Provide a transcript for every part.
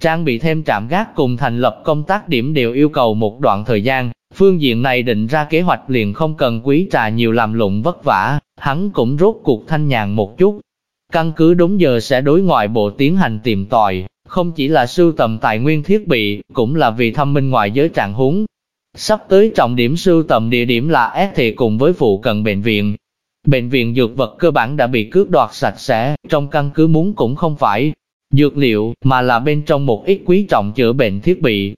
Trang bị thêm trạm gác cùng thành lập công tác điểm đều yêu cầu một đoạn thời gian, phương diện này định ra kế hoạch liền không cần quý trà nhiều làm lụng vất vả, hắn cũng rốt cuộc thanh nhàn một chút. Căn cứ đúng giờ sẽ đối ngoại bộ tiến hành tìm tòi, không chỉ là sưu tầm tài nguyên thiết bị, cũng là vì thăm minh ngoại giới trạng huống. Sắp tới trọng điểm sưu tầm địa điểm là S thì cùng với phụ cận bệnh viện. Bệnh viện dược vật cơ bản đã bị cướp đoạt sạch sẽ, trong căn cứ muốn cũng không phải dược liệu, mà là bên trong một ít quý trọng chữa bệnh thiết bị.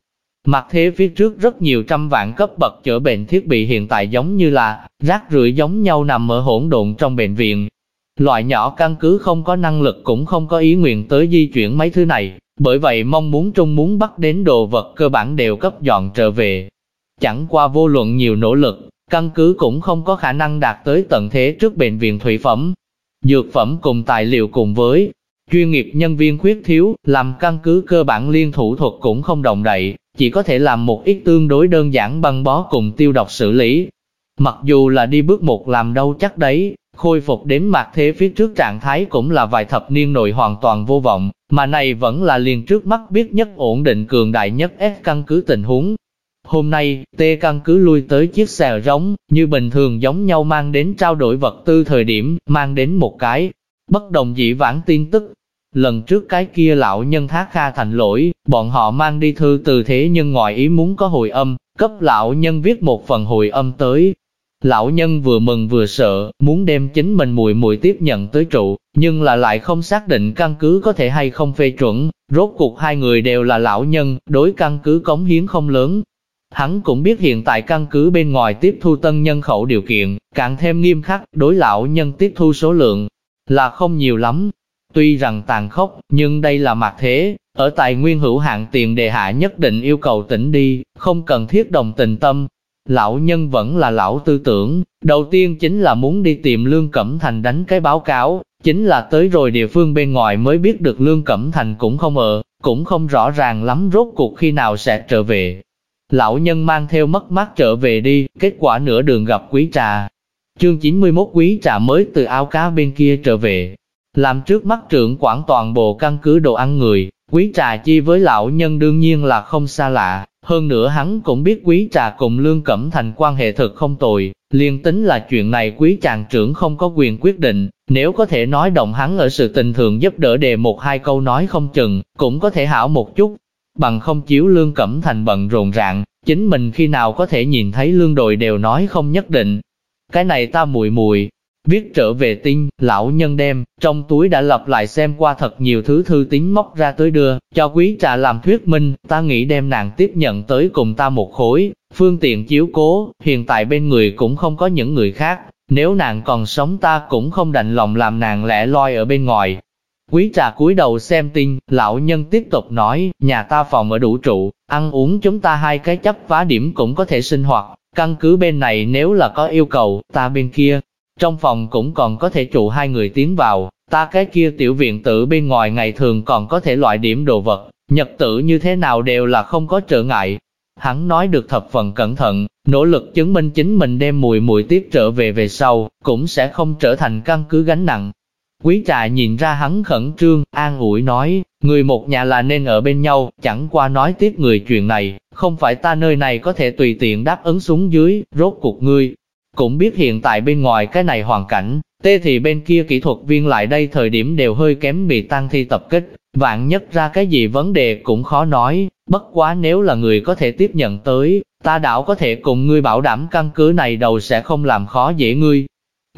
Mặt thế phía trước rất nhiều trăm vạn cấp bậc chữa bệnh thiết bị hiện tại giống như là rác rưởi giống nhau nằm ở hỗn độn trong bệnh viện. Loại nhỏ căn cứ không có năng lực cũng không có ý nguyện tới di chuyển mấy thứ này, bởi vậy mong muốn trung muốn bắt đến đồ vật cơ bản đều cấp dọn trở về. Chẳng qua vô luận nhiều nỗ lực, căn cứ cũng không có khả năng đạt tới tận thế trước bệnh viện thủy phẩm. Dược phẩm cùng tài liệu cùng với chuyên nghiệp nhân viên khuyết thiếu, làm căn cứ cơ bản liên thủ thuật cũng không đồng đậy, chỉ có thể làm một ít tương đối đơn giản băng bó cùng tiêu độc xử lý. Mặc dù là đi bước một làm đâu chắc đấy, khôi phục đến mặt thế phía trước trạng thái cũng là vài thập niên nội hoàn toàn vô vọng, mà này vẫn là liền trước mắt biết nhất ổn định cường đại nhất S căn cứ tình huống. Hôm nay, T căn cứ lui tới chiếc xe giống, như bình thường giống nhau mang đến trao đổi vật tư thời điểm, mang đến một cái bất đồng dĩ vãng tin tức. Lần trước cái kia lão nhân thác kha thành lỗi, bọn họ mang đi thư từ thế nhưng ngoài ý muốn có hồi âm, cấp lão nhân viết một phần hồi âm tới, Lão nhân vừa mừng vừa sợ, muốn đem chính mình mùi mùi tiếp nhận tới trụ, nhưng là lại không xác định căn cứ có thể hay không phê chuẩn, rốt cuộc hai người đều là lão nhân, đối căn cứ cống hiến không lớn. Hắn cũng biết hiện tại căn cứ bên ngoài tiếp thu tân nhân khẩu điều kiện, càng thêm nghiêm khắc, đối lão nhân tiếp thu số lượng là không nhiều lắm. Tuy rằng tàn khốc, nhưng đây là mặt thế, ở tài nguyên hữu hạn tiền đề hạ nhất định yêu cầu tỉnh đi, không cần thiết đồng tình tâm, Lão nhân vẫn là lão tư tưởng, đầu tiên chính là muốn đi tìm Lương Cẩm Thành đánh cái báo cáo, chính là tới rồi địa phương bên ngoài mới biết được Lương Cẩm Thành cũng không ở, cũng không rõ ràng lắm rốt cuộc khi nào sẽ trở về. Lão nhân mang theo mất mát trở về đi, kết quả nửa đường gặp quý trà. Chương 91 quý trà mới từ áo cá bên kia trở về, làm trước mắt trưởng quản toàn bộ căn cứ đồ ăn người, quý trà chi với lão nhân đương nhiên là không xa lạ, hơn nữa hắn cũng biết quý trà cùng Lương Cẩm Thành quan hệ thật không tồi, liên tính là chuyện này quý chàng trưởng không có quyền quyết định, nếu có thể nói động hắn ở sự tình thường giúp đỡ đề một hai câu nói không chừng, cũng có thể hảo một chút. Bằng không chiếu Lương Cẩm Thành bận rộn rạng, chính mình khi nào có thể nhìn thấy lương đội đều nói không nhất định. Cái này ta mùi mùi, Viết trở về tin, lão nhân đem, trong túi đã lập lại xem qua thật nhiều thứ thư tín móc ra tới đưa, cho quý trà làm thuyết minh, ta nghĩ đem nàng tiếp nhận tới cùng ta một khối, phương tiện chiếu cố, hiện tại bên người cũng không có những người khác, nếu nàng còn sống ta cũng không đành lòng làm nàng lẻ loi ở bên ngoài. Quý trà cúi đầu xem tin, lão nhân tiếp tục nói, nhà ta phòng ở đủ trụ, ăn uống chúng ta hai cái chấp vá điểm cũng có thể sinh hoạt, căn cứ bên này nếu là có yêu cầu, ta bên kia, trong phòng cũng còn có thể trụ hai người tiến vào, ta cái kia tiểu viện tử bên ngoài ngày thường còn có thể loại điểm đồ vật, nhật tử như thế nào đều là không có trở ngại. Hắn nói được thập phần cẩn thận, nỗ lực chứng minh chính mình đem mùi mùi tiếp trở về về sau, cũng sẽ không trở thành căn cứ gánh nặng. Quý trà nhìn ra hắn khẩn trương, an ủi nói, người một nhà là nên ở bên nhau, chẳng qua nói tiếp người chuyện này, không phải ta nơi này có thể tùy tiện đáp ứng xuống dưới, rốt cuộc ngươi, cũng biết hiện tại bên ngoài cái này hoàn cảnh, tê thì bên kia kỹ thuật viên lại đây thời điểm đều hơi kém bị tăng thi tập kích, vạn nhất ra cái gì vấn đề cũng khó nói, bất quá nếu là người có thể tiếp nhận tới, ta đảo có thể cùng ngươi bảo đảm căn cứ này đầu sẽ không làm khó dễ ngươi.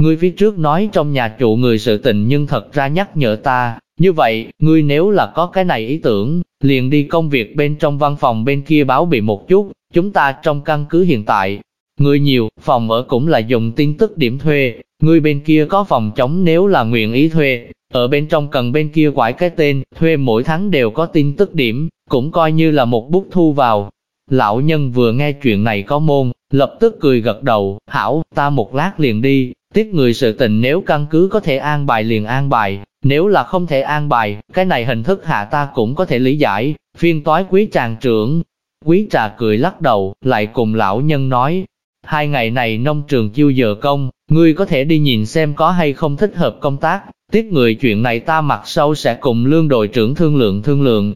Ngươi phía trước nói trong nhà trụ người sự tình nhưng thật ra nhắc nhở ta, như vậy, ngươi nếu là có cái này ý tưởng, liền đi công việc bên trong văn phòng bên kia báo bị một chút, chúng ta trong căn cứ hiện tại, Người nhiều, phòng ở cũng là dùng tin tức điểm thuê, người bên kia có phòng trống nếu là nguyện ý thuê, ở bên trong cần bên kia quải cái tên, thuê mỗi tháng đều có tin tức điểm, cũng coi như là một bút thu vào. Lão nhân vừa nghe chuyện này có môn, lập tức cười gật đầu, hảo, ta một lát liền đi, tiếp người sự tình nếu căn cứ có thể an bài liền an bài, nếu là không thể an bài, cái này hình thức hạ ta cũng có thể lý giải, phiên toái quý tràng trưởng. Quý trà cười lắc đầu, lại cùng lão nhân nói, Hai ngày này nông trường chiêu giờ công, ngươi có thể đi nhìn xem có hay không thích hợp công tác, tiếp người chuyện này ta mặt sau sẽ cùng lương đội trưởng thương lượng thương lượng.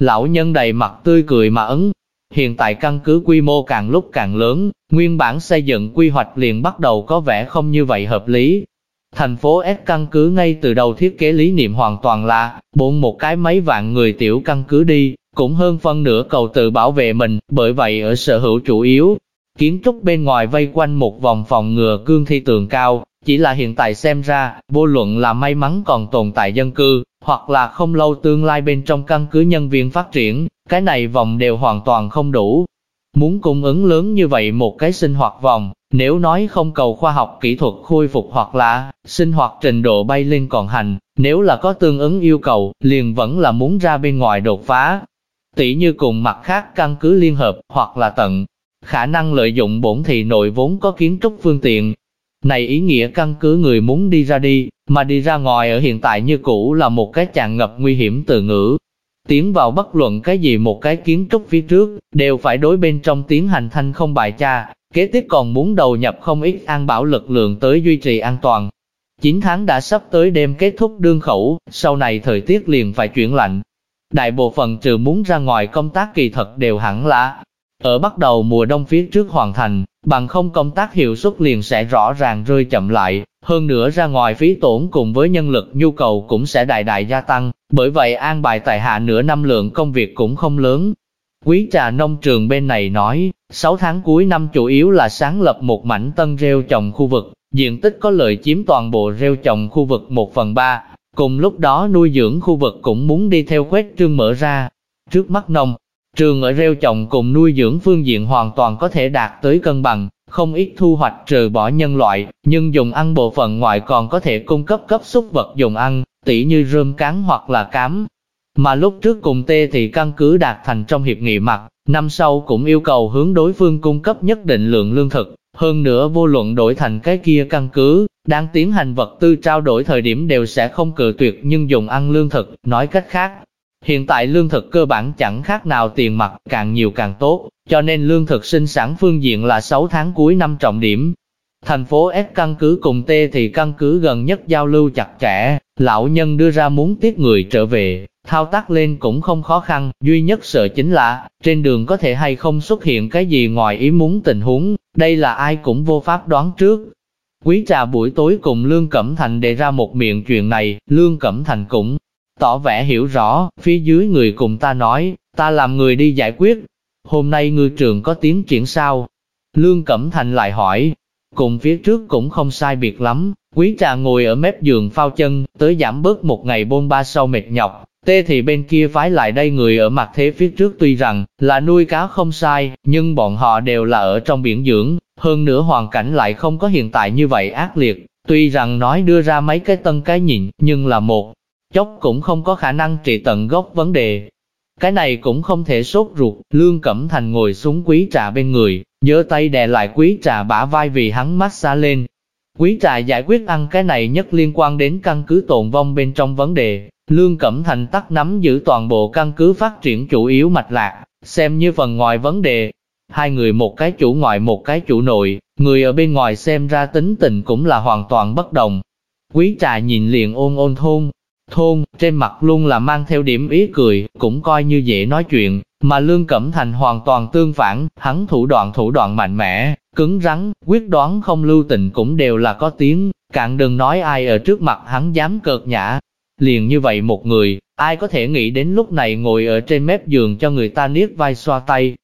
Lão nhân đầy mặt tươi cười mà ấn. Hiện tại căn cứ quy mô càng lúc càng lớn, nguyên bản xây dựng quy hoạch liền bắt đầu có vẻ không như vậy hợp lý. Thành phố S căn cứ ngay từ đầu thiết kế lý niệm hoàn toàn là, bốn một cái mấy vạn người tiểu căn cứ đi, cũng hơn phân nửa cầu tự bảo vệ mình, bởi vậy ở sở hữu chủ yếu, kiến trúc bên ngoài vây quanh một vòng phòng ngừa cương thi tường cao, chỉ là hiện tại xem ra, vô luận là may mắn còn tồn tại dân cư, hoặc là không lâu tương lai bên trong căn cứ nhân viên phát triển, cái này vòng đều hoàn toàn không đủ. Muốn cung ứng lớn như vậy một cái sinh hoạt vòng, nếu nói không cầu khoa học kỹ thuật khôi phục hoặc là sinh hoạt trình độ bay lên còn hành, nếu là có tương ứng yêu cầu, liền vẫn là muốn ra bên ngoài đột phá. Tỷ như cùng mặt khác căn cứ liên hợp, hoặc là tận, khả năng lợi dụng bổn thị nội vốn có kiến trúc phương tiện. Này ý nghĩa căn cứ người muốn đi ra đi, mà đi ra ngoài ở hiện tại như cũ là một cái chàng ngập nguy hiểm từ ngữ. Tiến vào bất luận cái gì một cái kiến trúc phía trước, đều phải đối bên trong tiến hành thanh không bài tra, kế tiếp còn muốn đầu nhập không ít an bảo lực lượng tới duy trì an toàn. 9 tháng đã sắp tới đêm kết thúc đương khẩu, sau này thời tiết liền phải chuyển lạnh. Đại bộ phận trừ muốn ra ngoài công tác kỳ thật đều hẳn là ở bắt đầu mùa đông phía trước hoàn thành, bằng không công tác hiệu suất liền sẽ rõ ràng rơi chậm lại, hơn nữa ra ngoài phí tổn cùng với nhân lực nhu cầu cũng sẽ đại đại gia tăng, bởi vậy an bài tại hạ nửa năm lượng công việc cũng không lớn. Quý trà nông trường bên này nói, 6 tháng cuối năm chủ yếu là sáng lập một mảnh tân rêu trồng khu vực, diện tích có lợi chiếm toàn bộ rêu trồng khu vực 1 phần 3, cùng lúc đó nuôi dưỡng khu vực cũng muốn đi theo quét trương mở ra. Trước mắt nông, Trường ở rêu trồng cùng nuôi dưỡng phương diện hoàn toàn có thể đạt tới cân bằng, không ít thu hoạch trừ bỏ nhân loại, nhưng dùng ăn bộ phận ngoại còn có thể cung cấp cấp xúc vật dùng ăn, tỉ như rơm cán hoặc là cám. Mà lúc trước cùng tê thì căn cứ đạt thành trong hiệp nghị mặt, năm sau cũng yêu cầu hướng đối phương cung cấp nhất định lượng lương thực, hơn nữa vô luận đổi thành cái kia căn cứ, đang tiến hành vật tư trao đổi thời điểm đều sẽ không cự tuyệt nhưng dùng ăn lương thực, nói cách khác, Hiện tại lương thực cơ bản chẳng khác nào tiền mặt, càng nhiều càng tốt, cho nên lương thực sinh sản phương diện là 6 tháng cuối năm trọng điểm. Thành phố S căn cứ cùng T thì căn cứ gần nhất giao lưu chặt chẽ, lão nhân đưa ra muốn tiếp người trở về, thao tác lên cũng không khó khăn, duy nhất sợ chính là, trên đường có thể hay không xuất hiện cái gì ngoài ý muốn tình huống, đây là ai cũng vô pháp đoán trước. Quý trà buổi tối cùng Lương Cẩm Thành đề ra một miệng chuyện này, Lương Cẩm Thành cũng tỏ vẻ hiểu rõ, phía dưới người cùng ta nói, ta làm người đi giải quyết. Hôm nay ngư trường có tiến triển sao? Lương Cẩm Thành lại hỏi, cùng phía trước cũng không sai biệt lắm, quý trà ngồi ở mép giường phao chân, tới giảm bớt một ngày bôn ba sau mệt nhọc. Tê thì bên kia phái lại đây người ở mặt thế phía trước tuy rằng là nuôi cá không sai, nhưng bọn họ đều là ở trong biển dưỡng, hơn nữa hoàn cảnh lại không có hiện tại như vậy ác liệt. Tuy rằng nói đưa ra mấy cái tân cái nhìn, nhưng là một chốc cũng không có khả năng trị tận gốc vấn đề. Cái này cũng không thể sốt ruột, Lương Cẩm Thành ngồi xuống quý trà bên người, giơ tay đè lại quý trà bả vai vì hắn massage lên. Quý trà giải quyết ăn cái này nhất liên quan đến căn cứ tồn vong bên trong vấn đề, Lương Cẩm Thành tắt nắm giữ toàn bộ căn cứ phát triển chủ yếu mạch lạc, xem như phần ngoài vấn đề. Hai người một cái chủ ngoại một cái chủ nội, người ở bên ngoài xem ra tính tình cũng là hoàn toàn bất đồng. Quý trà nhìn liền ôn ôn thôn, thôn, trên mặt luôn là mang theo điểm ý cười, cũng coi như dễ nói chuyện, mà Lương Cẩm Thành hoàn toàn tương phản, hắn thủ đoạn thủ đoạn mạnh mẽ, cứng rắn, quyết đoán không lưu tình cũng đều là có tiếng, cạn đừng nói ai ở trước mặt hắn dám cợt nhã. Liền như vậy một người, ai có thể nghĩ đến lúc này ngồi ở trên mép giường cho người ta niết vai xoa tay.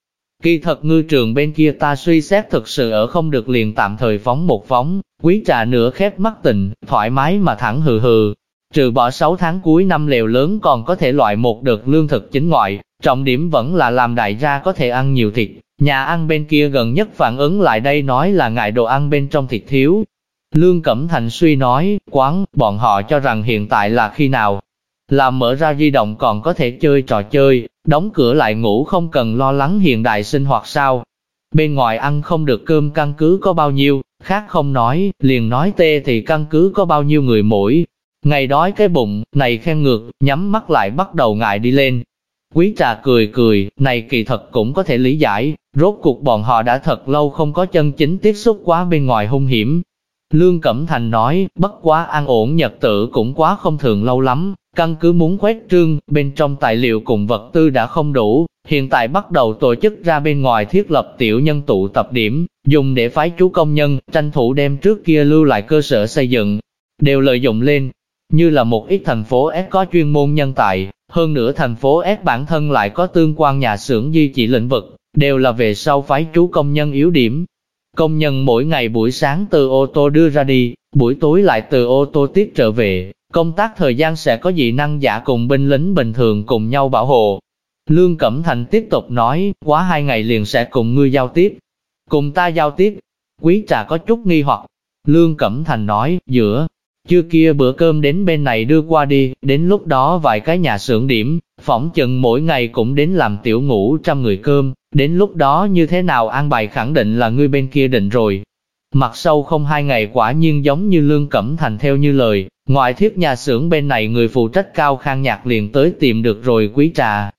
Kỳ thật ngư trường bên kia ta suy xét thực sự ở không được liền tạm thời phóng một phóng, quý trà nửa khép mắt tình, thoải mái mà thẳng hừ hừ, Trừ bỏ 6 tháng cuối năm lều lớn còn có thể loại một đợt lương thực chính ngoại, trọng điểm vẫn là làm đại gia có thể ăn nhiều thịt. Nhà ăn bên kia gần nhất phản ứng lại đây nói là ngại đồ ăn bên trong thịt thiếu. Lương Cẩm Thành suy nói, quán, bọn họ cho rằng hiện tại là khi nào. Làm mở ra di động còn có thể chơi trò chơi, đóng cửa lại ngủ không cần lo lắng hiện đại sinh hoạt sao. Bên ngoài ăn không được cơm căn cứ có bao nhiêu, khác không nói, liền nói tê thì căn cứ có bao nhiêu người mỗi, Ngày đói cái bụng, này khen ngược, nhắm mắt lại bắt đầu ngại đi lên. Quý trà cười cười, này kỳ thật cũng có thể lý giải, rốt cuộc bọn họ đã thật lâu không có chân chính tiếp xúc quá bên ngoài hung hiểm. Lương Cẩm Thành nói, bất quá an ổn nhật tử cũng quá không thường lâu lắm, Căn cứ muốn quét trương, bên trong tài liệu cùng vật tư đã không đủ, hiện tại bắt đầu tổ chức ra bên ngoài thiết lập tiểu nhân tụ tập điểm, dùng để phái chú công nhân, tranh thủ đem trước kia lưu lại cơ sở xây dựng, đều lợi dụng lên. Như là một ít thành phố S có chuyên môn nhân tài, hơn nữa thành phố S bản thân lại có tương quan nhà xưởng duy trì lĩnh vực, đều là về sau phái chú công nhân yếu điểm. Công nhân mỗi ngày buổi sáng từ ô tô đưa ra đi, buổi tối lại từ ô tô tiếp trở về, công tác thời gian sẽ có dị năng giả cùng binh lính bình thường cùng nhau bảo hộ. Lương Cẩm Thành tiếp tục nói, quá hai ngày liền sẽ cùng ngươi giao tiếp. Cùng ta giao tiếp, quý trà có chút nghi hoặc. Lương Cẩm Thành nói, giữa, chưa kia bữa cơm đến bên này đưa qua đi, đến lúc đó vài cái nhà xưởng điểm, phỏng chừng mỗi ngày cũng đến làm tiểu ngủ trăm người cơm, đến lúc đó như thế nào an bài khẳng định là ngươi bên kia định rồi. Mặt sau không hai ngày quả nhiên giống như Lương Cẩm Thành theo như lời, ngoại thiết nhà xưởng bên này người phụ trách Cao Khang Nhạc liền tới tìm được rồi quý trà.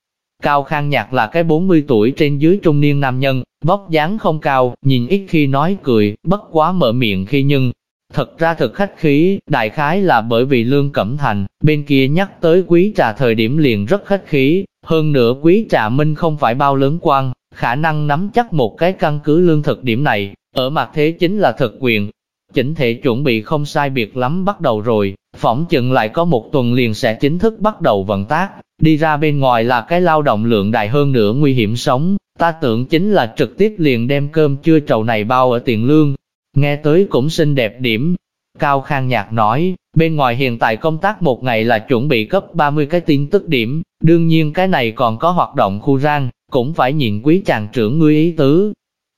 Cao Khang Nhạc là cái 40 tuổi trên dưới trung niên nam nhân, vóc dáng không cao, nhìn ít khi nói cười, bất quá mở miệng khi nhưng, Thật ra thực khách khí, đại khái là bởi vì Lương Cẩm Thành, bên kia nhắc tới quý trà thời điểm liền rất khách khí, hơn nữa quý trà minh không phải bao lớn quan, khả năng nắm chắc một cái căn cứ lương thực điểm này, ở mặt thế chính là thực quyền. Chỉnh thể chuẩn bị không sai biệt lắm bắt đầu rồi, phỏng chừng lại có một tuần liền sẽ chính thức bắt đầu vận tác, đi ra bên ngoài là cái lao động lượng đại hơn nữa nguy hiểm sống, ta tưởng chính là trực tiếp liền đem cơm chưa trầu này bao ở tiền lương, nghe tới cũng xinh đẹp điểm. Cao Khang Nhạc nói, bên ngoài hiện tại công tác một ngày là chuẩn bị cấp 30 cái tin tức điểm, đương nhiên cái này còn có hoạt động khu rang, cũng phải nhìn quý chàng trưởng ngươi ý tứ.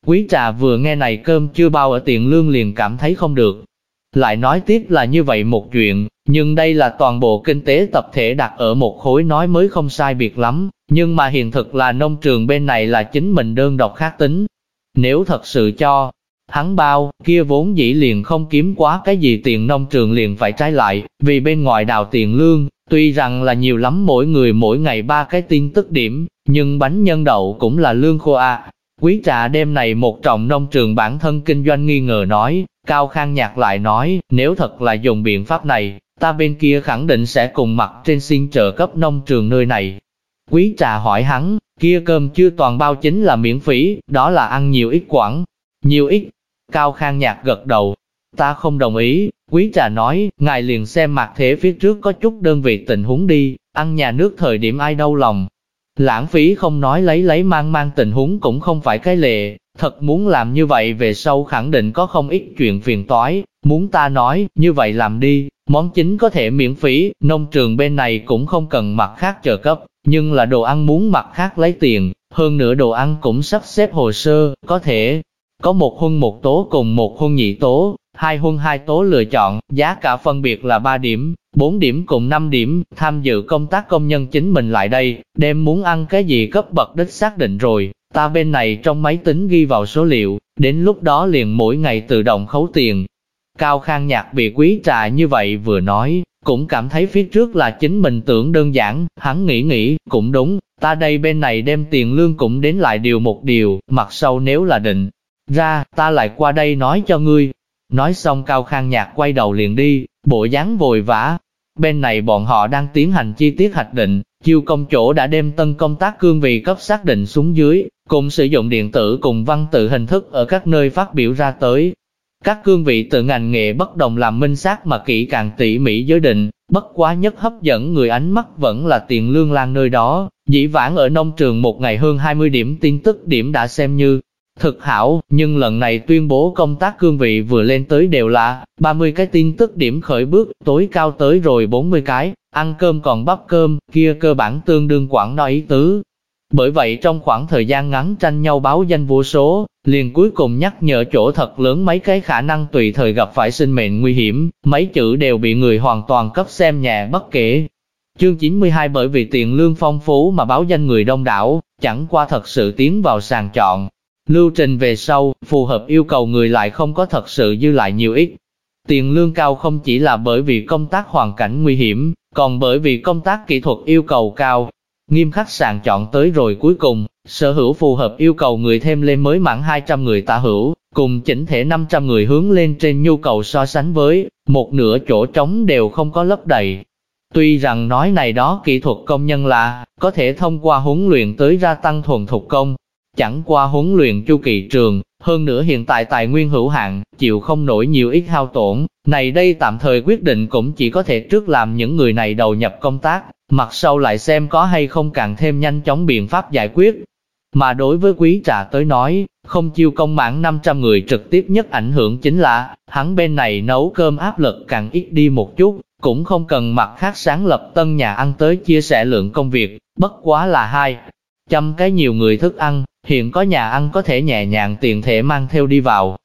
Quý trà vừa nghe này cơm chưa bao ở tiền lương liền cảm thấy không được. Lại nói tiếp là như vậy một chuyện, nhưng đây là toàn bộ kinh tế tập thể đặt ở một khối nói mới không sai biệt lắm, nhưng mà hiện thực là nông trường bên này là chính mình đơn độc khác tính. Nếu thật sự cho, Hắn bao, kia vốn dĩ liền không kiếm quá cái gì tiền nông trường liền phải trái lại, vì bên ngoài đào tiền lương, tuy rằng là nhiều lắm mỗi người mỗi ngày ba cái tin tức điểm, nhưng bánh nhân đậu cũng là lương khô a. Quý trà đêm này một trọng nông trường bản thân kinh doanh nghi ngờ nói, Cao Khang Nhạc lại nói, nếu thật là dùng biện pháp này, ta bên kia khẳng định sẽ cùng mặt trên xin trợ cấp nông trường nơi này. Quý trà hỏi hắn, kia cơm chưa toàn bao chính là miễn phí, đó là ăn nhiều ít quảng, nhiều ít, Cao Khang Nhạc gật đầu. Ta không đồng ý, quý trà nói, ngài liền xem mặt thế phía trước có chút đơn vị tình huống đi, ăn nhà nước thời điểm ai đau lòng. Lãng phí không nói lấy lấy mang mang tình huống cũng không phải cái lệ, thật muốn làm như vậy về sau khẳng định có không ít chuyện phiền toái, muốn ta nói, như vậy làm đi, món chính có thể miễn phí, nông trường bên này cũng không cần mặt khác trợ cấp, nhưng là đồ ăn muốn mặt khác lấy tiền, hơn nữa đồ ăn cũng sắp xếp hồ sơ, có thể có một huân một tố cùng một huân nhị tố, hai huân hai tố lựa chọn, giá cả phân biệt là 3 điểm, 4 điểm cùng 5 điểm, tham dự công tác công nhân chính mình lại đây, đem muốn ăn cái gì cấp bậc đích xác định rồi, ta bên này trong máy tính ghi vào số liệu, đến lúc đó liền mỗi ngày tự động khấu tiền. Cao Khang Nhạc bị quý trà như vậy vừa nói, cũng cảm thấy phía trước là chính mình tưởng đơn giản, hắn nghĩ nghĩ, cũng đúng, ta đây bên này đem tiền lương cũng đến lại điều một điều, mặt sau nếu là định, ra, ta lại qua đây nói cho ngươi. Nói xong Cao Khang Nhạc quay đầu liền đi, bộ dáng vội vã. Bên này bọn họ đang tiến hành chi tiết hạch định, chiêu công chỗ đã đem tân công tác cương vị cấp xác định xuống dưới, cùng sử dụng điện tử cùng văn tự hình thức ở các nơi phát biểu ra tới. Các cương vị tự ngành nghề bất đồng làm minh xác mà kỹ càng tỉ mỉ giới định, bất quá nhất hấp dẫn người ánh mắt vẫn là tiền lương lan nơi đó, dĩ vãng ở nông trường một ngày hơn 20 điểm tin tức điểm đã xem như Thực hảo, nhưng lần này tuyên bố công tác cương vị vừa lên tới đều là 30 cái tin tức điểm khởi bước, tối cao tới rồi 40 cái, ăn cơm còn bắp cơm, kia cơ bản tương đương quảng nói ý tứ. Bởi vậy trong khoảng thời gian ngắn tranh nhau báo danh vô số, liền cuối cùng nhắc nhở chỗ thật lớn mấy cái khả năng tùy thời gặp phải sinh mệnh nguy hiểm, mấy chữ đều bị người hoàn toàn cấp xem nhẹ bất kể. Chương 92 bởi vì tiền lương phong phú mà báo danh người đông đảo, chẳng qua thật sự tiến vào sàng chọn, Lưu trình về sau, phù hợp yêu cầu người lại không có thật sự dư lại nhiều ít. Tiền lương cao không chỉ là bởi vì công tác hoàn cảnh nguy hiểm, còn bởi vì công tác kỹ thuật yêu cầu cao. Nghiêm khắc sàng chọn tới rồi cuối cùng, sở hữu phù hợp yêu cầu người thêm lên mới mãn 200 người tả hữu, cùng chỉnh thể 500 người hướng lên trên nhu cầu so sánh với, một nửa chỗ trống đều không có lấp đầy. Tuy rằng nói này đó kỹ thuật công nhân là, có thể thông qua huấn luyện tới ra tăng thuần thục công, chẳng qua huấn luyện chu kỳ trường, hơn nữa hiện tại tài nguyên hữu hạn, chịu không nổi nhiều ít hao tổn, này đây tạm thời quyết định cũng chỉ có thể trước làm những người này đầu nhập công tác, mặt sau lại xem có hay không càng thêm nhanh chóng biện pháp giải quyết. Mà đối với quý trà tới nói, không chiêu công mãn 500 người trực tiếp nhất ảnh hưởng chính là, hắn bên này nấu cơm áp lực càng ít đi một chút, cũng không cần mặt khác sáng lập tân nhà ăn tới chia sẻ lượng công việc, bất quá là hai. Trăm cái nhiều người thức ăn, hiện có nhà ăn có thể nhẹ nhàng tiện thể mang theo đi vào.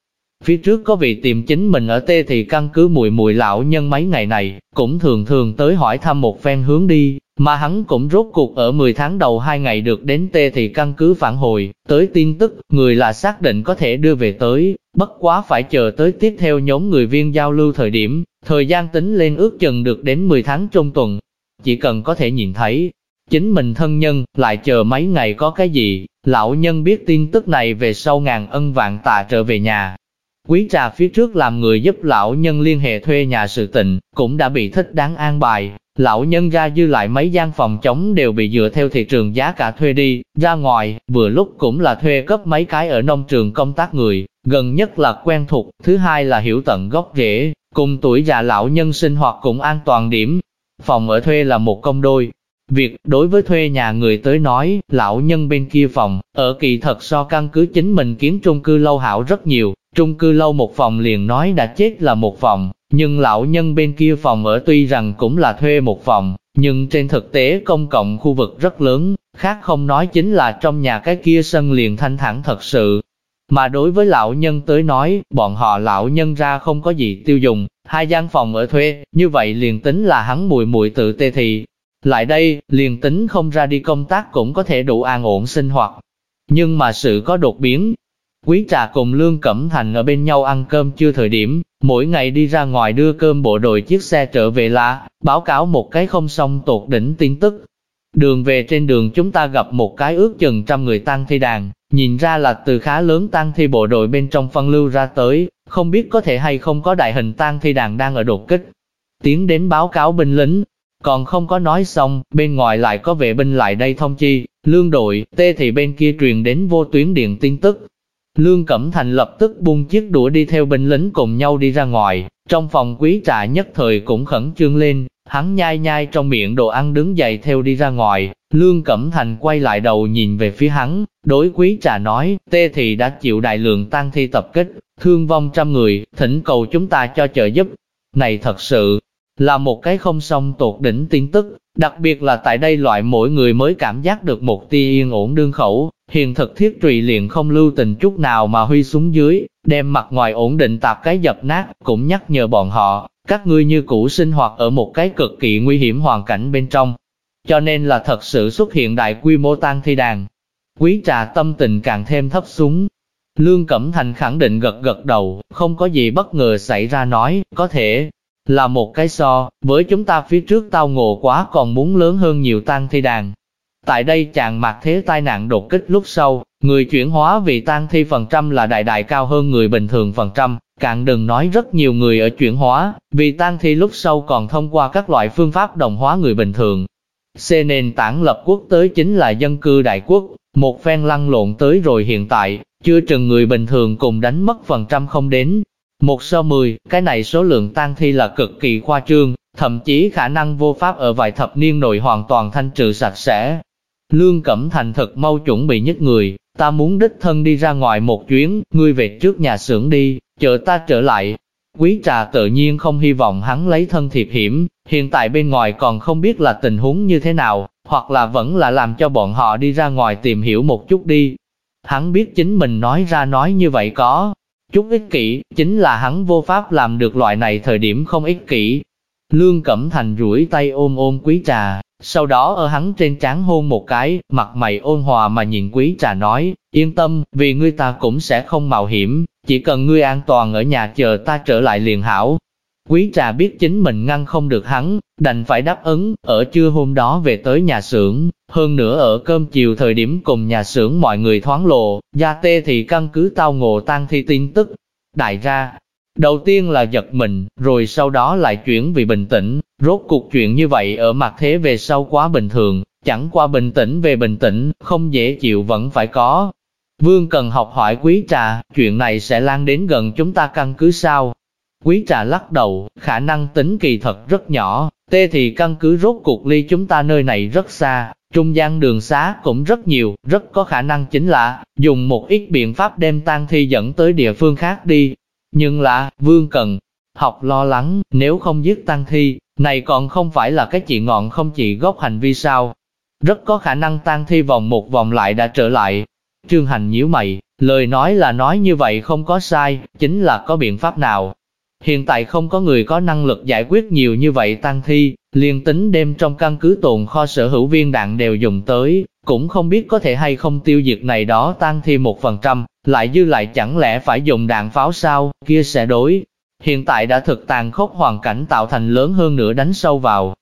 Phía trước có vị tìm chính mình ở tê thì căn cứ mùi mùi lão nhân mấy ngày này, cũng thường thường tới hỏi thăm một phen hướng đi, mà hắn cũng rốt cuộc ở 10 tháng đầu hai ngày được đến tê thì căn cứ phản hồi, tới tin tức, người là xác định có thể đưa về tới, bất quá phải chờ tới tiếp theo nhóm người viên giao lưu thời điểm, thời gian tính lên ước chừng được đến 10 tháng trong tuần. Chỉ cần có thể nhìn thấy, chính mình thân nhân, lại chờ mấy ngày có cái gì, lão nhân biết tin tức này về sau ngàn ân vạn tạ trở về nhà. Quý trà phía trước làm người giúp lão nhân liên hệ thuê nhà sự tình, cũng đã bị thích đáng an bài, lão nhân ra dư lại mấy gian phòng trống đều bị dựa theo thị trường giá cả thuê đi, ra ngoài, vừa lúc cũng là thuê cấp mấy cái ở nông trường công tác người, gần nhất là quen thuộc, thứ hai là hiểu tận gốc rễ, cùng tuổi già lão nhân sinh hoạt cũng an toàn điểm. Phòng ở thuê là một công đôi, Việc đối với thuê nhà người tới nói, lão nhân bên kia phòng, ở kỳ thật so căn cứ chính mình kiến trung cư lâu hảo rất nhiều, trung cư lâu một phòng liền nói đã chết là một phòng, nhưng lão nhân bên kia phòng ở tuy rằng cũng là thuê một phòng, nhưng trên thực tế công cộng khu vực rất lớn, khác không nói chính là trong nhà cái kia sân liền thanh thản thật sự. Mà đối với lão nhân tới nói, bọn họ lão nhân ra không có gì tiêu dùng, hai gian phòng ở thuê, như vậy liền tính là hắn mùi mùi tự tê thì, lại đây, liền tính không ra đi công tác cũng có thể đủ an ổn sinh hoạt. Nhưng mà sự có đột biến. Quý trà cùng Lương Cẩm Thành ở bên nhau ăn cơm chưa thời điểm, mỗi ngày đi ra ngoài đưa cơm bộ đội chiếc xe trở về là, báo cáo một cái không xong tột đỉnh tin tức. Đường về trên đường chúng ta gặp một cái ước chừng trăm người tăng thi đàn, nhìn ra là từ khá lớn tăng thi bộ đội bên trong phân lưu ra tới, không biết có thể hay không có đại hình tăng thi đàn đang ở đột kích. Tiến đến báo cáo binh lính, còn không có nói xong, bên ngoài lại có vệ binh lại đây thông chi, lương đội, tê thì bên kia truyền đến vô tuyến điện tin tức. Lương Cẩm Thành lập tức buông chiếc đũa đi theo binh lính cùng nhau đi ra ngoài, trong phòng quý trà nhất thời cũng khẩn trương lên, hắn nhai nhai trong miệng đồ ăn đứng dậy theo đi ra ngoài, Lương Cẩm Thành quay lại đầu nhìn về phía hắn, đối quý trà nói, tê thì đã chịu đại lượng tăng thi tập kích, thương vong trăm người, thỉnh cầu chúng ta cho trợ giúp. Này thật sự, là một cái không song tột đỉnh tin tức, đặc biệt là tại đây loại mỗi người mới cảm giác được một tia yên ổn đương khẩu, hiền thực thiết trụy liền không lưu tình chút nào mà huy xuống dưới, đem mặt ngoài ổn định tạp cái dập nát, cũng nhắc nhở bọn họ, các ngươi như cũ sinh hoạt ở một cái cực kỳ nguy hiểm hoàn cảnh bên trong. Cho nên là thật sự xuất hiện đại quy mô tan thi đàn. Quý trà tâm tình càng thêm thấp xuống. Lương Cẩm Thành khẳng định gật gật đầu, không có gì bất ngờ xảy ra nói, có thể, là một cái so, với chúng ta phía trước tao ngộ quá còn muốn lớn hơn nhiều tang thi đàn. Tại đây chàng mặt thế tai nạn đột kích lúc sau, người chuyển hóa vì tang thi phần trăm là đại đại cao hơn người bình thường phần trăm, càng đừng nói rất nhiều người ở chuyển hóa, vì tang thi lúc sau còn thông qua các loại phương pháp đồng hóa người bình thường. C nền tảng lập quốc tới chính là dân cư đại quốc, một phen lăn lộn tới rồi hiện tại, chưa chừng người bình thường cùng đánh mất phần trăm không đến, một so mười, cái này số lượng tang thi là cực kỳ khoa trương, thậm chí khả năng vô pháp ở vài thập niên nội hoàn toàn thanh trừ sạch sẽ. Lương Cẩm Thành thật mau chuẩn bị nhất người, ta muốn đích thân đi ra ngoài một chuyến, ngươi về trước nhà xưởng đi, chờ ta trở lại. Quý trà tự nhiên không hy vọng hắn lấy thân thiệp hiểm, hiện tại bên ngoài còn không biết là tình huống như thế nào, hoặc là vẫn là làm cho bọn họ đi ra ngoài tìm hiểu một chút đi. Hắn biết chính mình nói ra nói như vậy có, Chút ích kỷ, chính là hắn vô pháp làm được loại này thời điểm không ích kỷ. Lương Cẩm Thành rủi tay ôm ôm quý trà, sau đó ở hắn trên trán hôn một cái, mặt mày ôn hòa mà nhìn quý trà nói, yên tâm, vì ngươi ta cũng sẽ không mạo hiểm, chỉ cần ngươi an toàn ở nhà chờ ta trở lại liền hảo. Quý trà biết chính mình ngăn không được hắn, đành phải đáp ứng, ở trưa hôm đó về tới nhà xưởng, hơn nữa ở cơm chiều thời điểm cùng nhà xưởng mọi người thoáng lộ, gia tê thì căn cứ tao ngộ tan thi tin tức. Đại ra, Đầu tiên là giật mình, rồi sau đó lại chuyển vì bình tĩnh, rốt cuộc chuyện như vậy ở mặt thế về sau quá bình thường, chẳng qua bình tĩnh về bình tĩnh, không dễ chịu vẫn phải có. Vương cần học hỏi quý trà, chuyện này sẽ lan đến gần chúng ta căn cứ sao? Quý trà lắc đầu, khả năng tính kỳ thật rất nhỏ, tê thì căn cứ rốt cuộc ly chúng ta nơi này rất xa, trung gian đường xá cũng rất nhiều, rất có khả năng chính là dùng một ít biện pháp đem tang thi dẫn tới địa phương khác đi. Nhưng là, Vương Cần, học lo lắng, nếu không giết tang thi, này còn không phải là cái chị ngọn không chỉ gốc hành vi sao. Rất có khả năng tang thi vòng một vòng lại đã trở lại. Trương Hành nhíu mày, lời nói là nói như vậy không có sai, chính là có biện pháp nào, Hiện tại không có người có năng lực giải quyết nhiều như vậy tăng thi, liên tính đem trong căn cứ tồn kho sở hữu viên đạn đều dùng tới, cũng không biết có thể hay không tiêu diệt này đó tăng thi một phần trăm, lại dư lại chẳng lẽ phải dùng đạn pháo sao, kia sẽ đối. Hiện tại đã thực tàn khốc hoàn cảnh tạo thành lớn hơn nữa đánh sâu vào.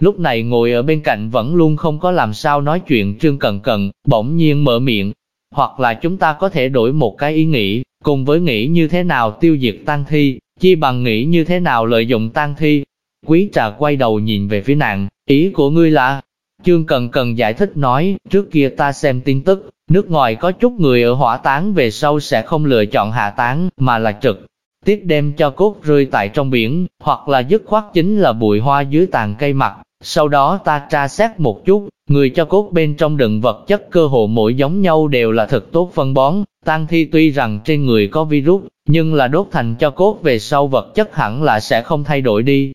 Lúc này ngồi ở bên cạnh vẫn luôn không có làm sao nói chuyện Trương Cần Cần, bỗng nhiên mở miệng. Hoặc là chúng ta có thể đổi một cái ý nghĩ, cùng với nghĩ như thế nào tiêu diệt tăng thi, chi bằng nghĩ như thế nào lợi dụng tang thi. Quý trà quay đầu nhìn về phía nàng, ý của ngươi là, Chương Cần Cần giải thích nói, trước kia ta xem tin tức, nước ngoài có chút người ở hỏa táng về sau sẽ không lựa chọn hạ táng, mà là trực tiếp đem cho cốt rơi tại trong biển, hoặc là dứt khoát chính là bụi hoa dưới tàn cây mặt. Sau đó ta tra xét một chút, người cho cốt bên trong đựng vật chất cơ hồ mỗi giống nhau đều là thật tốt phân bón, Tang thi tuy rằng trên người có virus, nhưng là đốt thành cho cốt về sau vật chất hẳn là sẽ không thay đổi đi.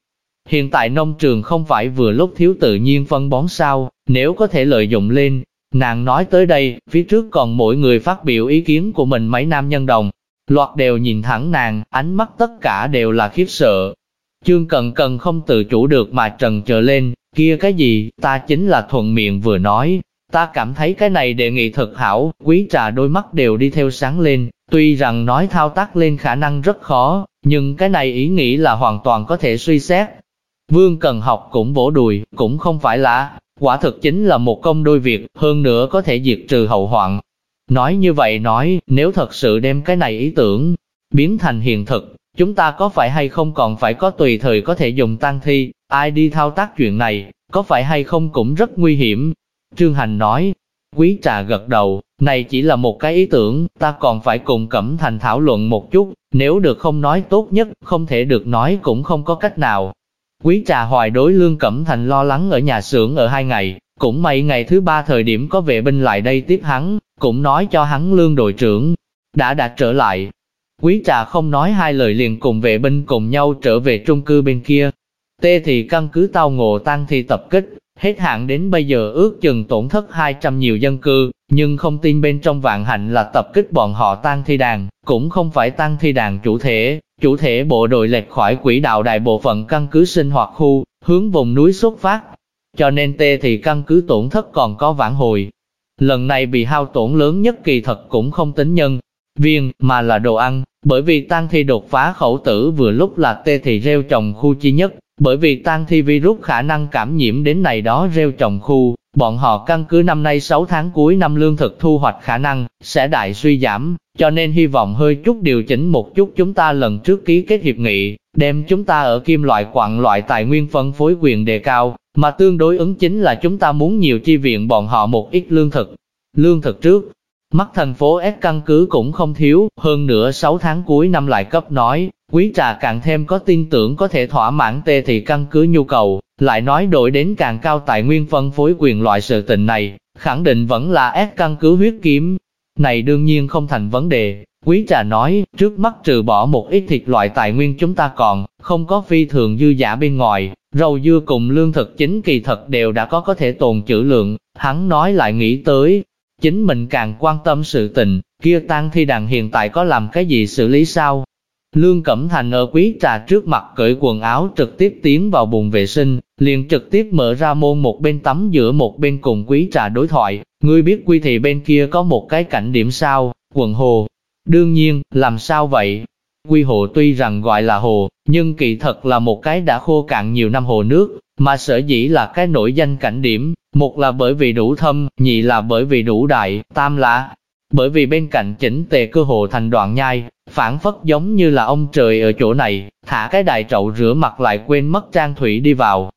Hiện tại nông trường không phải vừa lúc thiếu tự nhiên phân bón sao, nếu có thể lợi dụng lên. Nàng nói tới đây, phía trước còn mỗi người phát biểu ý kiến của mình mấy nam nhân đồng. Loạt đều nhìn thẳng nàng, ánh mắt tất cả đều là khiếp sợ. Chương cần cần không tự chủ được mà trần trở lên, kia cái gì, ta chính là thuận miệng vừa nói, Ta cảm thấy cái này đề nghị thật hảo, quý trà đôi mắt đều đi theo sáng lên, tuy rằng nói thao tác lên khả năng rất khó, nhưng cái này ý nghĩ là hoàn toàn có thể suy xét. Vương Cần học cũng vỗ đùi, cũng không phải là, quả thực chính là một công đôi việc, hơn nữa có thể diệt trừ hậu hoạn. Nói như vậy nói, nếu thật sự đem cái này ý tưởng, biến thành hiện thực, chúng ta có phải hay không còn phải có tùy thời có thể dùng tăng thi, ai đi thao tác chuyện này, có phải hay không cũng rất nguy hiểm, Trương Hành nói, quý trà gật đầu, này chỉ là một cái ý tưởng, ta còn phải cùng Cẩm Thành thảo luận một chút, nếu được không nói tốt nhất, không thể được nói cũng không có cách nào. Quý trà hoài đối lương Cẩm Thành lo lắng ở nhà xưởng ở hai ngày, cũng may ngày thứ ba thời điểm có vệ binh lại đây tiếp hắn, cũng nói cho hắn lương đội trưởng, đã đã trở lại. Quý trà không nói hai lời liền cùng vệ binh cùng nhau trở về trung cư bên kia. Tê thì căn cứ tao ngộ tăng thì tập kích, Hết hạn đến bây giờ ước chừng tổn thất 200 nhiều dân cư, nhưng không tin bên trong vạn hạnh là tập kích bọn họ tăng thi đàn, cũng không phải tăng thi đàn chủ thể, chủ thể bộ đội lệch khỏi quỹ đạo đại bộ phận căn cứ sinh hoạt khu, hướng vùng núi xuất phát. Cho nên tê thì căn cứ tổn thất còn có vãn hồi. Lần này bị hao tổn lớn nhất kỳ thật cũng không tính nhân, viên, mà là đồ ăn, bởi vì tăng thi đột phá khẩu tử vừa lúc là tê thì rêu trồng khu chi nhất, bởi vì tang thi virus khả năng cảm nhiễm đến này đó rêu trồng khu, bọn họ căn cứ năm nay 6 tháng cuối năm lương thực thu hoạch khả năng sẽ đại suy giảm, cho nên hy vọng hơi chút điều chỉnh một chút chúng ta lần trước ký kết hiệp nghị, đem chúng ta ở kim loại quặng loại tài nguyên phân phối quyền đề cao, mà tương đối ứng chính là chúng ta muốn nhiều chi viện bọn họ một ít lương thực. Lương thực trước, mắt thành phố S căn cứ cũng không thiếu, hơn nữa 6 tháng cuối năm lại cấp nói, Quý trà càng thêm có tin tưởng có thể thỏa mãn tê thì căn cứ nhu cầu, lại nói đổi đến càng cao tài nguyên phân phối quyền loại sự tình này, khẳng định vẫn là S căn cứ huyết kiếm. Này đương nhiên không thành vấn đề, quý trà nói, trước mắt trừ bỏ một ít thịt loại tài nguyên chúng ta còn, không có phi thường dư giả bên ngoài, rau dưa cùng lương thực chính kỳ thật đều đã có có thể tồn trữ lượng, hắn nói lại nghĩ tới, chính mình càng quan tâm sự tình, kia tăng thi đàn hiện tại có làm cái gì xử lý sao, Lương Cẩm Thành ở quý trà trước mặt cởi quần áo trực tiếp tiến vào bồn vệ sinh, liền trực tiếp mở ra môn một bên tắm giữa một bên cùng quý trà đối thoại. Ngươi biết quy thị bên kia có một cái cảnh điểm sao, quần hồ. Đương nhiên, làm sao vậy? Quy hồ tuy rằng gọi là hồ, nhưng kỳ thật là một cái đã khô cạn nhiều năm hồ nước, mà sở dĩ là cái nổi danh cảnh điểm, một là bởi vì đủ thâm, nhị là bởi vì đủ đại, tam là bởi vì bên cạnh chỉnh tề cơ hồ thành đoạn nhai, phản phất giống như là ông trời ở chỗ này, thả cái đại trậu rửa mặt lại quên mất trang thủy đi vào.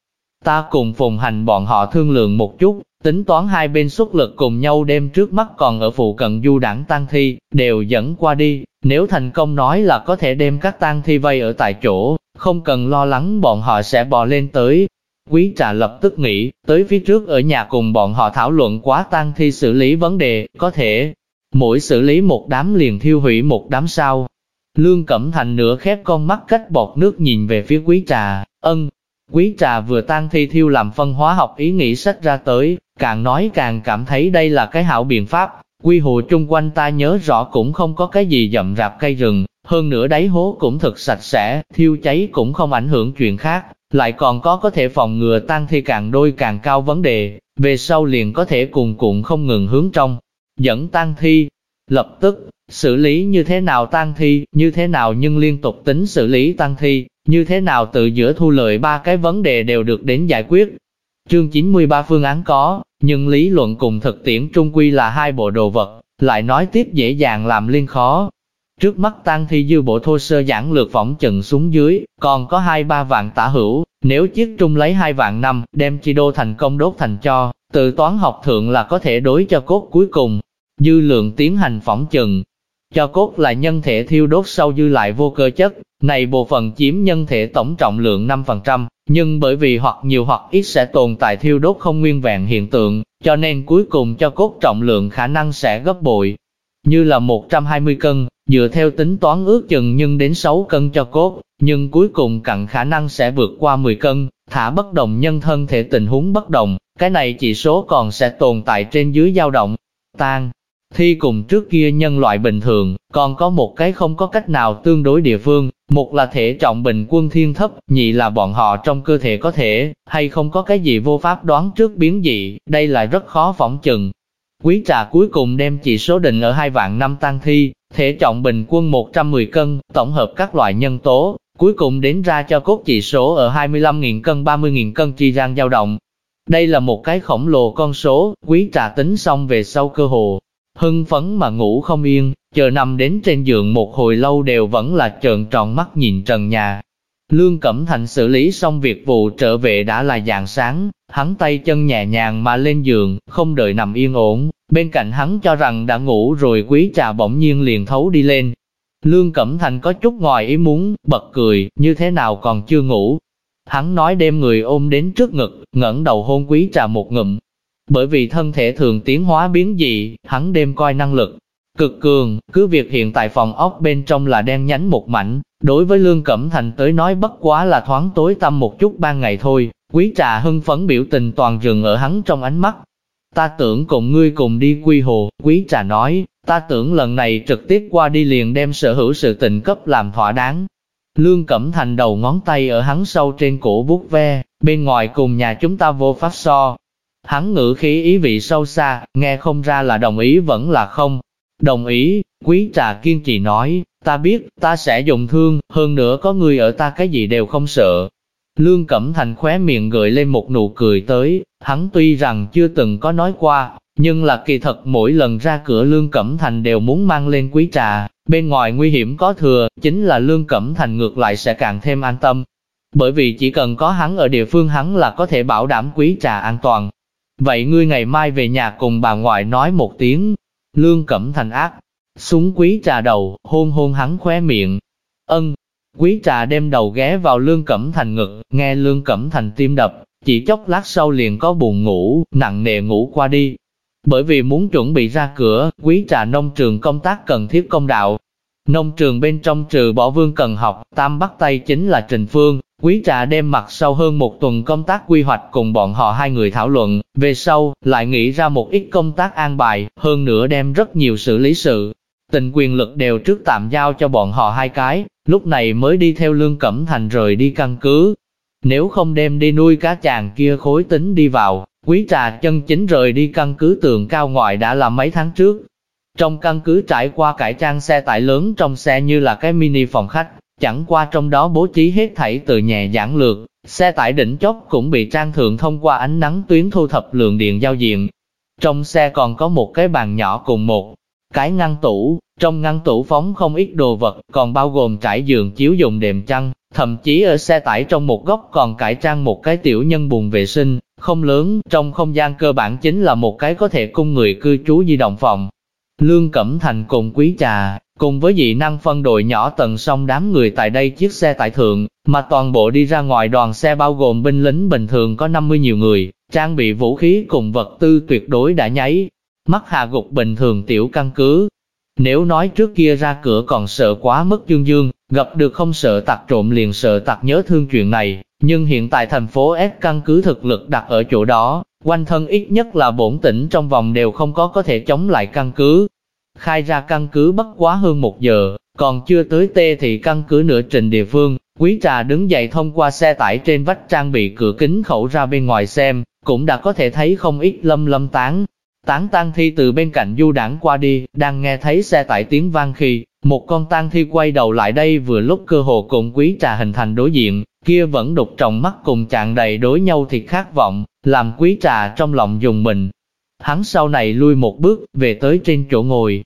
Ta cùng phùng hành bọn họ thương lượng một chút, tính toán hai bên xuất lực cùng nhau đem trước mắt còn ở phụ cận du đảng tang thi, đều dẫn qua đi, nếu thành công nói là có thể đem các tang thi vây ở tại chỗ, không cần lo lắng bọn họ sẽ bò lên tới. Quý trà lập tức nghĩ, tới phía trước ở nhà cùng bọn họ thảo luận quá tang thi xử lý vấn đề, có thể mỗi xử lý một đám liền thiêu hủy một đám sao. Lương Cẩm Thành nửa khép con mắt cách bọt nước nhìn về phía quý trà, ân. Quý trà vừa tan thi thiêu làm phân hóa học ý nghĩ sách ra tới, càng nói càng cảm thấy đây là cái hảo biện pháp. Quy hồ chung quanh ta nhớ rõ cũng không có cái gì dậm rạp cây rừng, hơn nữa đáy hố cũng thật sạch sẽ, thiêu cháy cũng không ảnh hưởng chuyện khác, lại còn có có thể phòng ngừa tan thi càng đôi càng cao vấn đề, về sau liền có thể cùng cuộn không ngừng hướng trong dẫn tan thi. Lập tức, xử lý như thế nào tan thi, như thế nào nhưng liên tục tính xử lý tan thi, như thế nào tự giữa thu lợi ba cái vấn đề đều được đến giải quyết. Chương 93 phương án có, nhưng lý luận cùng thực tiễn trung quy là hai bộ đồ vật, lại nói tiếp dễ dàng làm liên khó. Trước mắt tăng thi dư bộ thô sơ giảng lược phỏng chừng xuống dưới, còn có hai ba vạn tả hữu, nếu chiếc trung lấy hai vạn năm, đem chi đô thành công đốt thành cho, tự toán học thượng là có thể đối cho cốt cuối cùng, dư lượng tiến hành phỏng chừng. Cho cốt là nhân thể thiêu đốt sau dư lại vô cơ chất, này bộ phận chiếm nhân thể tổng trọng lượng 5%, nhưng bởi vì hoặc nhiều hoặc ít sẽ tồn tại thiêu đốt không nguyên vẹn hiện tượng, cho nên cuối cùng cho cốt trọng lượng khả năng sẽ gấp bội. Như là 120 cân, dựa theo tính toán ước chừng nhưng đến 6 cân cho cốt, nhưng cuối cùng cặn khả năng sẽ vượt qua 10 cân, thả bất đồng nhân thân thể tình huống bất đồng, cái này chỉ số còn sẽ tồn tại trên dưới dao động, tan. Thi cùng trước kia nhân loại bình thường, còn có một cái không có cách nào tương đối địa phương, một là thể trọng bình quân thiên thấp, nhị là bọn họ trong cơ thể có thể, hay không có cái gì vô pháp đoán trước biến dị, đây là rất khó phỏng chừng. Quý trà cuối cùng đem chỉ số định ở hai vạn năm tăng thi, thể trọng bình quân 110 cân, tổng hợp các loại nhân tố, cuối cùng đến ra cho cốt chỉ số ở 25.000 cân 30.000 cân chi gian dao động. Đây là một cái khổng lồ con số, quý trà tính xong về sau cơ hồ, hưng phấn mà ngủ không yên, chờ nằm đến trên giường một hồi lâu đều vẫn là trợn tròn mắt nhìn trần nhà. Lương Cẩm Thành xử lý xong việc vụ trở về đã là dạng sáng, hắn tay chân nhẹ nhàng mà lên giường, không đợi nằm yên ổn, bên cạnh hắn cho rằng đã ngủ rồi quý trà bỗng nhiên liền thấu đi lên. Lương Cẩm Thành có chút ngoài ý muốn, bật cười, như thế nào còn chưa ngủ. Hắn nói đem người ôm đến trước ngực, ngẩng đầu hôn quý trà một ngụm, bởi vì thân thể thường tiến hóa biến dị, hắn đêm coi năng lực cực cường, cứ việc hiện tại phòng ốc bên trong là đen nhánh một mảnh, đối với Lương Cẩm Thành tới nói bất quá là thoáng tối tăm một chút ban ngày thôi, quý trà hưng phấn biểu tình toàn rừng ở hắn trong ánh mắt. Ta tưởng cùng ngươi cùng đi quy hồ, quý trà nói, ta tưởng lần này trực tiếp qua đi liền đem sở hữu sự tình cấp làm thỏa đáng. Lương Cẩm Thành đầu ngón tay ở hắn sâu trên cổ vuốt ve, bên ngoài cùng nhà chúng ta vô pháp so, Hắn ngữ khí ý vị sâu xa, nghe không ra là đồng ý vẫn là không. Đồng ý, quý trà kiên trì nói, ta biết, ta sẽ dùng thương, hơn nữa có người ở ta cái gì đều không sợ. Lương Cẩm Thành khóe miệng gợi lên một nụ cười tới, hắn tuy rằng chưa từng có nói qua, nhưng là kỳ thật mỗi lần ra cửa Lương Cẩm Thành đều muốn mang lên quý trà, bên ngoài nguy hiểm có thừa, chính là Lương Cẩm Thành ngược lại sẽ càng thêm an tâm. Bởi vì chỉ cần có hắn ở địa phương hắn là có thể bảo đảm quý trà an toàn, Vậy ngươi ngày mai về nhà cùng bà ngoại nói một tiếng. Lương Cẩm Thành ác, súng quý trà đầu, hôn hôn hắn khóe miệng. Ân, quý trà đem đầu ghé vào Lương Cẩm Thành ngực, nghe Lương Cẩm Thành tim đập, chỉ chốc lát sau liền có buồn ngủ, nặng nề ngủ qua đi. Bởi vì muốn chuẩn bị ra cửa, quý trà nông trường công tác cần thiết công đạo. Nông trường bên trong trừ bỏ vương cần học, tam bắt tay chính là Trình Phương, Quý trà đem mặt sau hơn một tuần công tác quy hoạch cùng bọn họ hai người thảo luận, về sau, lại nghĩ ra một ít công tác an bài, hơn nữa đem rất nhiều xử lý sự. Tình quyền lực đều trước tạm giao cho bọn họ hai cái, lúc này mới đi theo Lương Cẩm Thành rời đi căn cứ. Nếu không đem đi nuôi cá chàng kia khối tính đi vào, quý trà chân chính rời đi căn cứ tường cao ngoại đã là mấy tháng trước. Trong căn cứ trải qua cải trang xe tải lớn trong xe như là cái mini phòng khách, Chẳng qua trong đó bố trí hết thảy từ nhẹ giản lược, xe tải đỉnh chóp cũng bị trang thượng thông qua ánh nắng tuyến thu thập lượng điện giao diện. Trong xe còn có một cái bàn nhỏ cùng một cái ngăn tủ, trong ngăn tủ phóng không ít đồ vật, còn bao gồm trải giường chiếu dùng đệm chăn, thậm chí ở xe tải trong một góc còn cải trang một cái tiểu nhân buồng vệ sinh, không lớn, trong không gian cơ bản chính là một cái có thể cung người cư trú di động phòng. Lương Cẩm Thành cùng quý trà, cùng với dị năng phân đội nhỏ tầng sông đám người tại đây chiếc xe tải thượng, mà toàn bộ đi ra ngoài đoàn xe bao gồm binh lính bình thường có 50 nhiều người, trang bị vũ khí cùng vật tư tuyệt đối đã nháy, mắt hạ gục bình thường tiểu căn cứ. Nếu nói trước kia ra cửa còn sợ quá mức dương dương, gặp được không sợ tặc trộm liền sợ tặc nhớ thương chuyện này, nhưng hiện tại thành phố S căn cứ thực lực đặt ở chỗ đó, quanh thân ít nhất là bổn tỉnh trong vòng đều không có có thể chống lại căn cứ. Khai ra căn cứ bất quá hơn một giờ, còn chưa tới tê thì căn cứ nửa trình địa phương, quý trà đứng dậy thông qua xe tải trên vách trang bị cửa kính khẩu ra bên ngoài xem, cũng đã có thể thấy không ít lâm lâm tán. Tán tang thi từ bên cạnh du đảng qua đi, đang nghe thấy xe tải tiếng vang khi, một con tang thi quay đầu lại đây vừa lúc cơ hồ cùng quý trà hình thành đối diện, kia vẫn đục trọng mắt cùng chạng đầy đối nhau thì khát vọng, làm quý trà trong lòng dùng mình. Hắn sau này lui một bước, về tới trên chỗ ngồi.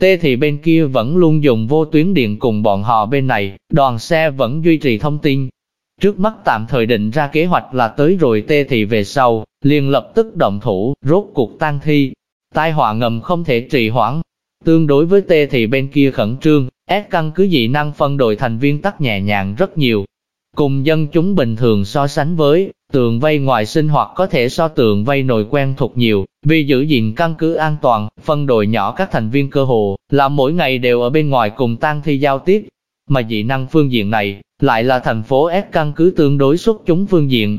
Tê thì bên kia vẫn luôn dùng vô tuyến điện cùng bọn họ bên này, đoàn xe vẫn duy trì thông tin, Trước mắt tạm thời định ra kế hoạch là tới rồi tê thì về sau, liền lập tức động thủ, rốt cuộc tan thi. Tai họa ngầm không thể trì hoãn. Tương đối với tê thì bên kia khẩn trương, S căn cứ dị năng phân đội thành viên tắc nhẹ nhàng rất nhiều. Cùng dân chúng bình thường so sánh với, tường vây ngoài sinh hoạt có thể so tường vây nội quen thuộc nhiều, vì giữ gìn căn cứ an toàn, phân đội nhỏ các thành viên cơ hồ, là mỗi ngày đều ở bên ngoài cùng tang thi giao tiếp. Mà dị năng phương diện này, lại là thành phố S căn cứ tương đối xuất chúng phương diện.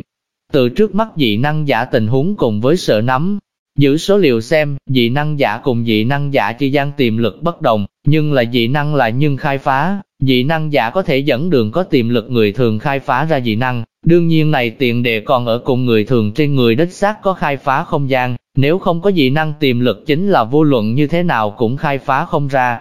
Từ trước mắt dị năng giả tình huống cùng với sợ nắm, giữ số liệu xem, dị năng giả cùng dị năng giả chi gian tiềm lực bất đồng, nhưng là dị năng là nhưng khai phá, dị năng giả có thể dẫn đường có tiềm lực người thường khai phá ra dị năng, đương nhiên này tiền đề còn ở cùng người thường trên người đích xác có khai phá không gian, nếu không có dị năng tiềm lực chính là vô luận như thế nào cũng khai phá không ra,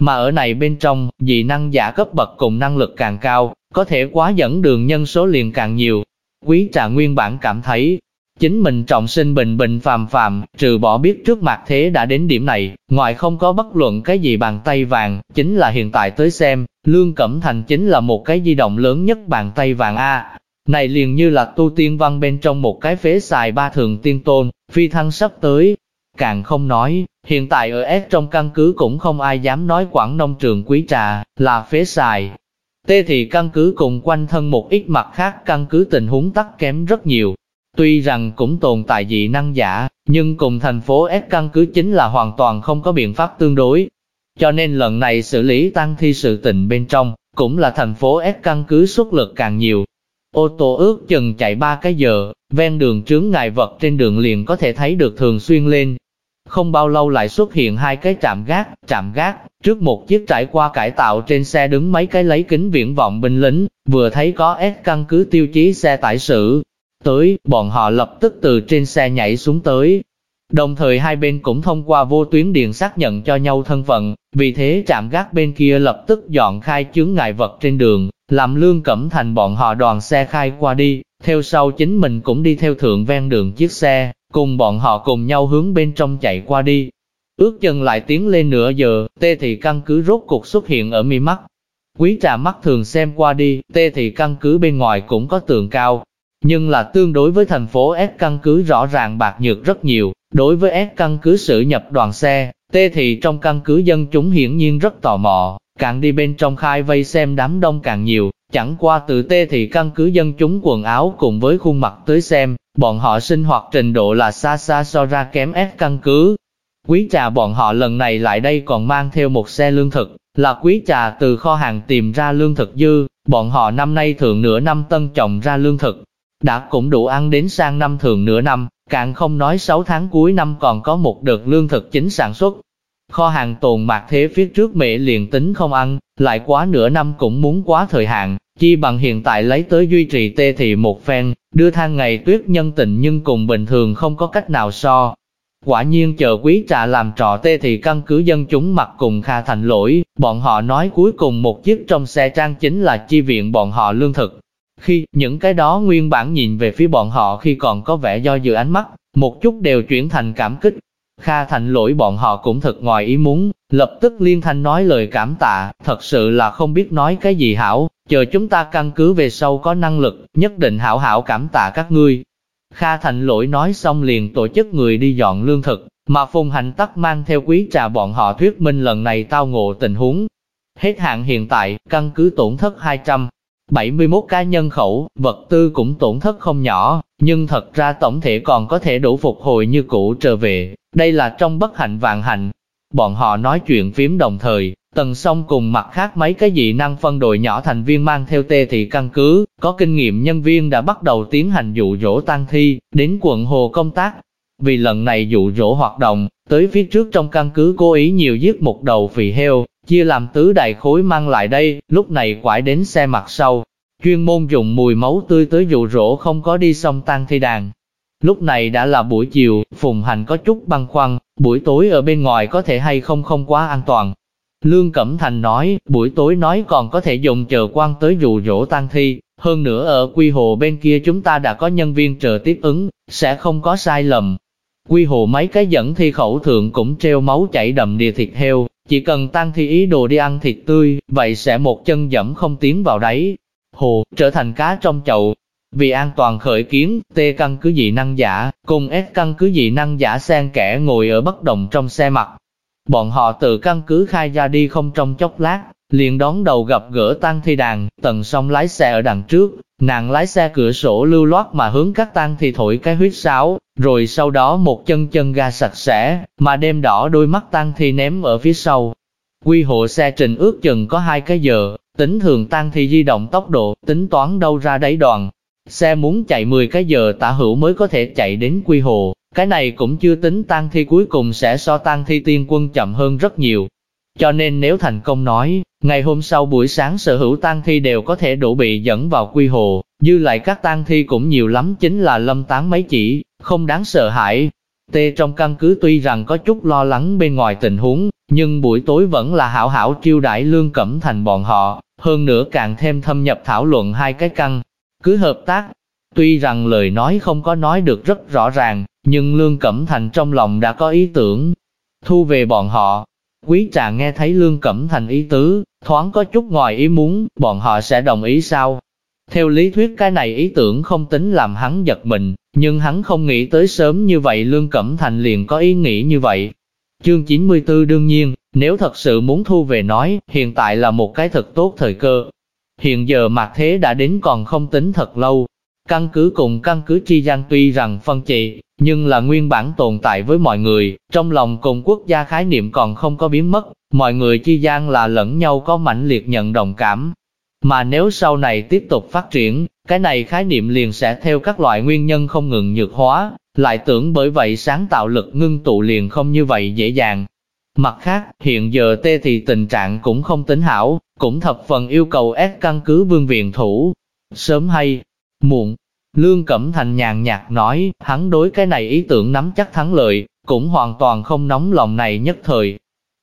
mà ở này bên trong, dị năng giả cấp bậc cùng năng lực càng cao, có thể quá dẫn đường nhân số liền càng nhiều. Quý trà nguyên bản cảm thấy, chính mình trọng sinh bình bình phàm phàm, trừ bỏ biết trước mặt thế đã đến điểm này, ngoài không có bất luận cái gì bàn tay vàng, chính là hiện tại tới xem, Lương Cẩm Thành chính là một cái di động lớn nhất bàn tay vàng A. Này liền như là tu tiên văn bên trong một cái phế xài ba thường tiên tôn, phi thăng sắp tới, Càng không nói, hiện tại ở S trong căn cứ cũng không ai dám nói quảng nông trường quý trà, là phế xài. Tê thì căn cứ cùng quanh thân một ít mặt khác căn cứ tình huống tắc kém rất nhiều. Tuy rằng cũng tồn tại dị năng giả, nhưng cùng thành phố S căn cứ chính là hoàn toàn không có biện pháp tương đối. Cho nên lần này xử lý tăng thi sự tình bên trong, cũng là thành phố S căn cứ xuất lực càng nhiều. Ô tô ước chừng chạy ba cái giờ, ven đường trướng ngại vật trên đường liền có thể thấy được thường xuyên lên, không bao lâu lại xuất hiện hai cái trạm gác, trạm gác, trước một chiếc trải qua cải tạo trên xe đứng mấy cái lấy kính viễn vọng binh lính, vừa thấy có S căn cứ tiêu chí xe tải sử. Tới, bọn họ lập tức từ trên xe nhảy xuống tới. Đồng thời hai bên cũng thông qua vô tuyến điện xác nhận cho nhau thân phận, vì thế trạm gác bên kia lập tức dọn khai chướng ngại vật trên đường, làm lương cẩm thành bọn họ đoàn xe khai qua đi, theo sau chính mình cũng đi theo thượng ven đường chiếc xe, cùng bọn họ cùng nhau hướng bên trong chạy qua đi. Ước chân lại tiến lên nửa giờ, tê thị căn cứ rốt cục xuất hiện ở mi mắt. Quý trà mắt thường xem qua đi, tê thị căn cứ bên ngoài cũng có tường cao, nhưng là tương đối với thành phố S căn cứ rõ ràng bạc nhược rất nhiều. Đối với S căn cứ sự nhập đoàn xe, tê thị trong căn cứ dân chúng hiển nhiên rất tò mò, càng đi bên trong khai vây xem đám đông càng nhiều, chẳng qua từ tê thị căn cứ dân chúng quần áo cùng với khuôn mặt tới xem, bọn họ sinh hoạt trình độ là xa xa so ra kém S căn cứ. Quý trà bọn họ lần này lại đây còn mang theo một xe lương thực, là quý trà từ kho hàng tìm ra lương thực dư, bọn họ năm nay thường nửa năm tân trồng ra lương thực, đã cũng đủ ăn đến sang năm thường nửa năm, càng không nói 6 tháng cuối năm còn có một đợt lương thực chính sản xuất. Kho hàng tồn mạc thế phía trước mẹ liền tính không ăn, lại quá nửa năm cũng muốn quá thời hạn, chi bằng hiện tại lấy tới duy trì tê thị một phen, đưa thang ngày tuyết nhân tình nhưng cùng bình thường không có cách nào so. Quả nhiên chờ quý trà làm trò tê thì căn cứ dân chúng mặc cùng Kha thành lỗi, bọn họ nói cuối cùng một chiếc trong xe trang chính là chi viện bọn họ lương thực. Khi những cái đó nguyên bản nhìn về phía bọn họ khi còn có vẻ do dự ánh mắt, một chút đều chuyển thành cảm kích. Kha Thành lỗi bọn họ cũng thật ngoài ý muốn, lập tức liên thanh nói lời cảm tạ, thật sự là không biết nói cái gì hảo, chờ chúng ta căn cứ về sau có năng lực, nhất định hảo hảo cảm tạ các ngươi. Kha Thành lỗi nói xong liền tổ chức người đi dọn lương thực, mà Phùng Hành Tắc mang theo quý trà bọn họ thuyết minh lần này tao ngộ tình huống. Hết hạn hiện tại, căn cứ tổn thất 200, 71 cá nhân khẩu, vật tư cũng tổn thất không nhỏ, nhưng thật ra tổng thể còn có thể đủ phục hồi như cũ trở về, đây là trong bất hạnh vạn hạnh. Bọn họ nói chuyện phím đồng thời, tần song cùng mặt khác mấy cái dị năng phân đội nhỏ thành viên mang theo tê thị căn cứ, có kinh nghiệm nhân viên đã bắt đầu tiến hành dụ dỗ tăng thi, đến quận hồ công tác. Vì lần này dụ dỗ hoạt động, tới phía trước trong căn cứ cố ý nhiều giết một đầu phì heo, chia làm tứ đại khối mang lại đây, lúc này quải đến xe mặt sau. Chuyên môn dùng mùi máu tươi tới dụ dỗ không có đi xong tăng thi đàn. Lúc này đã là buổi chiều, Phùng Hành có chút băn khoăn, buổi tối ở bên ngoài có thể hay không không quá an toàn. Lương Cẩm Thành nói, buổi tối nói còn có thể dùng chờ quan tới dụ dỗ tăng thi, hơn nữa ở quy hồ bên kia chúng ta đã có nhân viên chờ tiếp ứng, sẽ không có sai lầm. Quy hồ mấy cái dẫn thi khẩu thượng cũng treo máu chảy đầm đìa thịt heo, chỉ cần tăng thi ý đồ đi ăn thịt tươi, vậy sẽ một chân dẫm không tiến vào đáy. Hồ, trở thành cá trong chậu. Vì an toàn khởi kiến, T căn cứ dị năng giả, cùng S căn cứ dị năng giả xen kẽ ngồi ở bất động trong xe mặt. Bọn họ từ căn cứ khai ra đi không trong chốc lát, liền đón đầu gặp gỡ tăng thi đàn, tần song lái xe ở đằng trước, nàng lái xe cửa sổ lưu loát mà hướng các tăng thi thổi cái huyết sáo, rồi sau đó một chân chân ga sạch sẽ, mà đem đỏ đôi mắt tăng thi ném ở phía sau. Quy hộ xe trình ước chừng có hai cái giờ, tính thường tăng thi di động tốc độ, tính toán đâu ra đấy đoàn. Xe muốn chạy 10 cái giờ tả hữu mới có thể chạy đến quy hồ, cái này cũng chưa tính tăng thi cuối cùng sẽ so tăng thi tiên quân chậm hơn rất nhiều. Cho nên nếu thành công nói, ngày hôm sau buổi sáng sở hữu tang thi đều có thể đổ bị dẫn vào quy hồ, dư lại các tang thi cũng nhiều lắm chính là lâm tán mấy chỉ, không đáng sợ hãi. Tê trong căn cứ tuy rằng có chút lo lắng bên ngoài tình huống, nhưng buổi tối vẫn là hảo hảo chiêu đãi lương cẩm thành bọn họ, hơn nữa càng thêm thâm nhập thảo luận hai cái căn. Cứ hợp tác, tuy rằng lời nói không có nói được rất rõ ràng, nhưng lương cẩm thành trong lòng đã có ý tưởng. Thu về bọn họ, Quý trà nghe thấy Lương Cẩm Thành ý tứ, thoáng có chút ngoài ý muốn, bọn họ sẽ đồng ý sao? Theo lý thuyết cái này ý tưởng không tính làm hắn giật mình, nhưng hắn không nghĩ tới sớm như vậy Lương Cẩm Thành liền có ý nghĩ như vậy. Chương 94 đương nhiên, nếu thật sự muốn thu về nói, hiện tại là một cái thật tốt thời cơ. Hiện giờ mặt thế đã đến còn không tính thật lâu. Căn cứ cùng căn cứ chi gian tuy rằng phân trị, nhưng là nguyên bản tồn tại với mọi người, trong lòng cùng quốc gia khái niệm còn không có biến mất, mọi người chi gian là lẫn nhau có mãnh liệt nhận đồng cảm. Mà nếu sau này tiếp tục phát triển, cái này khái niệm liền sẽ theo các loại nguyên nhân không ngừng nhược hóa, lại tưởng bởi vậy sáng tạo lực ngưng tụ liền không như vậy dễ dàng. Mặt khác, hiện giờ tê thì tình trạng cũng không tính hảo, cũng thập phần yêu cầu ép căn cứ vương viện thủ. Sớm hay, muộn, Lương Cẩm Thành nhàn nhạt nói, hắn đối cái này ý tưởng nắm chắc thắng lợi, cũng hoàn toàn không nóng lòng này nhất thời.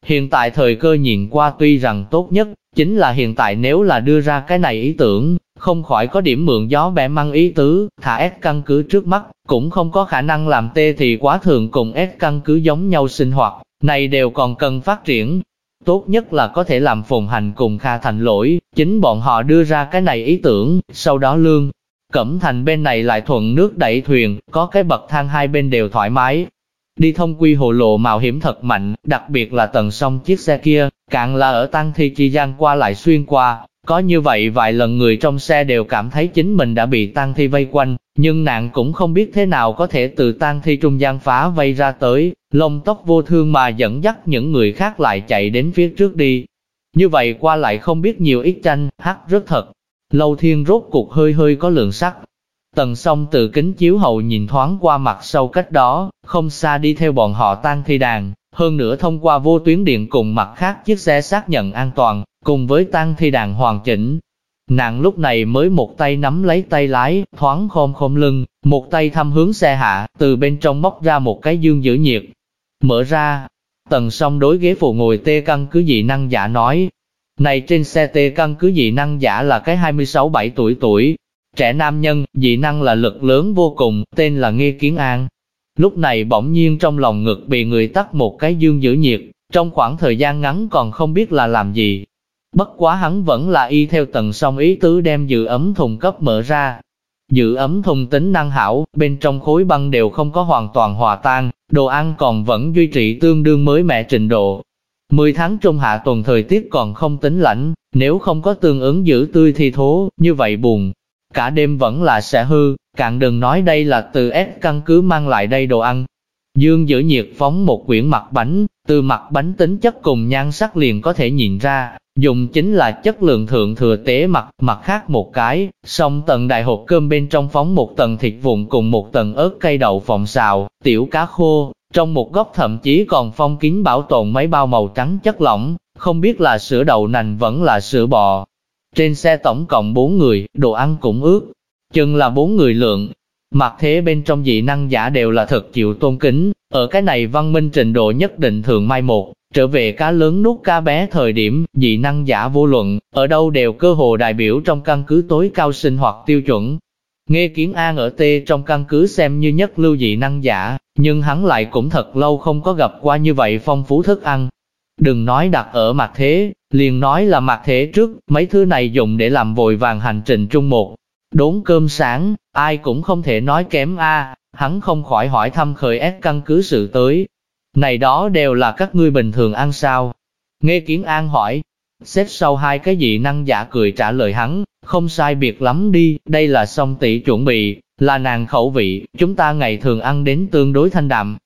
Hiện tại thời cơ nhìn qua tuy rằng tốt nhất, chính là hiện tại nếu là đưa ra cái này ý tưởng, không khỏi có điểm mượn gió bẻ măng ý tứ, thả S căn cứ trước mắt, cũng không có khả năng làm tê thì quá thường cùng S căn cứ giống nhau sinh hoạt, này đều còn cần phát triển. Tốt nhất là có thể làm phùng hành cùng Kha Thành lỗi, chính bọn họ đưa ra cái này ý tưởng, sau đó lương, Cẩm thành bên này lại thuận nước đẩy thuyền, có cái bậc thang hai bên đều thoải mái. Đi thông quy hồ lộ mạo hiểm thật mạnh, đặc biệt là tầng sông chiếc xe kia, càng là ở tăng thi chi gian qua lại xuyên qua. Có như vậy vài lần người trong xe đều cảm thấy chính mình đã bị tăng thi vây quanh, nhưng nạn cũng không biết thế nào có thể từ tăng thi trung gian phá vây ra tới, lông tóc vô thương mà dẫn dắt những người khác lại chạy đến phía trước đi. Như vậy qua lại không biết nhiều ít tranh, hắc rất thật, Lâu thiên rốt cuộc hơi hơi có lượng sắc. Tần song từ kính chiếu hậu nhìn thoáng qua mặt sau cách đó, không xa đi theo bọn họ tan thi đàn, hơn nữa thông qua vô tuyến điện cùng mặt khác chiếc xe xác nhận an toàn, cùng với tan thi đàn hoàn chỉnh. Nàng lúc này mới một tay nắm lấy tay lái, thoáng khom khom lưng, một tay thăm hướng xe hạ, từ bên trong móc ra một cái dương giữ nhiệt. Mở ra, tần song đối ghế phụ ngồi tê căng cứ dị năng giả nói, này trên xe tê căn cứ dị năng giả là cái 26-7 tuổi tuổi, trẻ nam nhân, dị năng là lực lớn vô cùng, tên là Nghi Kiến An. Lúc này bỗng nhiên trong lòng ngực bị người tắt một cái dương giữ nhiệt, trong khoảng thời gian ngắn còn không biết là làm gì. Bất quá hắn vẫn là y theo tầng song ý tứ đem dự ấm thùng cấp mở ra. Dự ấm thùng tính năng hảo, bên trong khối băng đều không có hoàn toàn hòa tan, đồ ăn còn vẫn duy trì tương đương mới mẻ trình độ. Mười tháng trong hạ tuần thời tiết còn không tính lạnh, nếu không có tương ứng giữ tươi thì thố, như vậy buồn. Cả đêm vẫn là sẽ hư, cạn đừng nói đây là từ S căn cứ mang lại đây đồ ăn. Dương giữ nhiệt phóng một quyển mặt bánh, từ mặt bánh tính chất cùng nhan sắc liền có thể nhìn ra, dùng chính là chất lượng thượng thừa tế mặt, mặt khác một cái, xong tầng đại hộp cơm bên trong phóng một tầng thịt vụn cùng một tầng ớt cây đậu phộng xào, tiểu cá khô, trong một góc thậm chí còn phong kín bảo tồn mấy bao màu trắng chất lỏng, không biết là sữa đậu nành vẫn là sữa bò. Trên xe tổng cộng 4 người, đồ ăn cũng ướt, chừng là 4 người lượng. Mặt thế bên trong dị năng giả đều là thật chịu tôn kính, ở cái này văn minh trình độ nhất định thường mai một, trở về cá lớn nuốt cá bé thời điểm, dị năng giả vô luận, ở đâu đều cơ hồ đại biểu trong căn cứ tối cao sinh hoạt tiêu chuẩn. Nghe Kiến An ở T trong căn cứ xem như nhất lưu dị năng giả, nhưng hắn lại cũng thật lâu không có gặp qua như vậy phong phú thức ăn. Đừng nói đặt ở mặt thế, liền nói là mặt thế trước, mấy thứ này dùng để làm vội vàng hành trình trung một. Đốn cơm sáng, ai cũng không thể nói kém a hắn không khỏi hỏi thăm khởi ép căn cứ sự tới. Này đó đều là các ngươi bình thường ăn sao? Nghe Kiến An hỏi, xếp sau hai cái dị năng giả cười trả lời hắn, không sai biệt lắm đi, đây là song tỷ chuẩn bị, là nàng khẩu vị, chúng ta ngày thường ăn đến tương đối thanh đạm.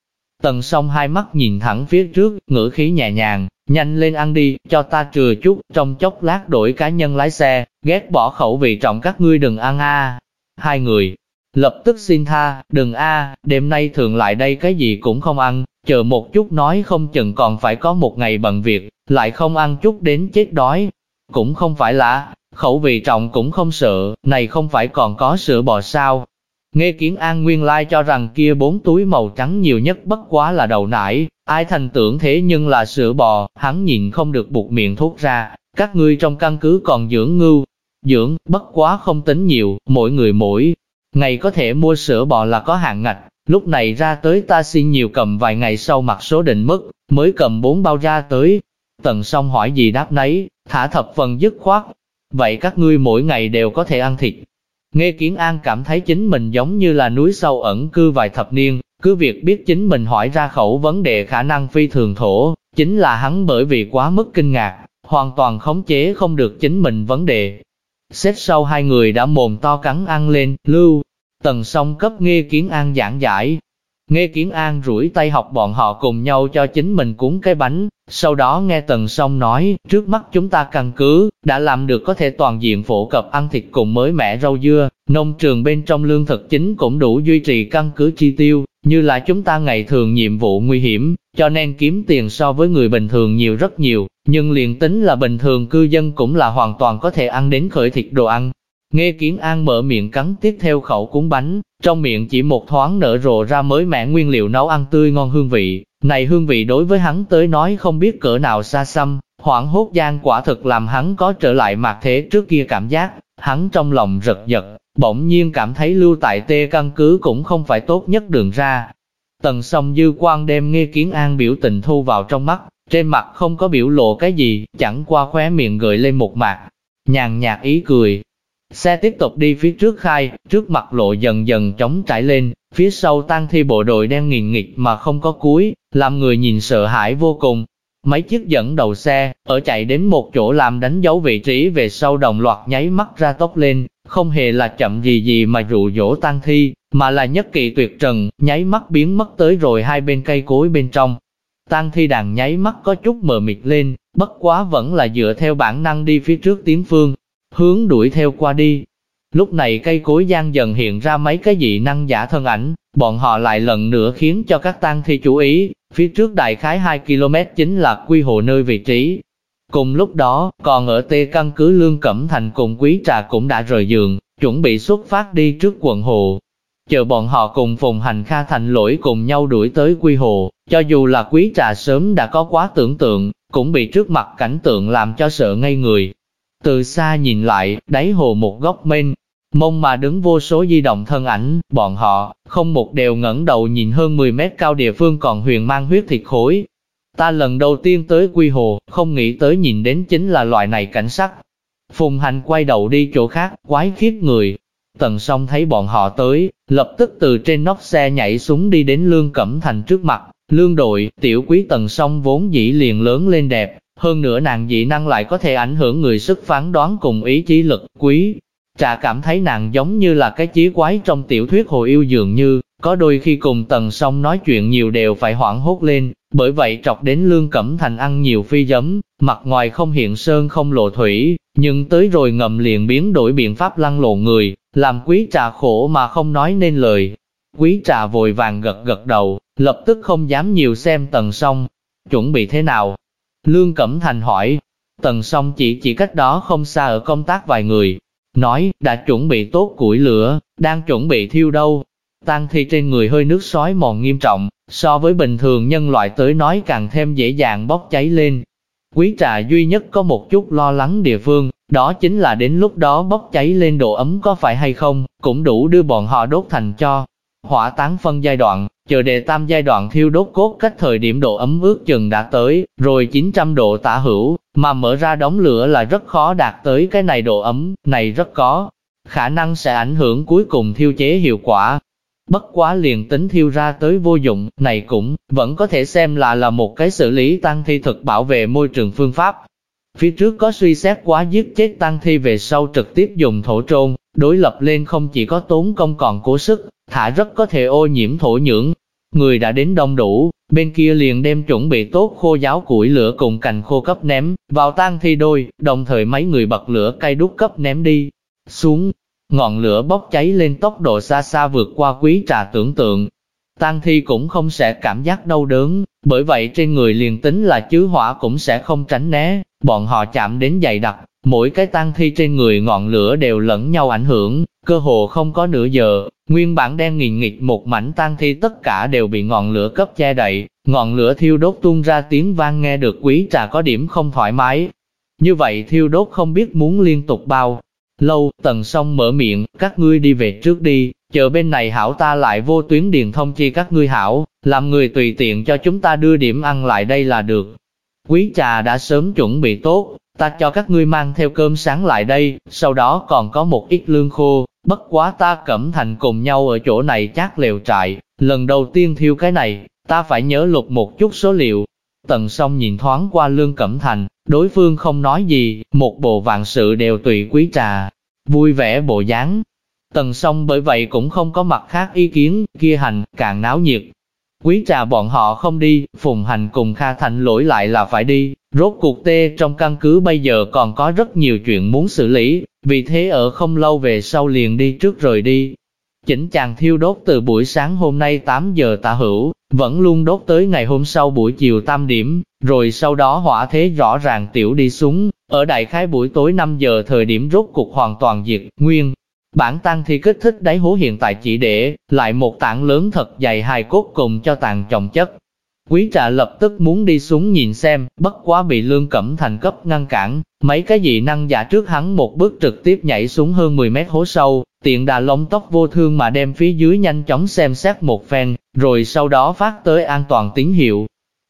Tần song hai mắt nhìn thẳng phía trước, ngữ khí nhẹ nhàng, nhanh lên ăn đi, cho ta trừ chút, trong chốc lát đổi cá nhân lái xe, ghét bỏ khẩu vị trọng các ngươi đừng ăn a. Hai người, lập tức xin tha, đừng a, đêm nay thường lại đây cái gì cũng không ăn, chờ một chút nói không chừng còn phải có một ngày bận việc, lại không ăn chút đến chết đói. Cũng không phải là, khẩu vị trọng cũng không sợ, này không phải còn có sữa bò sao, Nghe kiến an nguyên lai cho rằng kia bốn túi màu trắng nhiều nhất bất quá là đầu nải, ai thành tưởng thế nhưng là sữa bò, hắn nhìn không được buộc miệng thuốc ra, các ngươi trong căn cứ còn dưỡng ngưu, dưỡng, bất quá không tính nhiều, mỗi người mỗi ngày có thể mua sữa bò là có hạn ngạch, lúc này ra tới ta xin nhiều cầm vài ngày sau mặc số định mức, mới cầm bốn bao ra tới. Tần song hỏi gì đáp nấy, thả thập phần dứt khoát. Vậy các ngươi mỗi ngày đều có thể ăn thịt, Nghe Kiến An cảm thấy chính mình giống như là núi sâu ẩn cư vài thập niên, cứ việc biết chính mình hỏi ra khẩu vấn đề khả năng phi thường thổ, chính là hắn bởi vì quá mức kinh ngạc, hoàn toàn khống chế không được chính mình vấn đề. Xếp sau hai người đã mồm to cắn ăn lên, lưu, tần song cấp nghe Kiến An giảng giải, Nghe Kiến An rủi tay học bọn họ cùng nhau cho chính mình cuốn cái bánh, sau đó nghe Tần Song nói, trước mắt chúng ta căn cứ, đã làm được có thể toàn diện phổ cập ăn thịt cùng mới mẻ rau dưa, nông trường bên trong lương thực chính cũng đủ duy trì căn cứ chi tiêu, như là chúng ta ngày thường nhiệm vụ nguy hiểm, cho nên kiếm tiền so với người bình thường nhiều rất nhiều, nhưng liền tính là bình thường cư dân cũng là hoàn toàn có thể ăn đến khởi thịt đồ ăn, Nghe Kiến An mở miệng cắn tiếp theo khẩu cuốn bánh, trong miệng chỉ một thoáng nở rộ ra mới mẻ nguyên liệu nấu ăn tươi ngon hương vị. Này hương vị đối với hắn tới nói không biết cỡ nào xa xăm, hoảng hốt gian quả thực làm hắn có trở lại mặt thế trước kia cảm giác, hắn trong lòng rực giật, bỗng nhiên cảm thấy lưu tại tê căn cứ cũng không phải tốt nhất đường ra. Tần song dư quan đem nghe kiến an biểu tình thu vào trong mắt, trên mặt không có biểu lộ cái gì, chẳng qua khóe miệng gợi lên một mạc, nhàn nhạt ý cười, Xe tiếp tục đi phía trước khai, trước mặt lộ dần dần trống trải lên, phía sau tang thi bộ đội đen nghiền nghịch mà không có cuối, làm người nhìn sợ hãi vô cùng. Mấy chiếc dẫn đầu xe, ở chạy đến một chỗ làm đánh dấu vị trí về sau đồng loạt nháy mắt ra tốc lên, không hề là chậm gì gì mà dụ dỗ tang thi, mà là nhất kỳ tuyệt trần, nháy mắt biến mất tới rồi hai bên cây cối bên trong. tang thi đàn nháy mắt có chút mờ mịt lên, bất quá vẫn là dựa theo bản năng đi phía trước tiến phương, hướng đuổi theo qua đi. Lúc này cây cối gian dần hiện ra mấy cái dị năng giả thân ảnh, bọn họ lại lần nữa khiến cho các tang thi chú ý, phía trước đại khái 2 km chính là quy hồ nơi vị trí. Cùng lúc đó, còn ở tê căn cứ Lương Cẩm Thành cùng Quý Trà cũng đã rời giường, chuẩn bị xuất phát đi trước quận hồ. Chờ bọn họ cùng Phùng Hành Kha Thành lỗi cùng nhau đuổi tới Quy Hồ, cho dù là Quý Trà sớm đã có quá tưởng tượng, cũng bị trước mặt cảnh tượng làm cho sợ ngây người, từ xa nhìn lại, đáy hồ một góc mênh, mông mà đứng vô số di động thân ảnh, bọn họ, không một đều ngẩng đầu nhìn hơn 10 mét cao địa phương còn huyền mang huyết thịt khối. Ta lần đầu tiên tới Quy Hồ, không nghĩ tới nhìn đến chính là loại này cảnh sắc. Phùng Hành quay đầu đi chỗ khác, quái khiếp người. Tần song thấy bọn họ tới, lập tức từ trên nóc xe nhảy xuống đi đến Lương Cẩm Thành trước mặt. Lương đội, tiểu quý tần song vốn dĩ liền lớn lên đẹp, hơn nữa nàng dị năng lại có thể ảnh hưởng người sức phán đoán cùng ý chí lực, quý. Trà cảm thấy nàng giống như là cái chí quái trong tiểu thuyết hồ yêu dường như, có đôi khi cùng tần song nói chuyện nhiều đều phải hoảng hốt lên, bởi vậy trọc đến lương cẩm thành ăn nhiều phi giấm, mặt ngoài không hiện sơn không lộ thủy, nhưng tới rồi ngầm liền biến đổi biện pháp lăn lộn người, làm quý trà khổ mà không nói nên lời. Quý trà vội vàng gật gật đầu, lập tức không dám nhiều xem tần song, chuẩn bị thế nào, Lương Cẩm Thành hỏi, tần song chỉ chỉ cách đó không xa ở công tác vài người, nói, đã chuẩn bị tốt củi lửa, đang chuẩn bị thiêu đâu. Tăng thi trên người hơi nước sói mòn nghiêm trọng, so với bình thường nhân loại tới nói càng thêm dễ dàng bốc cháy lên. Quý trà duy nhất có một chút lo lắng địa phương, đó chính là đến lúc đó bốc cháy lên độ ấm có phải hay không, cũng đủ đưa bọn họ đốt thành cho. Hỏa tán phân giai đoạn, chờ đề tam giai đoạn thiêu đốt cốt cách thời điểm độ ấm ước chừng đã tới, rồi 900 độ tả hữu, mà mở ra đống lửa là rất khó đạt tới cái này độ ấm, này rất có khả năng sẽ ảnh hưởng cuối cùng thiêu chế hiệu quả. Bất quá liền tính thiêu ra tới vô dụng, này cũng vẫn có thể xem là là một cái xử lý tăng thi thực bảo vệ môi trường phương pháp. Phía trước có suy xét quá giết chết tăng thi về sau trực tiếp dùng thổ trôn, đối lập lên không chỉ có tốn công còn cố sức, thả rất có thể ô nhiễm thổ nhưỡng. Người đã đến đông đủ, bên kia liền đem chuẩn bị tốt khô giáo củi lửa cùng cành khô cấp ném, vào tan thi đôi, đồng thời mấy người bật lửa cây đút cấp ném đi. Xuống, ngọn lửa bốc cháy lên tốc độ xa xa vượt qua quý trà tưởng tượng. Tang thi cũng không sẽ cảm giác đau đớn, bởi vậy trên người liền tính là chứa hỏa cũng sẽ không tránh né, bọn họ chạm đến dày đặc, mỗi cái tang thi trên người ngọn lửa đều lẫn nhau ảnh hưởng, cơ hồ không có nửa giờ, Nguyên bản đen nghìn nghịch một mảnh tang thi tất cả đều bị ngọn lửa cấp che đậy, ngọn lửa thiêu đốt tuôn ra tiếng vang nghe được quý trà có điểm không thoải mái. Như vậy thiêu đốt không biết muốn liên tục bao. Lâu, tần song mở miệng, các ngươi đi về trước đi, chờ bên này hảo ta lại vô tuyến điện thông chi các ngươi hảo, làm người tùy tiện cho chúng ta đưa điểm ăn lại đây là được. Quý trà đã sớm chuẩn bị tốt, ta cho các ngươi mang theo cơm sáng lại đây, sau đó còn có một ít lương khô, bất quá ta cẩm thành cùng nhau ở chỗ này chát lều trại, lần đầu tiên thiêu cái này, ta phải nhớ lục một chút số liệu. Tần song nhìn thoáng qua lương cẩm thành, đối phương không nói gì, một bộ vạn sự đều tùy quý trà, vui vẻ bộ dáng. Tần song bởi vậy cũng không có mặt khác ý kiến, kia hành, càng náo nhiệt, Quý trà bọn họ không đi, Phùng Hành cùng Kha Thành lỗi lại là phải đi, rốt cuộc tê trong căn cứ bây giờ còn có rất nhiều chuyện muốn xử lý, vì thế ở không lâu về sau liền đi trước rời đi. Chỉnh chàng thiêu đốt từ buổi sáng hôm nay 8 giờ tạ hữu, vẫn luôn đốt tới ngày hôm sau buổi chiều tam điểm, rồi sau đó hỏa thế rõ ràng tiểu đi xuống, ở đại khái buổi tối 5 giờ thời điểm rốt cuộc hoàn toàn diệt, nguyên, Bản tăng thì kích thích đáy hố hiện tại chỉ để lại một tảng lớn thật dày hài cốt cùng cho tàn trọng chất. Quý trà lập tức muốn đi xuống nhìn xem, bất quá bị lương cẩm thành cấp ngăn cản, mấy cái dị năng giả trước hắn một bước trực tiếp nhảy xuống hơn 10 mét hố sâu, tiện đà lông tóc vô thương mà đem phía dưới nhanh chóng xem xét một phen, rồi sau đó phát tới an toàn tín hiệu.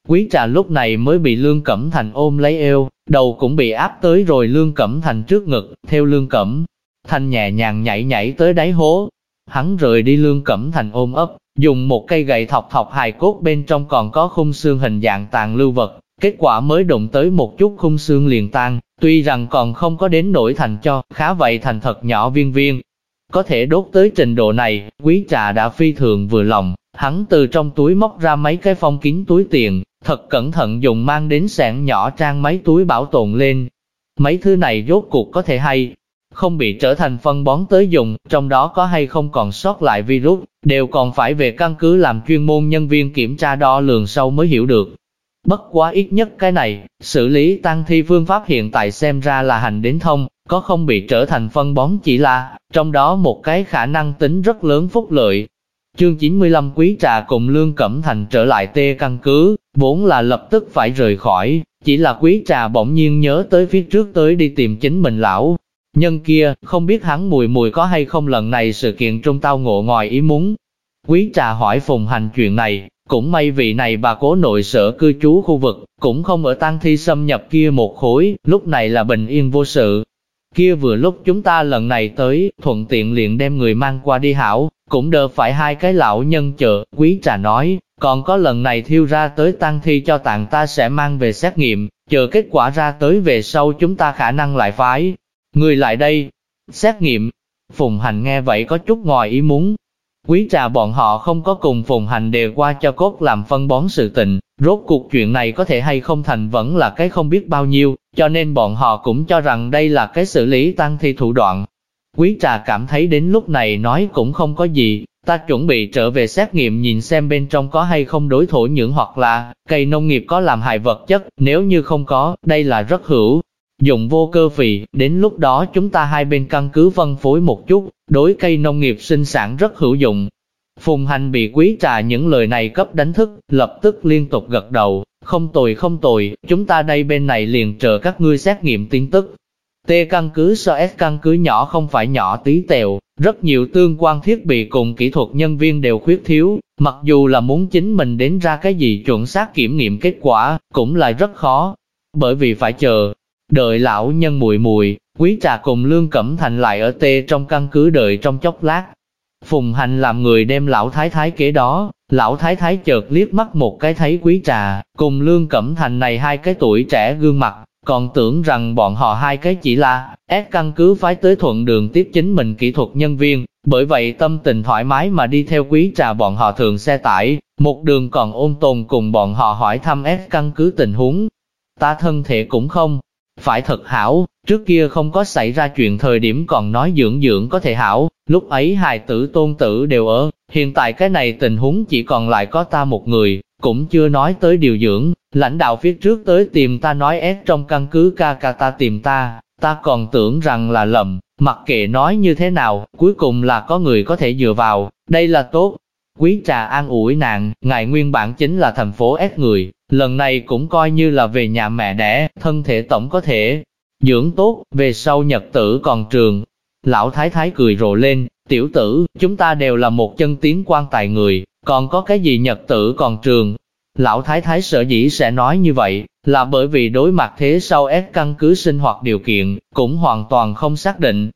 Quý trà lúc này mới bị lương cẩm thành ôm lấy eo, đầu cũng bị áp tới rồi lương cẩm thành trước ngực, theo lương cẩm Thanh nhẹ nhàng nhảy nhảy tới đáy hố. Hắn rời đi lương cẩm thành ôm ấp, dùng một cây gậy thọc thọc hài cốt bên trong còn có khung xương hình dạng tàn lưu vật. Kết quả mới đụng tới một chút khung xương liền tan, tuy rằng còn không có đến nổi thành cho, khá vậy thành thật nhỏ viên viên. Có thể đốt tới trình độ này, quý trà đã phi thường vừa lòng, hắn từ trong túi móc ra mấy cái phong kín túi tiền, thật cẩn thận dùng mang đến sạn nhỏ trang mấy túi bảo tồn lên. Mấy thứ này rốt cuộc có thể hay, không bị trở thành phân bón tới dùng, trong đó có hay không còn sót lại virus, đều còn phải về căn cứ làm chuyên môn nhân viên kiểm tra đo lường sâu mới hiểu được. Bất quá ít nhất cái này, xử lý tăng thi phương pháp hiện tại xem ra là hành đến thông, có không bị trở thành phân bón chỉ là, trong đó một cái khả năng tính rất lớn phúc lợi. Chương 95 Quý Trà cùng Lương Cẩm Thành trở lại tê căn cứ, vốn là lập tức phải rời khỏi, chỉ là Quý Trà bỗng nhiên nhớ tới phía trước tới đi tìm chính mình lão, Nhân kia, không biết hắn mùi mùi có hay không lần này sự kiện trung tao ngộ ngoài ý muốn. Quý trà hỏi Phùng Hành chuyện này, cũng may vị này bà cố nội sở cư trú khu vực, cũng không ở tang thi xâm nhập kia một khối, lúc này là bình yên vô sự. Kia vừa lúc chúng ta lần này tới, thuận tiện liền đem người mang qua đi hảo, cũng đỡ phải hai cái lão nhân chờ, quý trà nói, còn có lần này thiêu ra tới tang thi cho tạng ta sẽ mang về xét nghiệm, chờ kết quả ra tới về sau chúng ta khả năng lại phái. Người lại đây, xét nghiệm. Phùng Hành nghe vậy có chút ngoài ý muốn. Quý trà bọn họ không có cùng Phùng Hành đề qua cho cốt làm phân bón sự tình, rốt cuộc chuyện này có thể hay không thành vẫn là cái không biết bao nhiêu, cho nên bọn họ cũng cho rằng đây là cái xử lý tăng thi thủ đoạn. Quý trà cảm thấy đến lúc này nói cũng không có gì, Ta chuẩn bị trở về xét nghiệm nhìn xem bên trong có hay không đối thổ nhưỡng hoặc là cây nông nghiệp có làm hại vật chất, nếu như không có, đây là rất hữu. Dụng vô cơ phì, đến lúc đó chúng ta hai bên căn cứ phân phối một chút, đối cây nông nghiệp sinh sản rất hữu dụng. Phùng Hành bị quý trà những lời này cấp đánh thức, lập tức liên tục gật đầu, không tồi không tồi, chúng ta đây bên này liền chờ các ngươi xét nghiệm tin tức, T căn cứ so S căn cứ nhỏ không phải nhỏ tí tèo, rất nhiều tương quan thiết bị cùng kỹ thuật nhân viên đều khuyết thiếu, mặc dù là muốn chính mình đến ra cái gì chuẩn xác kiểm nghiệm kết quả, cũng là rất khó, bởi vì phải chờ. Đợi lão nhân mùi mùi, quý trà cùng Lương Cẩm Thành lại ở tê trong căn cứ đợi trong chốc lát. Phùng Hành làm người đem lão thái thái kế đó, lão thái thái chợt liếc mắt một cái thấy quý trà, cùng Lương Cẩm Thành này hai cái tuổi trẻ gương mặt, còn tưởng rằng bọn họ hai cái chỉ là ép căn cứ phái tới thuận đường tiếp chính mình kỹ thuật nhân viên, bởi vậy tâm tình thoải mái mà đi theo quý trà bọn họ thường xe tải, một đường còn ôn tồn cùng bọn họ hỏi thăm ép căn cứ tình huống. Ta thân thể cũng không, phải thật hảo, trước kia không có xảy ra chuyện thời điểm còn nói dưỡng dưỡng có thể hảo, lúc ấy hài tử tôn tử đều ở, hiện tại cái này tình huống chỉ còn lại có ta một người, cũng chưa nói tới điều dưỡng, lãnh đạo phía trước tới tìm ta nói ép trong căn cứ ca ca ta tìm ta, ta còn tưởng rằng là lầm, mặc kệ nói như thế nào, cuối cùng là có người có thể dựa vào, đây là tốt. Quý trà an ủi nàng, ngài nguyên bản chính là thành phố ép người, lần này cũng coi như là về nhà mẹ đẻ, thân thể tổng có thể dưỡng tốt, về sau nhật tử còn trường. Lão thái thái cười rộ lên, tiểu tử, chúng ta đều là một chân tiến quan tài người, còn có cái gì nhật tử còn trường? Lão Thái Thái sợ dĩ sẽ nói như vậy, là bởi vì đối mặt thế sau ép căn cứ sinh hoạt điều kiện, cũng hoàn toàn không xác định.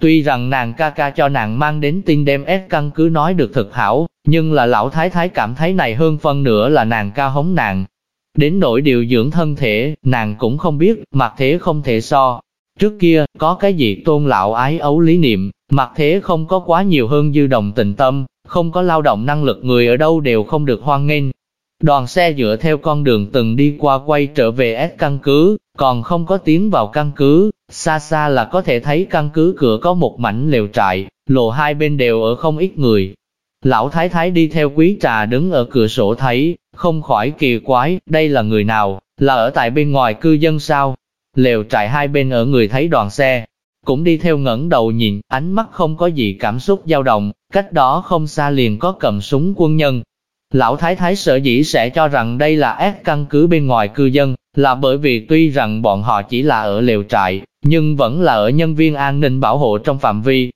Tuy rằng nàng ca ca cho nàng mang đến tin đem ép căn cứ nói được thực hảo, nhưng là lão thái thái cảm thấy này hơn phân nửa là nàng ca hống nàng. Đến nỗi điều dưỡng thân thể, nàng cũng không biết, mặt thế không thể so. Trước kia, có cái gì tôn lão ái ấu lý niệm, mặt thế không có quá nhiều hơn dư đồng tình tâm, không có lao động năng lực người ở đâu đều không được hoan nghênh. Đoàn xe dựa theo con đường từng đi qua quay trở về S căn cứ, còn không có tiến vào căn cứ, xa xa là có thể thấy căn cứ cửa có một mảnh lều trại, lộ hai bên đều ở không ít người. Lão Thái Thái đi theo quý trà đứng ở cửa sổ thấy, không khỏi kỳ quái, đây là người nào, là ở tại bên ngoài cư dân sao? Lều trại hai bên ở người thấy đoàn xe, cũng đi theo ngẩng đầu nhìn, ánh mắt không có gì cảm xúc dao động, cách đó không xa liền có cầm súng quân nhân. Lão Thái Thái sợ dĩ sẽ cho rằng đây là ác căn cứ bên ngoài cư dân, là bởi vì tuy rằng bọn họ chỉ là ở lều trại, nhưng vẫn là ở nhân viên an ninh bảo hộ trong phạm vi.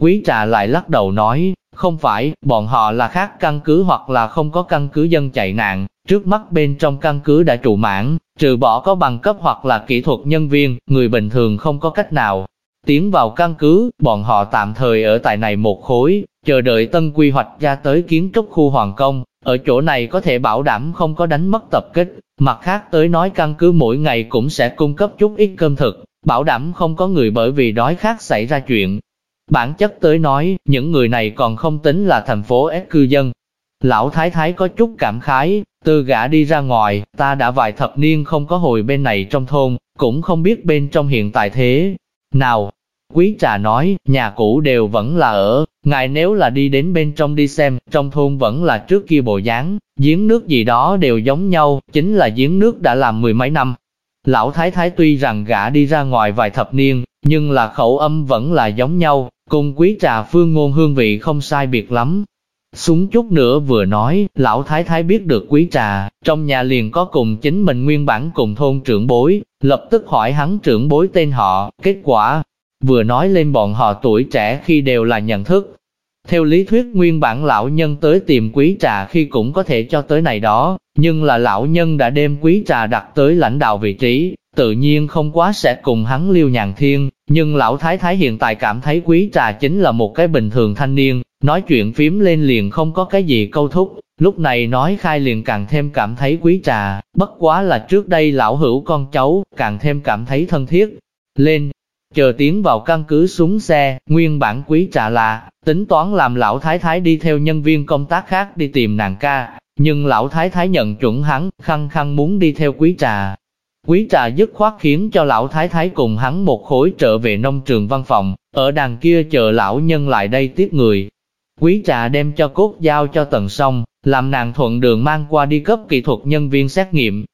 Quý trà lại lắc đầu nói, không phải, bọn họ là khác căn cứ hoặc là không có căn cứ dân chạy nạn, trước mắt bên trong căn cứ đã trụ mãn, trừ bỏ có bằng cấp hoặc là kỹ thuật nhân viên, người bình thường không có cách nào, Tiến vào căn cứ, bọn họ tạm thời ở tại này một khối, chờ đợi tân quy hoạch ra tới kiến trúc khu hoàng công. Ở chỗ này có thể bảo đảm không có đánh mất tập kết, mặt khác tới nói căn cứ mỗi ngày cũng sẽ cung cấp chút ít cơm thực, bảo đảm không có người bởi vì đói khát xảy ra chuyện. Bản chất tới nói, những người này còn không tính là thành phố S cư dân. Lão Thái Thái có chút cảm khái, từ gã đi ra ngoài, ta đã vài thập niên không có hồi bên này trong thôn, cũng không biết bên trong hiện tại thế. Nào, Quý trà nói, nhà cũ đều vẫn là ở, ngài nếu là đi đến bên trong đi xem, trong thôn vẫn là trước kia bộ dáng, giếng nước gì đó đều giống nhau, chính là giếng nước đã làm mười mấy năm. Lão Thái Thái tuy rằng gã đi ra ngoài vài thập niên, nhưng là khẩu âm vẫn là giống nhau, cùng quý trà phương ngôn hương vị không sai biệt lắm. Súng chút nữa vừa nói, lão thái thái biết được quý trà, trong nhà liền có cùng chính mình nguyên bản cùng thôn trưởng bối, lập tức hỏi hắn trưởng bối tên họ, kết quả, vừa nói lên bọn họ tuổi trẻ khi đều là nhận thức. Theo lý thuyết nguyên bản lão nhân tới tìm quý trà khi cũng có thể cho tới này đó, nhưng là lão nhân đã đem quý trà đặt tới lãnh đạo vị trí, tự nhiên không quá sẽ cùng hắn liêu nhàn thiên, nhưng lão thái thái hiện tại cảm thấy quý trà chính là một cái bình thường thanh niên, nói chuyện phím lên liền không có cái gì câu thúc, lúc này nói khai liền càng thêm cảm thấy quý trà, bất quá là trước đây lão hữu con cháu, càng thêm cảm thấy thân thiết. Lên, chờ tiến vào căn cứ xuống xe, nguyên bản quý trà là, tính toán làm lão thái thái đi theo nhân viên công tác khác đi tìm nàng ca, nhưng lão thái thái nhận chuẩn hắn, khăng khăng muốn đi theo quý trà, Quý trà dứt khoát khiến cho lão thái thái cùng hắn một khối trở về nông trường văn phòng, ở đằng kia chờ lão nhân lại đây tiếp người. Quý trà đem cho cốt giao cho tần song, làm nàng thuận đường mang qua đi cấp kỹ thuật nhân viên xét nghiệm.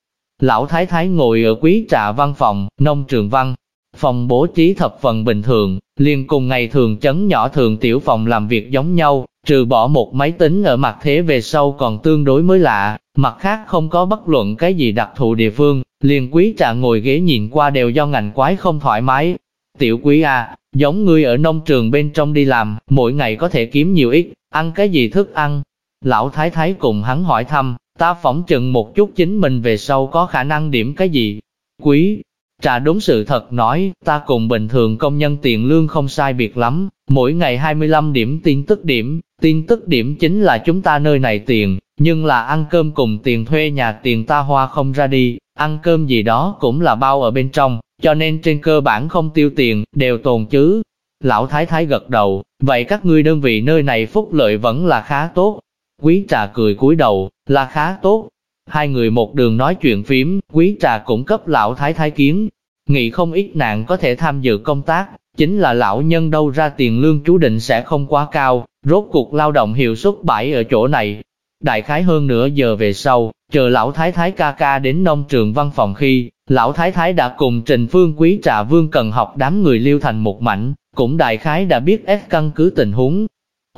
Lão thái thái ngồi ở quý trà văn phòng, nông trường văn. Phòng bố trí thập phần bình thường, liền cùng ngày thường chấn nhỏ thường tiểu phòng làm việc giống nhau, trừ bỏ một máy tính ở mặt thế về sau còn tương đối mới lạ, mặt khác không có bất luận cái gì đặc thù địa phương, liền quý trà ngồi ghế nhìn qua đều do ngành quái không thoải mái. Tiểu quý à, giống ngươi ở nông trường bên trong đi làm, mỗi ngày có thể kiếm nhiều ít, ăn cái gì thức ăn? Lão thái thái cùng hắn hỏi thăm, ta phỏng chừng một chút chính mình về sau có khả năng điểm cái gì? Quý, trà đúng sự thật nói, ta cùng bình thường công nhân tiền lương không sai biệt lắm, mỗi ngày 25 điểm tin tức điểm, tin tức điểm chính là chúng ta nơi này tiền, nhưng là ăn cơm cùng tiền thuê nhà tiền ta hoa không ra đi, ăn cơm gì đó cũng là bao ở bên trong, cho nên trên cơ bản không tiêu tiền, đều tồn chứ. Lão Thái Thái gật đầu, vậy các ngươi đơn vị nơi này phúc lợi vẫn là khá tốt. Quý trà cười cúi đầu, là khá tốt. Hai người một đường nói chuyện phím, quý trà cũng cấp lão Thái Thái kiến. Nghĩ không ít nạn có thể tham dự công tác, chính là lão nhân đâu ra tiền lương chú định sẽ không quá cao, rốt cuộc lao động hiệu suất bãi ở chỗ này, Đại khái hơn nửa giờ về sau, chờ lão thái thái ca ca đến nông trường văn phòng khi, lão thái thái đã cùng Trình Phương Quý Trà Vương Cần học đám người liêu thành một mảnh, cũng đại khái đã biết ép căn cứ tình huống.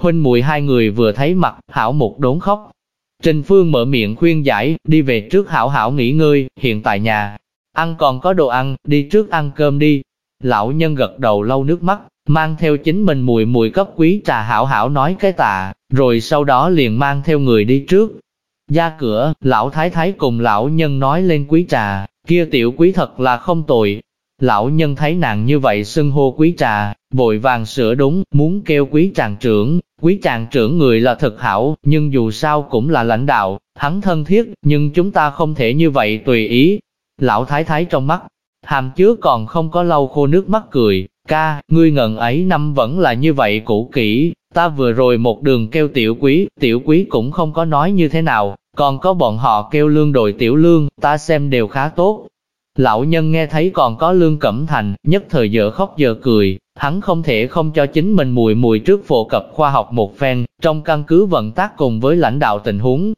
Huynh mùi hai người vừa thấy mặt, hảo một đốn khóc. Trình Phương mở miệng khuyên giải, đi về trước hảo hảo nghỉ ngơi, hiện tại nhà. Ăn còn có đồ ăn, đi trước ăn cơm đi. Lão nhân gật đầu lau nước mắt, mang theo chính mình mùi mùi cấp quý trà hảo hảo nói cái tạ, rồi sau đó liền mang theo người đi trước. Ra cửa, lão thái thái cùng lão nhân nói lên quý trà, kia tiểu quý thật là không tội. Lão nhân thấy nàng như vậy xưng hô quý trà, vội vàng sửa đúng, muốn kêu quý tràng trưởng, quý tràng trưởng người là thật hảo, nhưng dù sao cũng là lãnh đạo, hắn thân thiết, nhưng chúng ta không thể như vậy tùy ý. Lão thái thái trong mắt, hàm chứa còn không có lau khô nước mắt cười, Ca, ngươi ngần ấy năm vẫn là như vậy cũ kỹ, ta vừa rồi một đường kêu tiểu quý, tiểu quý cũng không có nói như thế nào, còn có bọn họ kêu lương đội tiểu lương, ta xem đều khá tốt. Lão nhân nghe thấy còn có lương cẩm thành, nhất thời giờ khóc giờ cười, hắn không thể không cho chính mình mùi mùi trước phổ cập khoa học một phen, trong căn cứ vận tác cùng với lãnh đạo tình huống.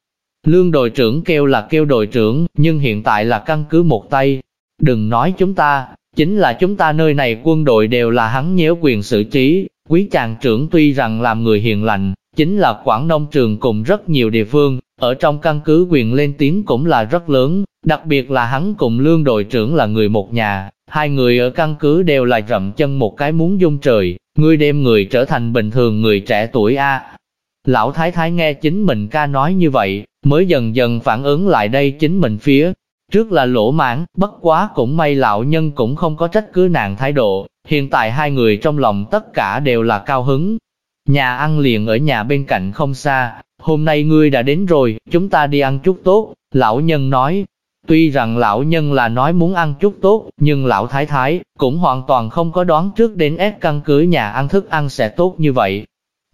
Lương đội trưởng kêu là kêu đội trưởng, nhưng hiện tại là căn cứ một tay. Đừng nói chúng ta, Chính là chúng ta nơi này quân đội đều là hắn nhéo quyền xử trí, quý chàng trưởng tuy rằng làm người hiền lành, chính là Quảng Nông Trường cùng rất nhiều địa phương, ở trong căn cứ quyền lên tiếng cũng là rất lớn, đặc biệt là hắn cùng lương đội trưởng là người một nhà, hai người ở căn cứ đều là rậm chân một cái muốn dung trời, ngươi đem người trở thành bình thường người trẻ tuổi A. Lão Thái Thái nghe chính mình ca nói như vậy, mới dần dần phản ứng lại đây chính mình phía, Trước là lỗ mãn, bất quá cũng may lão nhân cũng không có trách cứ nàng thái độ, hiện tại hai người trong lòng tất cả đều là cao hứng. Nhà ăn liền ở nhà bên cạnh không xa, hôm nay ngươi đã đến rồi, chúng ta đi ăn chút tốt, lão nhân nói. Tuy rằng lão nhân là nói muốn ăn chút tốt, nhưng lão thái thái cũng hoàn toàn không có đoán trước đến ép căn cứ nhà ăn thức ăn sẽ tốt như vậy.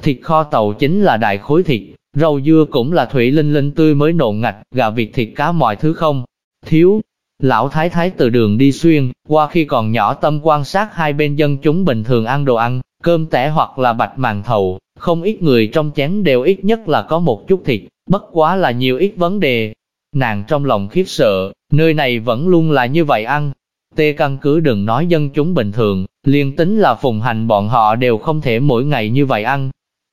Thịt kho tàu chính là đại khối thịt, rau dưa cũng là thủy linh linh tươi mới nộn ngạch, gà vịt thịt cá mọi thứ không, thiếu. Lão thái thái từ đường đi xuyên, qua khi còn nhỏ tâm quan sát hai bên dân chúng bình thường ăn đồ ăn, cơm tẻ hoặc là bạch màng thầu, không ít người trong chén đều ít nhất là có một chút thịt, bất quá là nhiều ít vấn đề. Nàng trong lòng khiếp sợ, nơi này vẫn luôn là như vậy ăn. Tê căn cứ đừng nói dân chúng bình thường, liền tính là phùng hành bọn họ đều không thể mỗi ngày như vậy ăn,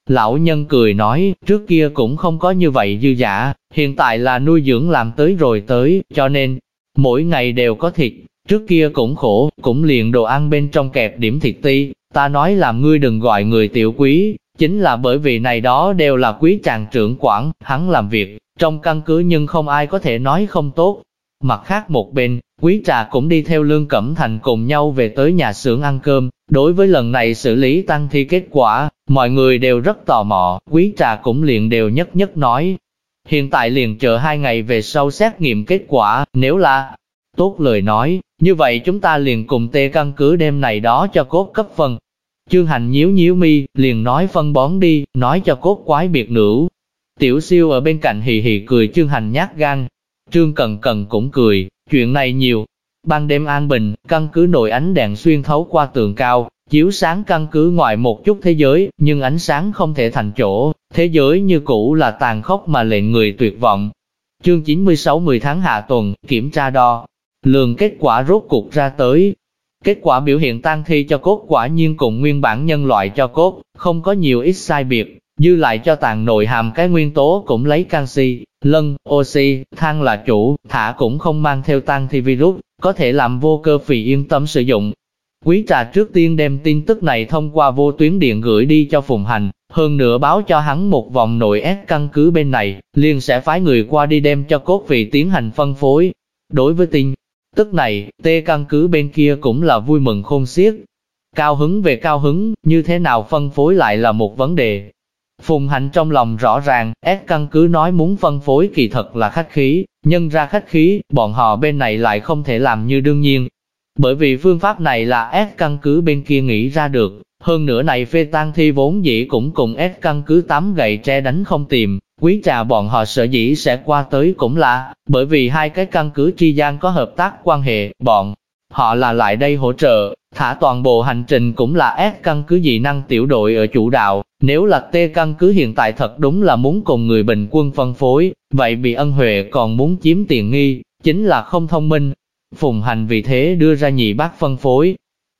Lão nhân cười nói, trước kia cũng không có như vậy dư giả, hiện tại là nuôi dưỡng làm tới rồi tới, cho nên, mỗi ngày đều có thịt, Trước kia cũng khổ, cũng liền đồ ăn bên trong kẹp điểm thịt ti, ta nói làm ngươi đừng gọi người tiểu quý, chính là bởi vì này đó đều là quý chàng trưởng quản, hắn làm việc, trong căn cứ nhưng không ai có thể nói không tốt. Mặt khác một bên, quý trà cũng đi theo Lương Cẩm Thành cùng nhau về tới nhà xưởng ăn cơm. Đối với lần này xử lý tăng thi kết quả, mọi người đều rất tò mò, quý trà cũng liền đều nhất nhất nói. Hiện tại liền chờ hai ngày về sau xét nghiệm kết quả, nếu là tốt lời nói, như vậy chúng ta liền cùng tê căn cứ đêm này đó cho cốt cấp phân. Chương hành nhíu nhíu mi, liền nói phân bón đi, nói cho cốt quái biệt nữ, Tiểu siêu ở bên cạnh hì hì cười chương hành nhát gan. Trương Cần Cần cũng cười, chuyện này nhiều. Ban đêm an bình, căn cứ nội ánh đèn xuyên thấu qua tường cao, chiếu sáng căn cứ ngoài một chút thế giới, nhưng ánh sáng không thể thành chỗ, thế giới như cũ là tàn khốc mà lệnh người tuyệt vọng. Chương 96 10 tháng hạ tuần, kiểm tra đo, lường kết quả rốt cuộc ra tới. Kết quả biểu hiện tăng thi cho cốt quả nhiên cùng nguyên bản nhân loại cho cốt, không có nhiều ít sai biệt, dư lại cho tàn nội hàm cái nguyên tố cũng lấy canxi, lân, oxy, than là chủ, thả cũng không mang theo tăng thi virus, có thể làm vô cơ phì yên tâm sử dụng. Quý trà trước tiên đem tin tức này thông qua vô tuyến điện gửi đi cho Phùng Hành, hơn nữa báo cho hắn một vòng nội ép căn cứ bên này, liền sẽ phái người qua đi đem cho cốt vị tiến hành phân phối. Đối với tin tức này, tê căn cứ bên kia cũng là vui mừng khôn xiết. Cao hứng về cao hứng, như thế nào phân phối lại là một vấn đề, Phùng Hạnh trong lòng rõ ràng, S căn cứ nói muốn phân phối kỳ thật là khách khí, nhân ra khách khí, bọn họ bên này lại không thể làm như đương nhiên. Bởi vì phương pháp này là S căn cứ bên kia nghĩ ra được, hơn nữa này phê tan thi vốn dĩ cũng cùng S căn cứ tắm gậy tre đánh không tìm, quý trà bọn họ sợ dĩ sẽ qua tới cũng là, bởi vì hai cái căn cứ chi gian có hợp tác quan hệ, bọn họ là lại đây hỗ trợ, thả toàn bộ hành trình cũng là S căn cứ dị năng tiểu đội ở chủ đạo, nếu là T căn cứ hiện tại thật đúng là muốn cùng người bình quân phân phối, vậy bị ân huệ còn muốn chiếm tiền nghi, chính là không thông minh. Phùng hành vì thế đưa ra nhị bác phân phối.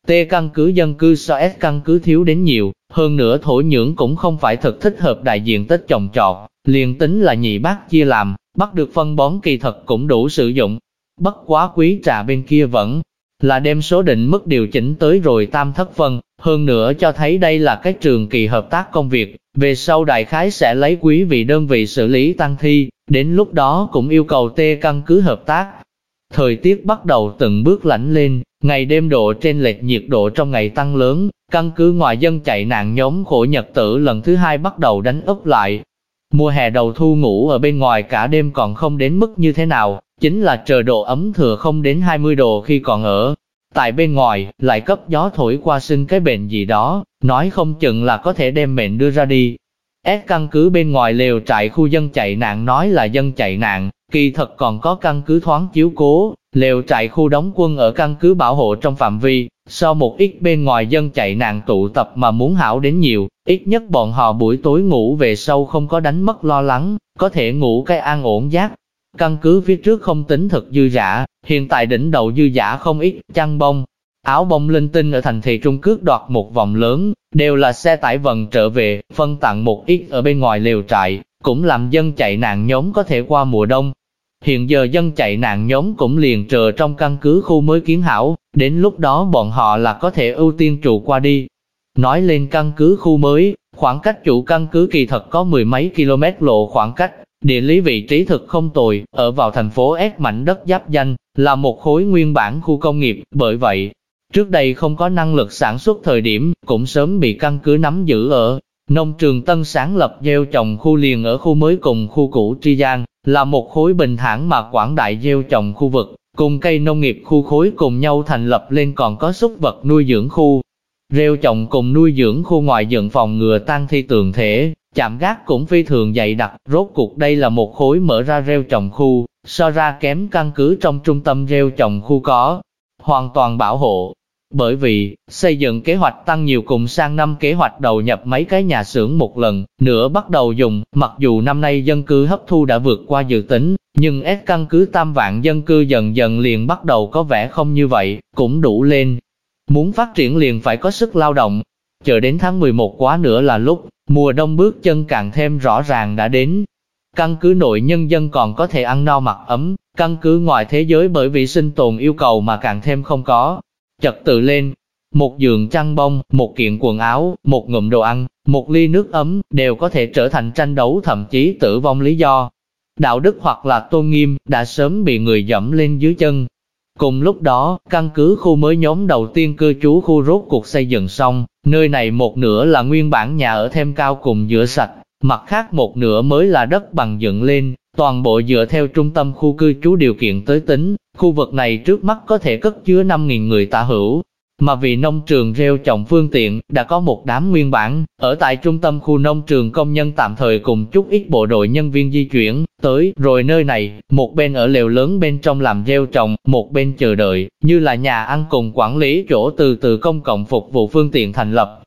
T căn cứ dân cư so S căn cứ thiếu đến nhiều, hơn nữa thổ nhưỡng cũng không phải thật thích hợp đại diện tích trồng trọt, liền tính là nhị bác chia làm, bắt được phân bón kỳ thật cũng đủ sử dụng. Bất quá quý trà bên kia vẫn là đem số định mức điều chỉnh tới rồi tam thất phân, hơn nữa cho thấy đây là cái trường kỳ hợp tác công việc, về sau đại khái sẽ lấy quý vị đơn vị xử lý tăng thi, đến lúc đó cũng yêu cầu tê căn cứ hợp tác. Thời tiết bắt đầu từng bước lạnh lên, ngày đêm độ trên lệch nhiệt độ trong ngày tăng lớn, căn cứ ngoài dân chạy nạn nhóm khổ nhật tử lần thứ hai bắt đầu đánh ấp lại. Mùa hè đầu thu ngủ ở bên ngoài cả đêm còn không đến mức như thế nào, chính là trời độ ấm thừa không đến 20 độ khi còn ở. Tại bên ngoài, lại cấp gió thổi qua sinh cái bệnh gì đó, nói không chừng là có thể đem mệnh đưa ra đi. S căn cứ bên ngoài lều trại khu dân chạy nạn nói là dân chạy nạn, kỳ thật còn có căn cứ thoáng chiếu cố, lều trại khu đóng quân ở căn cứ bảo hộ trong phạm vi, so một ít bên ngoài dân chạy nạn tụ tập mà muốn hảo đến nhiều, ít nhất bọn họ buổi tối ngủ về sau không có đánh mất lo lắng, có thể ngủ cái an ổn giác, Căn cứ phía trước không tính thật dư giả, hiện tại đỉnh đầu dư giả không ít, chăn bông, áo bông linh tinh ở thành thị Trung Cước đoạt một vòng lớn, đều là xe tải vận trở về, phân tặng một ít ở bên ngoài lều trại, cũng làm dân chạy nạn nhóm có thể qua mùa đông. Hiện giờ dân chạy nạn nhóm cũng liền chờ trong căn cứ khu mới kiến hảo, đến lúc đó bọn họ là có thể ưu tiên trụ qua đi. Nói lên căn cứ khu mới, khoảng cách chủ căn cứ kỳ thật có mười mấy km lộ khoảng cách, Địa lý vị trí thực không tồi, ở vào thành phố S mảnh đất giáp danh, là một khối nguyên bản khu công nghiệp, bởi vậy, trước đây không có năng lực sản xuất thời điểm, cũng sớm bị căn cứ nắm giữ ở. Nông trường Tân sáng lập gieo trồng khu liền ở khu mới cùng khu cũ Tri Giang, là một khối bình thản mà quảng đại gieo trồng khu vực, cùng cây nông nghiệp khu khối cùng nhau thành lập lên còn có súc vật nuôi dưỡng khu. Rêu trồng cùng nuôi dưỡng khu ngoài dựng phòng ngừa tan thi tường thể, Chạm gác cũng phi thường dày đặc, rốt cuộc đây là một khối mở ra rêu trồng khu, so ra kém căn cứ trong trung tâm rêu trồng khu có, hoàn toàn bảo hộ. Bởi vì, xây dựng kế hoạch tăng nhiều cùng sang năm kế hoạch đầu nhập mấy cái nhà xưởng một lần, nữa bắt đầu dùng, mặc dù năm nay dân cư hấp thu đã vượt qua dự tính, nhưng S căn cứ tam vạn dân cư dần dần liền bắt đầu có vẻ không như vậy, cũng đủ lên. Muốn phát triển liền phải có sức lao động, chờ đến tháng 11 quá nữa là lúc, Mùa đông bước chân càng thêm rõ ràng đã đến. Căn cứ nội nhân dân còn có thể ăn no mặc ấm, căn cứ ngoài thế giới bởi vì sinh tồn yêu cầu mà càng thêm không có. Trật tự lên, một giường chăn bông, một kiện quần áo, một ngụm đồ ăn, một ly nước ấm, đều có thể trở thành tranh đấu thậm chí tử vong lý do. Đạo đức hoặc là tôn nghiêm, đã sớm bị người dẫm lên dưới chân. Cùng lúc đó, căn cứ khu mới nhóm đầu tiên cư trú khu rốt cuộc xây dựng xong, nơi này một nửa là nguyên bản nhà ở thêm cao cùng giữa sạch, mặt khác một nửa mới là đất bằng dựng lên, toàn bộ dựa theo trung tâm khu cư trú điều kiện tới tính, khu vực này trước mắt có thể cất chứa 5.000 người tả hữu, mà vì nông trường rêu trồng phương tiện, đã có một đám nguyên bản, ở tại trung tâm khu nông trường công nhân tạm thời cùng chút ít bộ đội nhân viên di chuyển, tới, rồi nơi này, một bên ở lều lớn bên trong làm rêu trồng, một bên chờ đợi, như là nhà ăn cùng quản lý chỗ từ từ công cộng phục vụ phương tiện thành lập.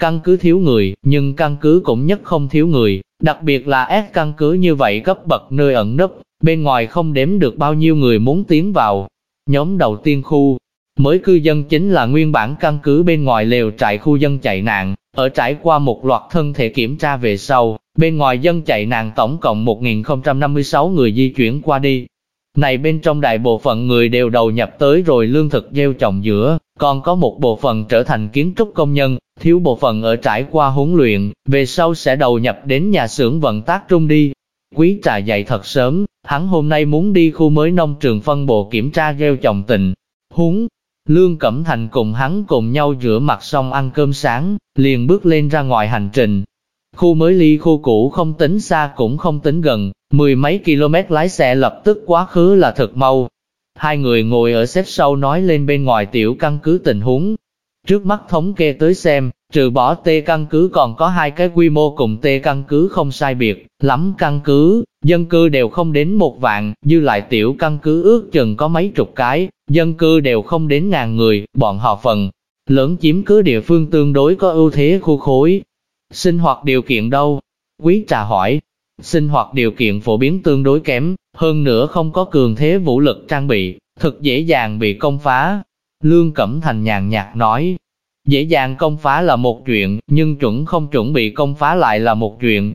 Căn cứ thiếu người, nhưng căn cứ cũng nhất không thiếu người, đặc biệt là S căn cứ như vậy cấp bậc nơi ẩn nấp, bên ngoài không đếm được bao nhiêu người muốn tiến vào. Nhóm đầu tiên khu, Mới cư dân chính là nguyên bản căn cứ bên ngoài lều trại khu dân chạy nạn, ở trải qua một loạt thân thể kiểm tra về sau, bên ngoài dân chạy nạn tổng cộng 1.056 người di chuyển qua đi. Này bên trong đại bộ phận người đều đầu nhập tới rồi lương thực gieo trồng giữa, còn có một bộ phận trở thành kiến trúc công nhân, thiếu bộ phận ở trải qua huấn luyện, về sau sẽ đầu nhập đến nhà xưởng vận tác trung đi. Quý trà dậy thật sớm, hắn hôm nay muốn đi khu mới nông trường phân bộ kiểm tra gieo trồng tình. Húng, Lương Cẩm Thành cùng hắn cùng nhau rửa mặt xong ăn cơm sáng, liền bước lên ra ngoài hành trình. Khu mới ly khu cũ không tính xa cũng không tính gần, mười mấy km lái xe lập tức quá khứ là thật mau. Hai người ngồi ở xếp sau nói lên bên ngoài tiểu căn cứ tình huống. Trước mắt thống kê tới xem, trừ bỏ tê căn cứ còn có hai cái quy mô cùng tê căn cứ không sai biệt, lắm căn cứ, dân cư đều không đến một vạn, dư lại tiểu căn cứ ước chừng có mấy chục cái, dân cư đều không đến ngàn người, bọn họ phần lớn chiếm cứ địa phương tương đối có ưu thế khu khối. Sinh hoạt điều kiện đâu? Quý trà hỏi. Sinh hoạt điều kiện phổ biến tương đối kém, hơn nữa không có cường thế vũ lực trang bị, thật dễ dàng bị công phá. Lương Cẩm Thành nhàn nhạt nói, dễ dàng công phá là một chuyện, nhưng chuẩn không chuẩn bị công phá lại là một chuyện.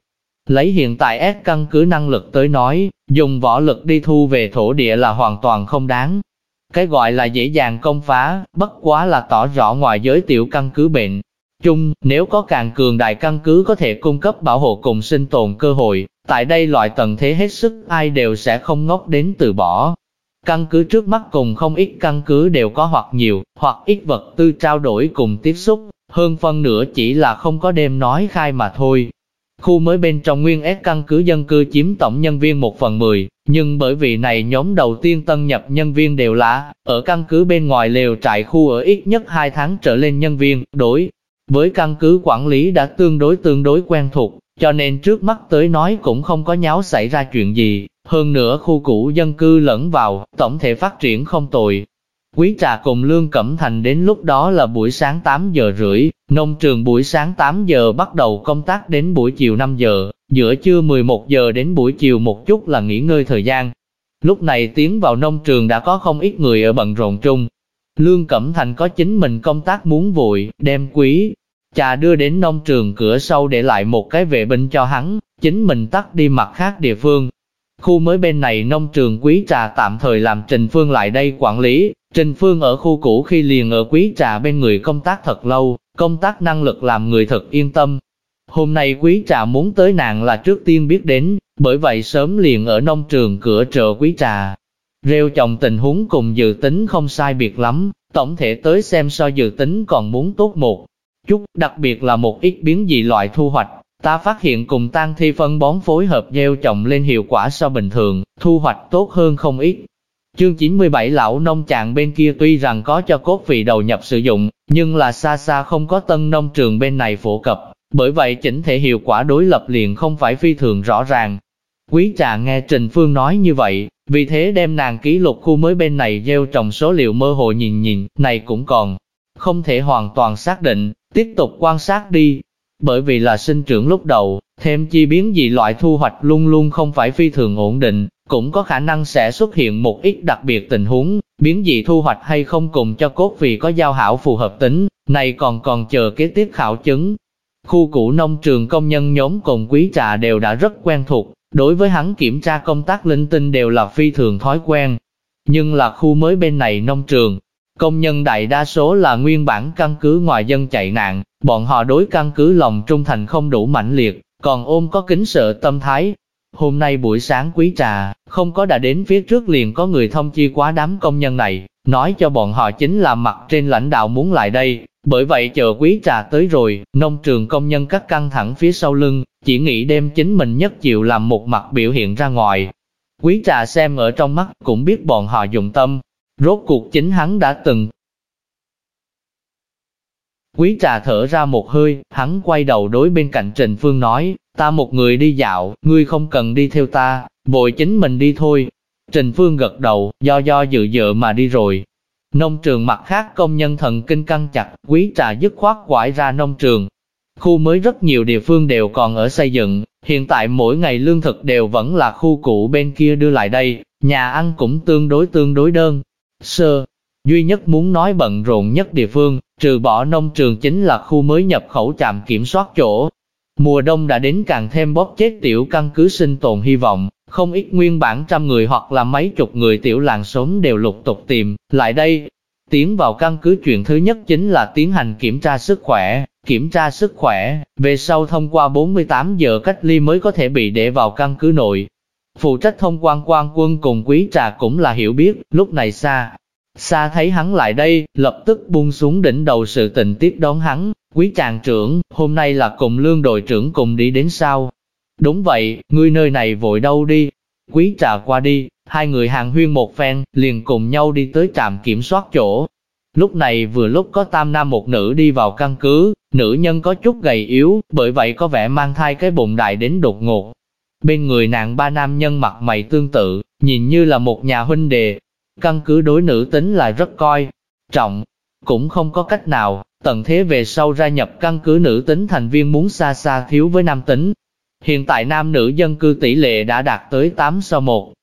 Lấy hiện tại S căn cứ năng lực tới nói, dùng võ lực đi thu về thổ địa là hoàn toàn không đáng. Cái gọi là dễ dàng công phá, bất quá là tỏ rõ ngoài giới tiểu căn cứ bệnh. Chung, nếu có càng cường đại căn cứ có thể cung cấp bảo hộ cùng sinh tồn cơ hội, tại đây loại tầng thế hết sức ai đều sẽ không ngốc đến từ bỏ. Căn cứ trước mắt cùng không ít căn cứ đều có hoặc nhiều, hoặc ít vật tư trao đổi cùng tiếp xúc, hơn phân nửa chỉ là không có đêm nói khai mà thôi. Khu mới bên trong nguyên S căn cứ dân cư chiếm tổng nhân viên 1 phần 10, nhưng bởi vì này nhóm đầu tiên tân nhập nhân viên đều là, ở căn cứ bên ngoài lều trại khu ở ít nhất 2 tháng trở lên nhân viên, đối với căn cứ quản lý đã tương đối tương đối quen thuộc, cho nên trước mắt tới nói cũng không có nháo xảy ra chuyện gì, hơn nữa khu cũ dân cư lẫn vào, tổng thể phát triển không tồi. Quý trà cùng Lương Cẩm Thành đến lúc đó là buổi sáng 8 giờ rưỡi, nông trường buổi sáng 8 giờ bắt đầu công tác đến buổi chiều 5 giờ, giữa trưa 11 giờ đến buổi chiều một chút là nghỉ ngơi thời gian. Lúc này tiến vào nông trường đã có không ít người ở bận rộn chung. Lương Cẩm Thành có chính mình công tác muốn vội, đem quý, trà đưa đến nông trường cửa sau để lại một cái vệ binh cho hắn, chính mình tắt đi mặt khác địa phương, Khu mới bên này nông trường quý trà tạm thời làm Trình Phương lại đây quản lý, Trình Phương ở khu cũ khi liền ở quý trà bên người công tác thật lâu, công tác năng lực làm người thật yên tâm. Hôm nay quý trà muốn tới nàng là trước tiên biết đến, bởi vậy sớm liền ở nông trường cửa trợ quý trà. Rêu chồng tình huống cùng dự tính không sai biệt lắm, tổng thể tới xem so dự tính còn muốn tốt một chút, đặc biệt là một ít biến dị loại thu hoạch, Ta phát hiện cùng tăng thi phân bón phối hợp gieo trồng lên hiệu quả so bình thường, thu hoạch tốt hơn không ít. Chương 97 lão nông trạng bên kia tuy rằng có cho cốt vị đầu nhập sử dụng, nhưng là xa xa không có tân nông trường bên này phổ cập, bởi vậy chỉnh thể hiệu quả đối lập liền không phải phi thường rõ ràng. Quý trà nghe Trình Phương nói như vậy, vì thế đem nàng ký lục khu mới bên này gieo trồng số liệu mơ hồ nhìn nhìn, này cũng còn không thể hoàn toàn xác định, tiếp tục quan sát đi, bởi vì là sinh trưởng lúc đầu, thêm chi biến dị loại thu hoạch luôn luôn không phải phi thường ổn định, cũng có khả năng sẽ xuất hiện một ít đặc biệt tình huống, biến dị thu hoạch hay không cùng cho cốt vì có giao hảo phù hợp tính, này còn còn chờ kế tiếp khảo chứng. Khu cũ nông trường công nhân nhóm cùng quý trà đều đã rất quen thuộc, Đối với hắn kiểm tra công tác linh tinh đều là phi thường thói quen. Nhưng là khu mới bên này nông trường, công nhân đại đa số là nguyên bản căn cứ ngoài dân chạy nạn, bọn họ đối căn cứ lòng trung thành không đủ mãnh liệt, còn ôm có kính sợ tâm thái. Hôm nay buổi sáng quý trà, không có đã đến phía trước liền có người thông chi quá đám công nhân này, nói cho bọn họ chính là mặt trên lãnh đạo muốn lại đây, bởi vậy chờ quý trà tới rồi, nông trường công nhân cắt căng thẳng phía sau lưng, chỉ nghĩ đem chính mình nhất chịu làm một mặt biểu hiện ra ngoài. Quý trà xem ở trong mắt cũng biết bọn họ dụng tâm, rốt cuộc chính hắn đã từng. Quý trà thở ra một hơi, hắn quay đầu đối bên cạnh Trình Phương nói, ta một người đi dạo, ngươi không cần đi theo ta, vội chính mình đi thôi. Trình Phương gật đầu, do do dự dự mà đi rồi. Nông trường mặt khác công nhân thần kinh căng chặt, quý trà dứt khoát quải ra nông trường. Khu mới rất nhiều địa phương đều còn ở xây dựng, hiện tại mỗi ngày lương thực đều vẫn là khu cũ bên kia đưa lại đây, nhà ăn cũng tương đối tương đối đơn. Sơ, duy nhất muốn nói bận rộn nhất địa phương, trừ bỏ nông trường chính là khu mới nhập khẩu trạm kiểm soát chỗ. Mùa đông đã đến càng thêm bóp chết tiểu căn cứ sinh tồn hy vọng, không ít nguyên bản trăm người hoặc là mấy chục người tiểu làng sống đều lục tục tìm, lại đây. Tiến vào căn cứ chuyện thứ nhất chính là tiến hành kiểm tra sức khỏe, kiểm tra sức khỏe, về sau thông qua 48 giờ cách ly mới có thể bị để vào căn cứ nội. Phụ trách thông quan quan quân cùng quý trà cũng là hiểu biết, lúc này xa. Xa thấy hắn lại đây, lập tức buông xuống đỉnh đầu sự tình tiếp đón hắn, quý chàng trưởng, hôm nay là cùng lương đội trưởng cùng đi đến sao, Đúng vậy, ngươi nơi này vội đâu đi. Quý trà qua đi, hai người hàng huyên một phen, liền cùng nhau đi tới trạm kiểm soát chỗ. Lúc này vừa lúc có tam nam một nữ đi vào căn cứ, nữ nhân có chút gầy yếu, bởi vậy có vẻ mang thai cái bụng đại đến đột ngột. Bên người nàng ba nam nhân mặt mày tương tự, nhìn như là một nhà huynh đệ. Căn cứ đối nữ tính là rất coi, trọng, cũng không có cách nào, tận thế về sau ra nhập căn cứ nữ tính thành viên muốn xa xa thiếu với nam tính, Hiện tại nam nữ dân cư tỷ lệ đã đạt tới 8 so 1.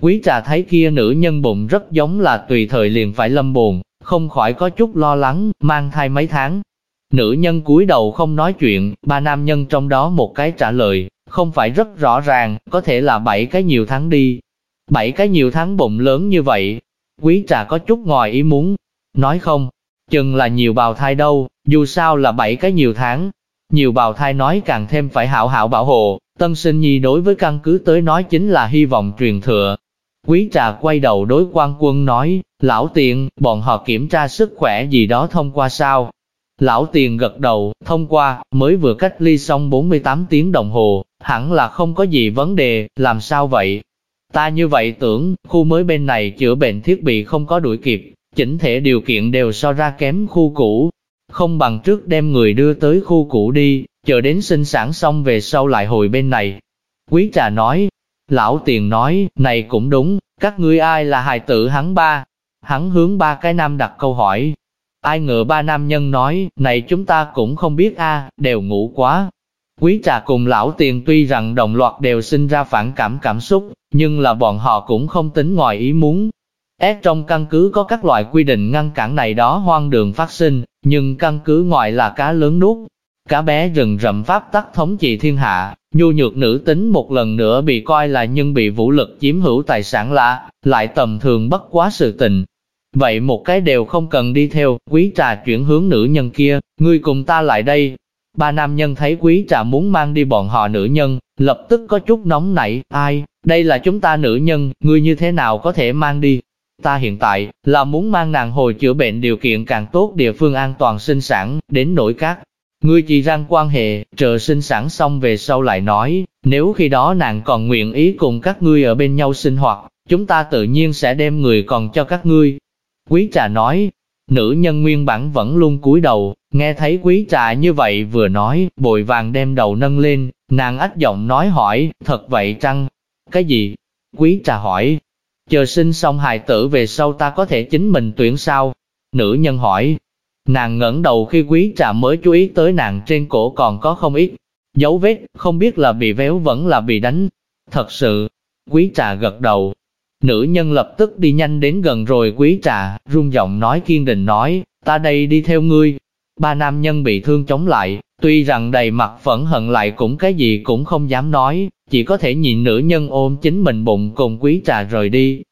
Quý trà thấy kia nữ nhân bụng rất giống là tùy thời liền phải lâm buồn, không khỏi có chút lo lắng, mang thai mấy tháng. Nữ nhân cúi đầu không nói chuyện, ba nam nhân trong đó một cái trả lời, không phải rất rõ ràng, có thể là bảy cái nhiều tháng đi. Bảy cái nhiều tháng bụng lớn như vậy, quý trà có chút ngoài ý muốn, nói không, chừng là nhiều bào thai đâu, dù sao là bảy cái nhiều tháng, nhiều bào thai nói càng thêm phải hảo hảo bảo hộ, tân sinh nhi đối với căn cứ tới nói chính là hy vọng truyền thừa. Quý trà quay đầu đối quan quân nói, lão tiền, bọn họ kiểm tra sức khỏe gì đó thông qua sao? Lão tiền gật đầu, thông qua, mới vừa cách ly xong 48 tiếng đồng hồ, hẳn là không có gì vấn đề, làm sao vậy? Ta như vậy tưởng, khu mới bên này chữa bệnh thiết bị không có đuổi kịp, chỉnh thể điều kiện đều so ra kém khu cũ, không bằng trước đem người đưa tới khu cũ đi, chờ đến sinh sản xong về sau lại hồi bên này. Quý trà nói, lão tiền nói, này cũng đúng, các ngươi ai là hài tử hắn ba? Hắn hướng ba cái nam đặt câu hỏi. Ai ngờ ba nam nhân nói, này chúng ta cũng không biết a, đều ngủ quá. Quý trà cùng lão tiền tuy rằng đồng loạt đều sinh ra phản cảm cảm xúc, nhưng là bọn họ cũng không tính ngoài ý muốn, S trong căn cứ có các loại quy định ngăn cản này đó hoang đường phát sinh, nhưng căn cứ ngoài là cá lớn nuốt. Cá bé rừng rậm pháp tắc thống trị thiên hạ, nhu nhược nữ tính một lần nữa bị coi là nhân bị vũ lực chiếm hữu tài sản lạ, lại tầm thường bất quá sự tình. Vậy một cái đều không cần đi theo, quý trà chuyển hướng nữ nhân kia, ngươi cùng ta lại đây. Ba nam nhân thấy quý trà muốn mang đi bọn họ nữ nhân, lập tức có chút nóng nảy, ai, đây là chúng ta nữ nhân, ngươi như thế nào có thể mang đi, Ta hiện tại là muốn mang nàng hồi chữa bệnh điều kiện càng tốt địa phương an toàn sinh sản, đến nỗi các. Ngươi chỉ răng quan hệ, chờ sinh sản xong về sau lại nói, nếu khi đó nàng còn nguyện ý cùng các ngươi ở bên nhau sinh hoạt, chúng ta tự nhiên sẽ đem người còn cho các ngươi. Quý trà nói, nữ nhân nguyên bản vẫn luôn cúi đầu, nghe thấy quý trà như vậy vừa nói, bội vàng đem đầu nâng lên, nàng ách giọng nói hỏi, thật vậy chăng? Cái gì? Quý trà hỏi, Chờ sinh xong hài tử về sau ta có thể chính mình tuyển sao? Nữ nhân hỏi. Nàng ngẩng đầu khi quý trà mới chú ý tới nàng trên cổ còn có không ít dấu vết, không biết là bị véo vẫn là bị đánh. Thật sự, quý trà gật đầu. Nữ nhân lập tức đi nhanh đến gần rồi quý trà, rung giọng nói kiên định nói, ta đây đi theo ngươi. Ba nam nhân bị thương chống lại, Tuy rằng đầy mặt phẫn hận lại cũng cái gì cũng không dám nói, chỉ có thể nhìn nữ nhân ôm chính mình bụng cùng quý trà rời đi.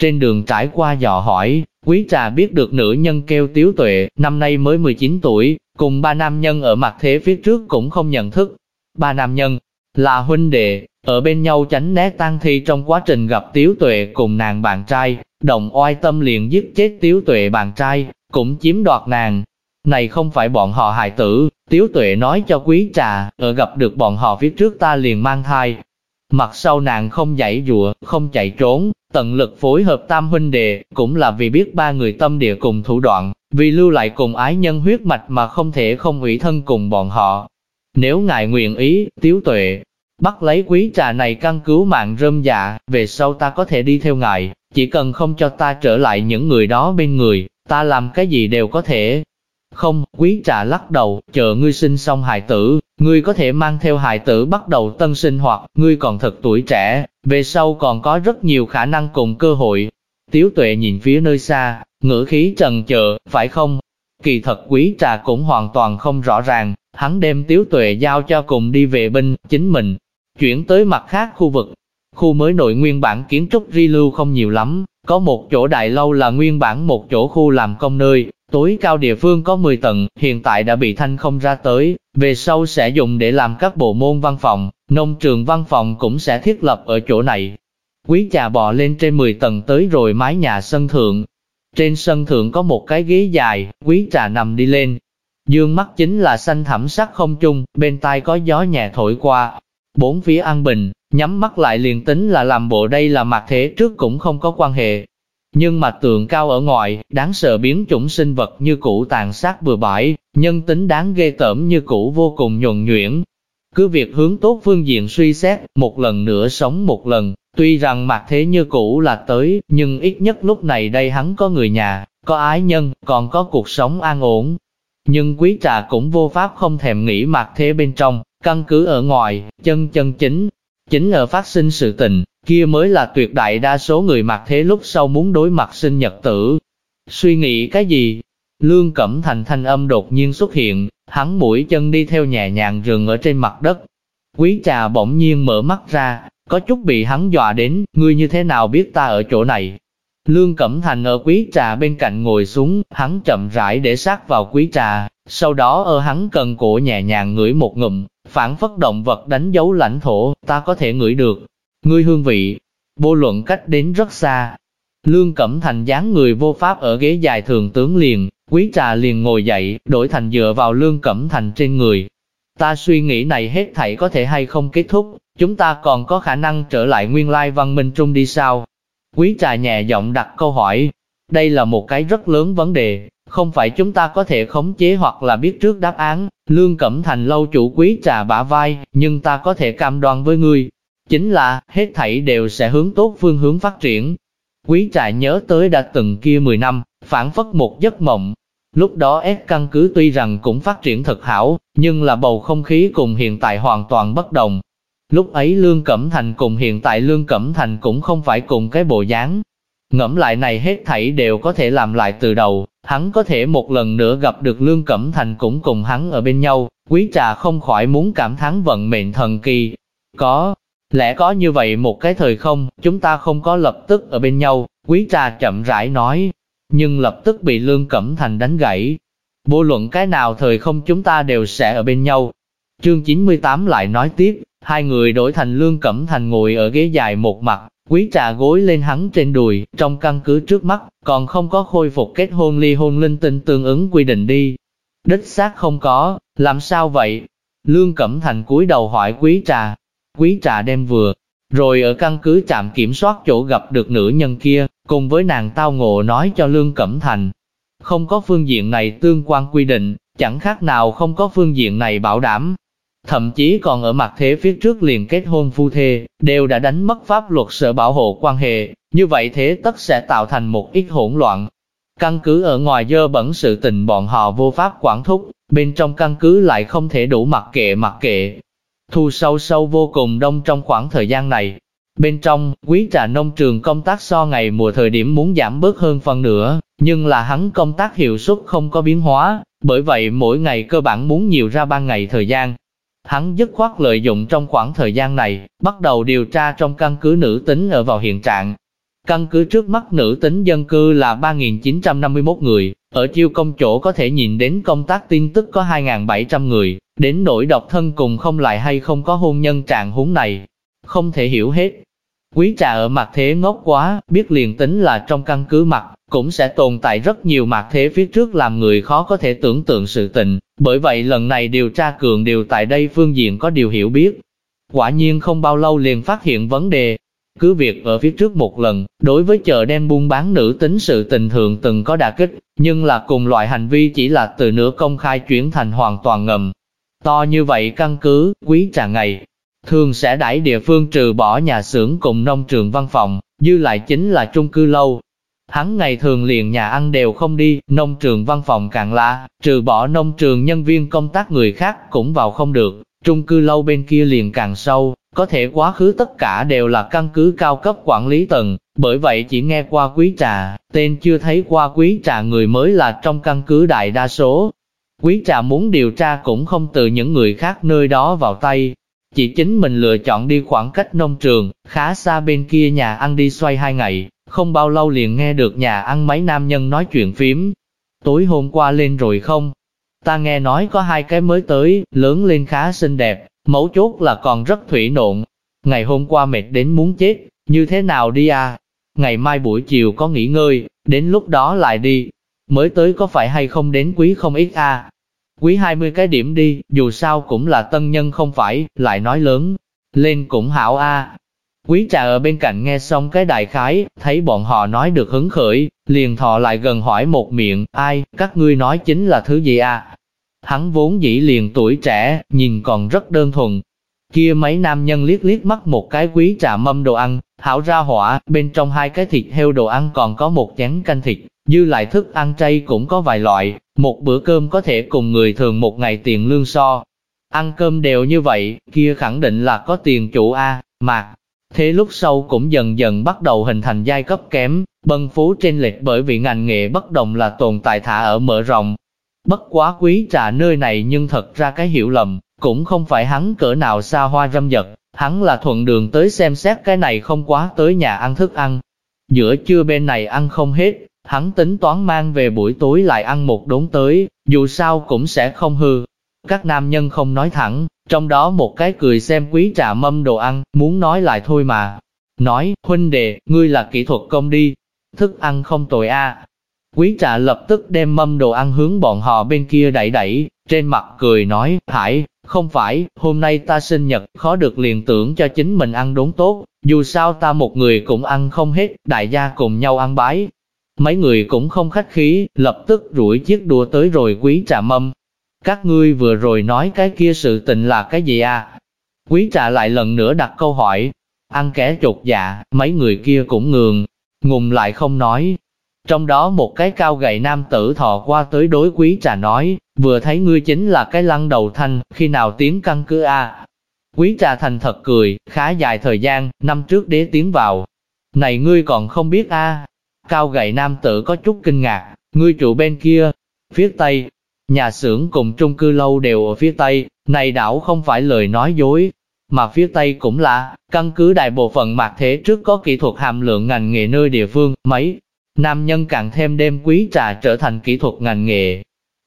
Trên đường trải qua dò hỏi, quý trà biết được nữ nhân kêu tiếu tuệ, năm nay mới 19 tuổi, cùng ba nam nhân ở mặt thế phía trước cũng không nhận thức. Ba nam nhân là huynh đệ, ở bên nhau tránh né tang thi trong quá trình gặp tiếu tuệ cùng nàng bạn trai, đồng oai tâm liền giết chết tiếu tuệ bạn trai, cũng chiếm đoạt nàng. Này không phải bọn họ hài tử, tiếu tuệ nói cho quý trà, ở gặp được bọn họ phía trước ta liền mang thai. Mặt sau nàng không giải dụa, không chạy trốn, tận lực phối hợp tam huynh đệ, cũng là vì biết ba người tâm địa cùng thủ đoạn, vì lưu lại cùng ái nhân huyết mạch mà không thể không ủy thân cùng bọn họ. Nếu ngài nguyện ý, tiếu tuệ, bắt lấy quý trà này căn cứu mạng rơm dạ, về sau ta có thể đi theo ngài, chỉ cần không cho ta trở lại những người đó bên người, ta làm cái gì đều có thể. Không, quý trà lắc đầu, chờ ngươi sinh xong hài tử, ngươi có thể mang theo hài tử bắt đầu tân sinh hoạt, ngươi còn thật tuổi trẻ, về sau còn có rất nhiều khả năng cùng cơ hội. Tiếu tuệ nhìn phía nơi xa, ngữ khí trần chờ, phải không? Kỳ thật quý trà cũng hoàn toàn không rõ ràng, hắn đem tiếu tuệ giao cho cùng đi về binh, chính mình, chuyển tới mặt khác khu vực. Khu mới nội nguyên bản kiến trúc ri lưu không nhiều lắm, có một chỗ đại lâu là nguyên bản một chỗ khu làm công nơi, tối cao địa phương có 10 tầng, hiện tại đã bị thanh không ra tới, về sau sẽ dùng để làm các bộ môn văn phòng, nông trường văn phòng cũng sẽ thiết lập ở chỗ này. Quý trà bò lên trên 10 tầng tới rồi mái nhà sân thượng. Trên sân thượng có một cái ghế dài, quý trà nằm đi lên. Dương mắt chính là xanh thẳm sắc không trung, bên tai có gió nhẹ thổi qua. Bốn phía an bình, nhắm mắt lại liền tính là làm bộ đây là mặt thế trước cũng không có quan hệ, nhưng mà tượng cao ở ngoài, đáng sợ biến chủng sinh vật như cũ tàn sát bừa bãi, nhân tính đáng ghê tởm như cũ vô cùng nhuần nhuyễn. Cứ việc hướng tốt phương diện suy xét, một lần nữa sống một lần, tuy rằng mặt thế như cũ là tới, nhưng ít nhất lúc này đây hắn có người nhà, có ái nhân, còn có cuộc sống an ổn. Nhưng quý trà cũng vô pháp không thèm nghĩ mặt thế bên trong, căn cứ ở ngoài, chân chân chính, chính ở phát sinh sự tình, kia mới là tuyệt đại đa số người mặc thế lúc sau muốn đối mặt sinh nhật tử. Suy nghĩ cái gì? Lương Cẩm Thành thanh âm đột nhiên xuất hiện, hắn mũi chân đi theo nhẹ nhàng rừng ở trên mặt đất. Quý trà bỗng nhiên mở mắt ra, có chút bị hắn dọa đến, ngươi như thế nào biết ta ở chỗ này? Lương Cẩm Thành ở quý trà bên cạnh ngồi xuống, hắn chậm rãi để sát vào quý trà, sau đó ở hắn cần cổ nhẹ nhàng ngửi một ngụm, phản phất động vật đánh dấu lãnh thổ, ta có thể ngửi được. Ngươi hương vị, vô luận cách đến rất xa. Lương Cẩm Thành dáng người vô pháp ở ghế dài thường tướng liền, quý trà liền ngồi dậy, đổi thành dựa vào Lương Cẩm Thành trên người. Ta suy nghĩ này hết thảy có thể hay không kết thúc, chúng ta còn có khả năng trở lại nguyên lai văn minh trung đi sao? Quý trà nhẹ giọng đặt câu hỏi. Đây là một cái rất lớn vấn đề, không phải chúng ta có thể khống chế hoặc là biết trước đáp án. Lương Cẩm Thành lâu chủ quý trà bả vai, nhưng ta có thể cam đoan với ngươi, chính là, hết thảy đều sẽ hướng tốt phương hướng phát triển. Quý trại nhớ tới đã từng kia 10 năm, phản phất một giấc mộng. Lúc đó S căn cứ tuy rằng cũng phát triển thật hảo, nhưng là bầu không khí cùng hiện tại hoàn toàn bất đồng. Lúc ấy Lương Cẩm Thành cùng hiện tại Lương Cẩm Thành cũng không phải cùng cái bộ dáng. Ngẫm lại này hết thảy đều có thể làm lại từ đầu, hắn có thể một lần nữa gặp được Lương Cẩm Thành cũng cùng hắn ở bên nhau, quý trà không khỏi muốn cảm thán vận mệnh thần kỳ. Có, Lẽ có như vậy một cái thời không, chúng ta không có lập tức ở bên nhau, quý trà chậm rãi nói, nhưng lập tức bị Lương Cẩm Thành đánh gãy. Vô luận cái nào thời không chúng ta đều sẽ ở bên nhau. Chương 98 lại nói tiếp, hai người đổi thành Lương Cẩm Thành ngồi ở ghế dài một mặt, quý trà gối lên hắn trên đùi, trong căn cứ trước mắt, còn không có khôi phục kết hôn ly hôn linh tinh tương ứng quy định đi. Đích xác không có, làm sao vậy? Lương Cẩm Thành cúi đầu hỏi quý trà, Quý trà đem vừa, rồi ở căn cứ trạm kiểm soát chỗ gặp được nữ nhân kia, cùng với nàng tao ngộ nói cho Lương Cẩm Thành. Không có phương diện này tương quan quy định, chẳng khác nào không có phương diện này bảo đảm. Thậm chí còn ở mặt thế phía trước liền kết hôn phu thê, đều đã đánh mất pháp luật sở bảo hộ quan hệ, như vậy thế tất sẽ tạo thành một ít hỗn loạn. Căn cứ ở ngoài dơ bẩn sự tình bọn họ vô pháp quản thúc, bên trong căn cứ lại không thể đủ mặc kệ mặc kệ, Thu sâu sâu vô cùng đông trong khoảng thời gian này. Bên trong, quý trà nông trường công tác so ngày mùa thời điểm muốn giảm bớt hơn phần nữa, nhưng là hắn công tác hiệu suất không có biến hóa, bởi vậy mỗi ngày cơ bản muốn nhiều ra ban ngày thời gian. Hắn dứt khoát lợi dụng trong khoảng thời gian này, bắt đầu điều tra trong căn cứ nữ tính ở vào hiện trạng. Căn cứ trước mắt nữ tính dân cư là 3.951 người, ở chiêu công chỗ có thể nhìn đến công tác tin tức có 2.700 người, đến nỗi độc thân cùng không lại hay không có hôn nhân trạng huống này, không thể hiểu hết. Quý trà ở mặt thế ngốc quá, biết liền tính là trong căn cứ mặt, cũng sẽ tồn tại rất nhiều mặt thế phía trước làm người khó có thể tưởng tượng sự tình, bởi vậy lần này điều tra cường điều tại đây phương diện có điều hiểu biết. Quả nhiên không bao lâu liền phát hiện vấn đề. Cứ việc ở phía trước một lần, đối với chợ đen buôn bán nữ tính sự tình thường từng có đả kích, nhưng là cùng loại hành vi chỉ là từ nửa công khai chuyển thành hoàn toàn ngầm. To như vậy căn cứ, quý trà ngày, thường sẽ đãi địa phương trừ bỏ nhà xưởng cùng nông trường văn phòng, dư lại chính là trung cư lâu. Hắn ngày thường liền nhà ăn đều không đi, nông trường văn phòng càng lạ, trừ bỏ nông trường nhân viên công tác người khác cũng vào không được, trung cư lâu bên kia liền càng sâu, có thể quá khứ tất cả đều là căn cứ cao cấp quản lý tầng, bởi vậy chỉ nghe qua quý trà, tên chưa thấy qua quý trà người mới là trong căn cứ đại đa số. Quý trà muốn điều tra cũng không từ những người khác nơi đó vào tay, chỉ chính mình lựa chọn đi khoảng cách nông trường, khá xa bên kia nhà ăn đi xoay hai ngày, không bao lâu liền nghe được nhà ăn mấy nam nhân nói chuyện phím. Tối hôm qua lên rồi không? Ta nghe nói có hai cái mới tới, lớn lên khá xinh đẹp, mấu chốt là còn rất thủy nộn. Ngày hôm qua mệt đến muốn chết, như thế nào đi à? Ngày mai buổi chiều có nghỉ ngơi, đến lúc đó lại đi. Mới tới có phải hay không đến quý không ít à? Quý 20 cái điểm đi, dù sao cũng là tân nhân không phải, lại nói lớn. Lên cũng hảo a. Quý trà ở bên cạnh nghe xong cái đại khái, thấy bọn họ nói được hứng khởi, liền thọ lại gần hỏi một miệng, ai, các ngươi nói chính là thứ gì à? Hắn vốn dĩ liền tuổi trẻ, nhìn còn rất đơn thuần. Kia mấy nam nhân liếc liếc mắt một cái quý trà mâm đồ ăn, hảo ra hỏa, bên trong hai cái thịt heo đồ ăn còn có một chén canh thịt, dư lại thức ăn chay cũng có vài loại, một bữa cơm có thể cùng người thường một ngày tiền lương so. Ăn cơm đều như vậy, kia khẳng định là có tiền chủ A, mà Thế lúc sau cũng dần dần bắt đầu hình thành giai cấp kém, bân phú trên lệch bởi vì ngành nghề bất đồng là tồn tại thả ở mở rộng. Bất quá quý trà nơi này nhưng thật ra cái hiểu lầm, cũng không phải hắn cỡ nào xa hoa râm dật, hắn là thuận đường tới xem xét cái này không quá tới nhà ăn thức ăn. Giữa trưa bên này ăn không hết, hắn tính toán mang về buổi tối lại ăn một đốn tới, dù sao cũng sẽ không hư. Các nam nhân không nói thẳng, trong đó một cái cười xem quý trà mâm đồ ăn, muốn nói lại thôi mà. Nói, huynh đệ, ngươi là kỹ thuật công đi, thức ăn không tồi a. Quý trà lập tức đem mâm đồ ăn hướng bọn họ bên kia đẩy đẩy, trên mặt cười nói, Hải, không phải, hôm nay ta sinh nhật, khó được liền tưởng cho chính mình ăn đốn tốt, dù sao ta một người cũng ăn không hết, đại gia cùng nhau ăn bái. Mấy người cũng không khách khí, lập tức rủi chiếc đua tới rồi quý trà mâm, các ngươi vừa rồi nói cái kia sự tình là cái gì à? Quý trà lại lần nữa đặt câu hỏi. Ăn kẻ chột dạ, mấy người kia cũng ngường, ngùng lại không nói. Trong đó một cái cao gầy nam tử thò qua tới đối quý trà nói, vừa thấy ngươi chính là cái lăng đầu thanh, khi nào tiến căn cứ a à? Quý trà thành thật cười, khá dài thời gian, năm trước đế tiến vào. Này ngươi còn không biết a à? Cao gầy nam tử có chút kinh ngạc, ngươi trụ bên kia, phía tây, Nhà xưởng cùng trung cư lâu đều ở phía Tây, này đảo không phải lời nói dối, mà phía Tây cũng là, căn cứ đại bộ phận mặt thế trước có kỹ thuật hàm lượng ngành nghề nơi địa phương, mấy nam nhân càng thêm đêm quý trà trở thành kỹ thuật ngành nghề.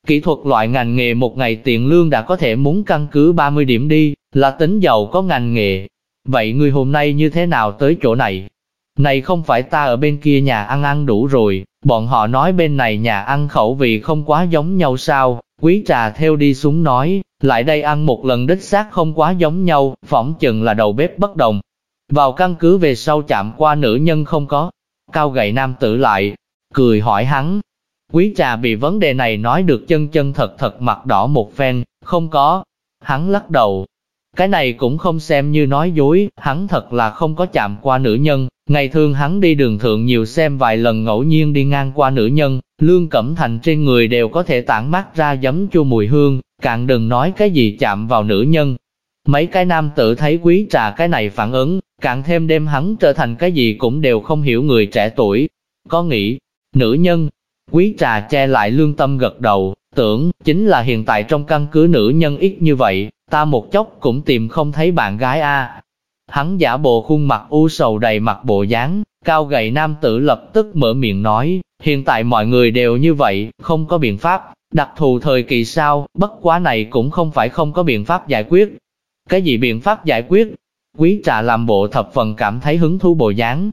Kỹ thuật loại ngành nghề một ngày tiền lương đã có thể muốn căn cứ 30 điểm đi, là tính giàu có ngành nghề. Vậy người hôm nay như thế nào tới chỗ này? Này không phải ta ở bên kia nhà ăn ăn đủ rồi, bọn họ nói bên này nhà ăn khẩu vị không quá giống nhau sao, quý trà theo đi xuống nói, lại đây ăn một lần đích xác không quá giống nhau, phỏng chừng là đầu bếp bất đồng. Vào căn cứ về sau chạm qua nữ nhân không có, cao gậy nam tử lại, cười hỏi hắn. Quý trà bị vấn đề này nói được chân chân thật thật mặt đỏ một phen, không có. Hắn lắc đầu, cái này cũng không xem như nói dối, hắn thật là không có chạm qua nữ nhân, ngày thường hắn đi đường thượng nhiều xem vài lần ngẫu nhiên đi ngang qua nữ nhân, lương cẩm thành trên người đều có thể tản mát ra giấm chua mùi hương, càng đừng nói cái gì chạm vào nữ nhân. Mấy cái nam tử thấy quý trà cái này phản ứng, càng thêm đêm hắn trở thành cái gì cũng đều không hiểu người trẻ tuổi. Có nghĩ, nữ nhân, quý trà che lại lương tâm gật đầu, tưởng, chính là hiện tại trong căn cứ nữ nhân ít như vậy, ta một chốc cũng tìm không thấy bạn gái a. Hắn giả bộ khuôn mặt u sầu đầy mặt bộ dáng, cao gầy nam tử lập tức mở miệng nói, hiện tại mọi người đều như vậy, không có biện pháp, đặc thù thời kỳ sao, bất quá này cũng không phải không có biện pháp giải quyết. Cái gì biện pháp giải quyết? Quý trà làm bộ thập phần cảm thấy hứng thú bộ dáng.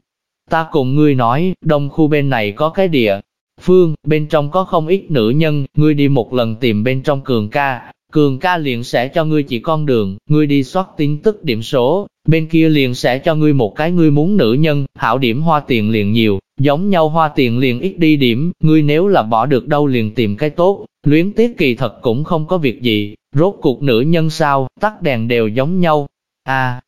Ta cùng ngươi nói, đông khu bên này có cái địa, phương, bên trong có không ít nữ nhân, ngươi đi một lần tìm bên trong cường ca, cường ca liền sẽ cho ngươi chỉ con đường, ngươi đi soát tin tức điểm số, bên kia liền sẽ cho ngươi một cái ngươi muốn nữ nhân, hảo điểm hoa tiền liền nhiều, giống nhau hoa tiền liền ít đi điểm, ngươi nếu là bỏ được đâu liền tìm cái tốt, luyến tiếc kỳ thật cũng không có việc gì, rốt cuộc nữ nhân sao, tắt đèn đều giống nhau. À,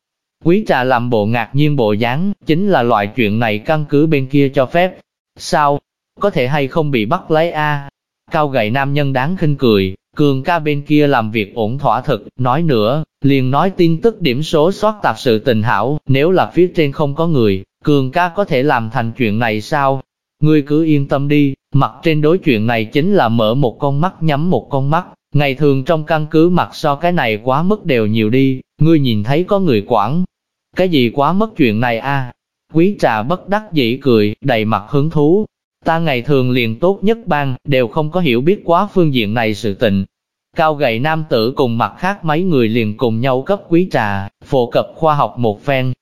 quý trà làm bộ ngạc nhiên bộ dáng, chính là loại chuyện này căn cứ bên kia cho phép. Sao? Có thể hay không bị bắt lấy a? Cao gầy nam nhân đáng khinh cười, cường ca bên kia làm việc ổn thỏa thực, nói nữa, liền nói tin tức điểm số soát tạp sự tình hảo, nếu là phía trên không có người, cường ca có thể làm thành chuyện này sao? Ngươi cứ yên tâm đi, mặt trên đối chuyện này chính là mở một con mắt nhắm một con mắt, ngày thường trong căn cứ mặt so cái này quá mức đều nhiều đi, ngươi nhìn thấy có người quản. Cái gì quá mất chuyện này a? Quý trà bất đắc dĩ cười, đầy mặt hứng thú. Ta ngày thường liền tốt nhất ban, đều không có hiểu biết quá phương diện này sự tình. Cao gầy nam tử cùng mặt khác mấy người liền cùng nhau cấp quý trà, phổ cập khoa học một phen,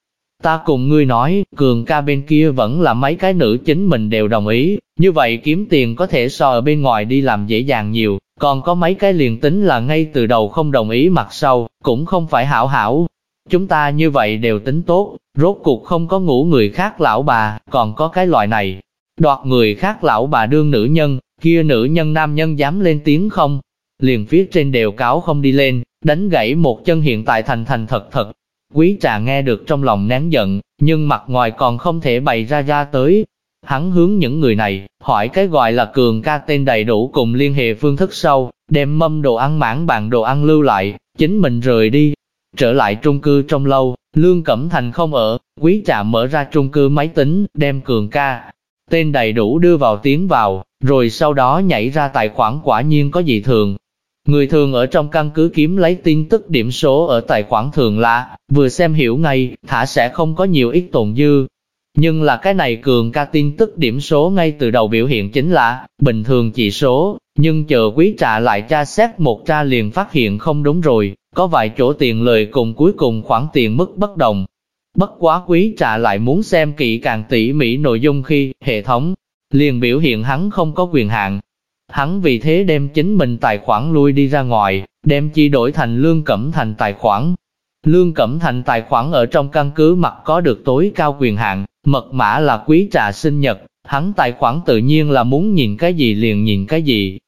Ta cùng ngươi nói, cường ca bên kia vẫn là mấy cái nữ chính mình đều đồng ý, như vậy kiếm tiền có thể so ở bên ngoài đi làm dễ dàng nhiều, còn có mấy cái liền tính là ngay từ đầu không đồng ý mặt sau, cũng không phải hảo hảo. Chúng ta như vậy đều tính tốt, rốt cuộc không có ngủ người khác lão bà, còn có cái loại này. Đoạt người khác lão bà đương nữ nhân, kia nữ nhân nam nhân dám lên tiếng không? Liền phía trên đều cáo không đi lên, đánh gãy một chân hiện tại thành thành thật thật, Quý trà nghe được trong lòng nén giận, nhưng mặt ngoài còn không thể bày ra ra tới. Hắn hướng những người này, hỏi cái gọi là cường ca tên đầy đủ cùng liên hệ phương thức sâu, đem mâm đồ ăn mãn bàn đồ ăn lưu lại, chính mình rời đi. Trở lại trung cư trong lâu, Lương Cẩm Thành không ở, quý trà mở ra trung cư máy tính, đem cường ca. Tên đầy đủ đưa vào tiếng vào, rồi sau đó nhảy ra tài khoản quả nhiên có gì thường, Người thường ở trong căn cứ kiếm lấy tin tức điểm số ở tài khoản thường là, vừa xem hiểu ngay, thả sẽ không có nhiều ít tồn dư. Nhưng là cái này cường ca tin tức điểm số ngay từ đầu biểu hiện chính là, bình thường chỉ số, nhưng chờ quý trà lại tra xét một tra liền phát hiện không đúng rồi, có vài chỗ tiền lời cùng cuối cùng khoản tiền mức bất đồng. Bất quá quý trà lại muốn xem kỹ càng tỉ mỉ nội dung khi hệ thống liền biểu hiện hắn không có quyền hạn, Hắn vì thế đem chính mình tài khoản lui đi ra ngoài, đem chi đổi thành Lương Cẩm Thành tài khoản. Lương Cẩm Thành tài khoản ở trong căn cứ mặt có được tối cao quyền hạn, mật mã là quý trà sinh nhật, hắn tài khoản tự nhiên là muốn nhìn cái gì liền nhìn cái gì.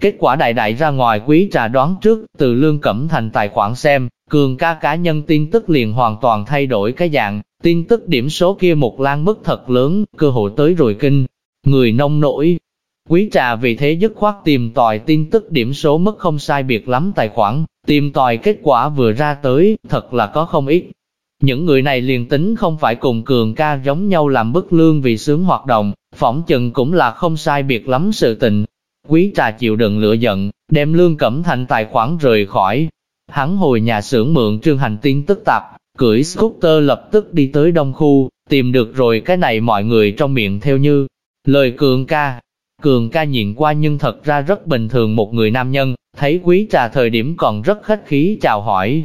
Kết quả đại đại ra ngoài quý trà đoán trước, từ Lương Cẩm Thành tài khoản xem, cường ca cá nhân tin tức liền hoàn toàn thay đổi cái dạng, tin tức điểm số kia một lan mức thật lớn, cơ hội tới rồi kinh. Người nông nổi, Quý trà vì thế dứt khoát tìm tòi tin tức điểm số mất không sai biệt lắm tài khoản, tìm tòi kết quả vừa ra tới, thật là có không ít. Những người này liền tính không phải cùng cường ca giống nhau làm bức lương vì sướng hoạt động, phỏng chừng cũng là không sai biệt lắm sự tình. Quý trà chịu đựng lửa giận, đem lương cẩm thành tài khoản rời khỏi. Hắn hồi nhà xưởng mượn trương hành tin tức tạp, cưỡi scooter lập tức đi tới đông khu, tìm được rồi cái này mọi người trong miệng theo như lời cường ca, Cường ca nhìn qua nhưng thật ra rất bình thường một người nam nhân, thấy quý trà thời điểm còn rất khách khí chào hỏi.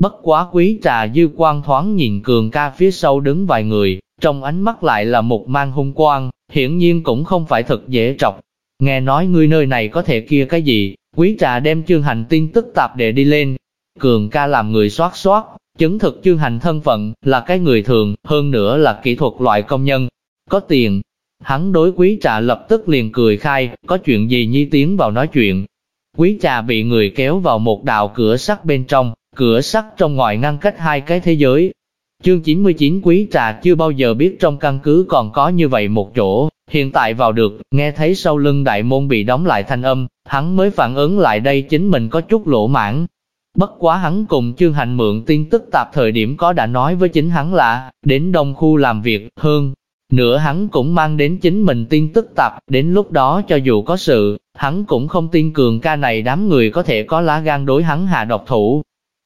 Bất quá quý trà dư quan thoáng nhìn cường ca phía sau đứng vài người, trong ánh mắt lại là một mang hung quang, hiển nhiên cũng không phải thật dễ trọc. Nghe nói ngươi nơi này có thể kia cái gì, quý trà đem chương hành tin tức tạp để đi lên. Cường ca làm người soát soát, chứng thực chương hành thân phận, là cái người thường, hơn nữa là kỹ thuật loại công nhân. Có tiền, Hắn đối quý trà lập tức liền cười khai, có chuyện gì nhi tiến vào nói chuyện. Quý trà bị người kéo vào một đạo cửa sắt bên trong, cửa sắt trong ngoài ngăn cách hai cái thế giới. Chương 99 quý trà chưa bao giờ biết trong căn cứ còn có như vậy một chỗ, hiện tại vào được, nghe thấy sau lưng đại môn bị đóng lại thanh âm, hắn mới phản ứng lại đây chính mình có chút lỗ mãn. Bất quá hắn cùng chương hành mượn tin tức tạp thời điểm có đã nói với chính hắn là, đến đông khu làm việc, hơn. Nữa hắn cũng mang đến chính mình tin tức tạp, đến lúc đó cho dù có sự, hắn cũng không tin cường ca này đám người có thể có lá gan đối hắn hạ độc thủ.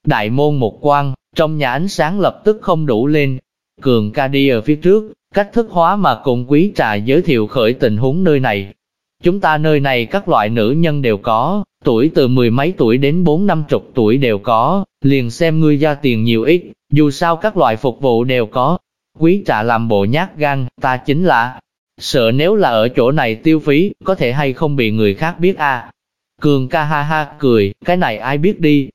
Đại môn một quan, trong nhà ánh sáng lập tức không đủ lên. Cường ca đi ở phía trước, cách thức hóa mà cùng quý trà giới thiệu khởi tình huống nơi này. Chúng ta nơi này các loại nữ nhân đều có, tuổi từ mười mấy tuổi đến bốn năm chục tuổi đều có, liền xem ngươi ra tiền nhiều ít, dù sao các loại phục vụ đều có. Quý trà làm bộ nhát gan, ta chính là, sợ nếu là ở chỗ này tiêu phí, có thể hay không bị người khác biết a Cường ca ha ha cười, cái này ai biết đi.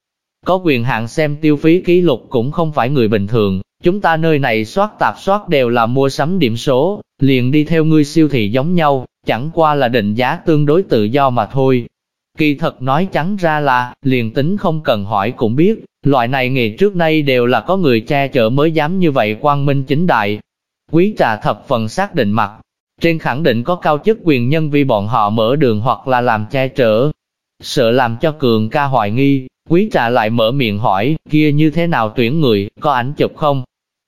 Có quyền hạn xem tiêu phí ký lục cũng không phải người bình thường, chúng ta nơi này soát tạp soát đều là mua sắm điểm số, liền đi theo ngươi siêu thị giống nhau, chẳng qua là định giá tương đối tự do mà thôi. Kỳ thật nói trắng ra là, liền tính không cần hỏi cũng biết, loại này nghề trước nay đều là có người che chở mới dám như vậy quang minh chính đại. Quý trà thập phần xác định mặt, trên khẳng định có cao chức quyền nhân vì bọn họ mở đường hoặc là làm che chở. Sợ làm cho cường ca hoài nghi, quý trà lại mở miệng hỏi, kia như thế nào tuyển người, có ảnh chụp không?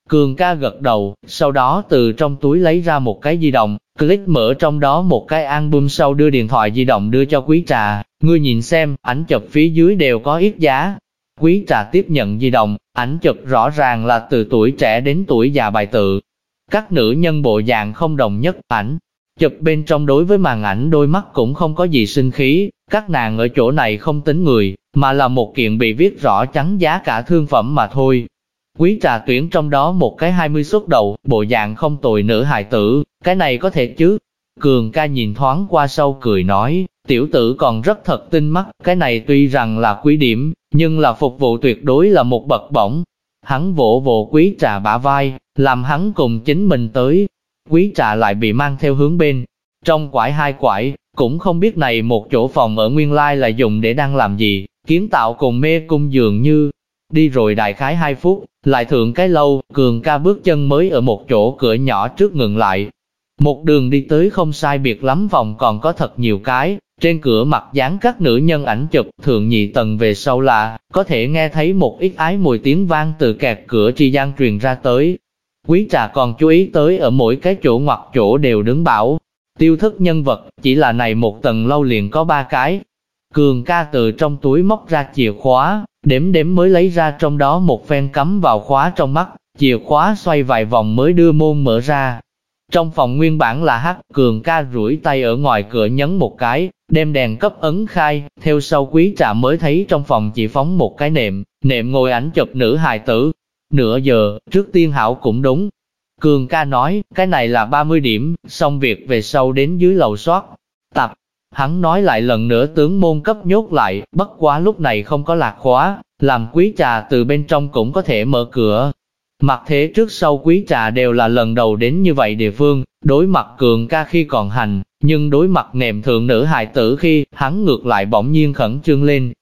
Cường ca gật đầu, sau đó từ trong túi lấy ra một cái di động, click mở trong đó một cái album sau đưa điện thoại di động đưa cho quý trà, ngươi nhìn xem, ảnh chụp phía dưới đều có ít giá. Quý trà tiếp nhận di động, ảnh chụp rõ ràng là từ tuổi trẻ đến tuổi già bài tự. Các nữ nhân bộ dạng không đồng nhất ảnh, chụp bên trong đối với màn ảnh đôi mắt cũng không có gì sinh khí, các nàng ở chỗ này không tính người, mà là một kiện bị viết rõ trắng giá cả thương phẩm mà thôi. Quý trà tuyển trong đó một cái 20 xuất đầu, bộ dạng không tồi nữ hài tử, cái này có thể chứ. Cường ca nhìn thoáng qua sâu cười nói, tiểu tử còn rất thật tinh mắt, cái này tuy rằng là quý điểm, nhưng là phục vụ tuyệt đối là một bậc bổng. Hắn vỗ vỗ quý trà bả vai, làm hắn cùng chính mình tới. Quý trà lại bị mang theo hướng bên. Trong quải hai quải, cũng không biết này một chỗ phòng ở nguyên lai là dùng để đang làm gì, kiến tạo cùng mê cung dường như, Đi rồi đại khái 2 phút, lại thượng cái lâu, cường ca bước chân mới ở một chỗ cửa nhỏ trước ngừng lại. Một đường đi tới không sai biệt lắm vòng còn có thật nhiều cái, trên cửa mặt dán các nữ nhân ảnh chụp, thượng nhị tầng về sau là, có thể nghe thấy một ít ái mùi tiếng vang từ kẹt cửa tri gian truyền ra tới. Quý trà còn chú ý tới ở mỗi cái chỗ ngoặt chỗ đều đứng bảo, tiêu thức nhân vật, chỉ là này một tầng lâu liền có ba cái. Cường ca từ trong túi móc ra chìa khóa, Đếm đếm mới lấy ra trong đó một phen cắm vào khóa trong mắt, chìa khóa xoay vài vòng mới đưa môn mở ra. Trong phòng nguyên bản là hắc, cường ca rủi tay ở ngoài cửa nhấn một cái, đem đèn cấp ấn khai, theo sau quý trà mới thấy trong phòng chỉ phóng một cái nệm, nệm ngồi ảnh chụp nữ hài tử. Nửa giờ, trước tiên hảo cũng đúng. Cường ca nói, cái này là 30 điểm, xong việc về sau đến dưới lầu soát. Tập, Hắn nói lại lần nữa tướng môn cấp nhốt lại, bất quá lúc này không có lạc khóa, làm quý trà từ bên trong cũng có thể mở cửa. Mặt thế trước sau quý trà đều là lần đầu đến như vậy địa phương, đối mặt cường ca khi còn hành, nhưng đối mặt nệm thượng nữ hài tử khi, hắn ngược lại bỗng nhiên khẩn trương lên.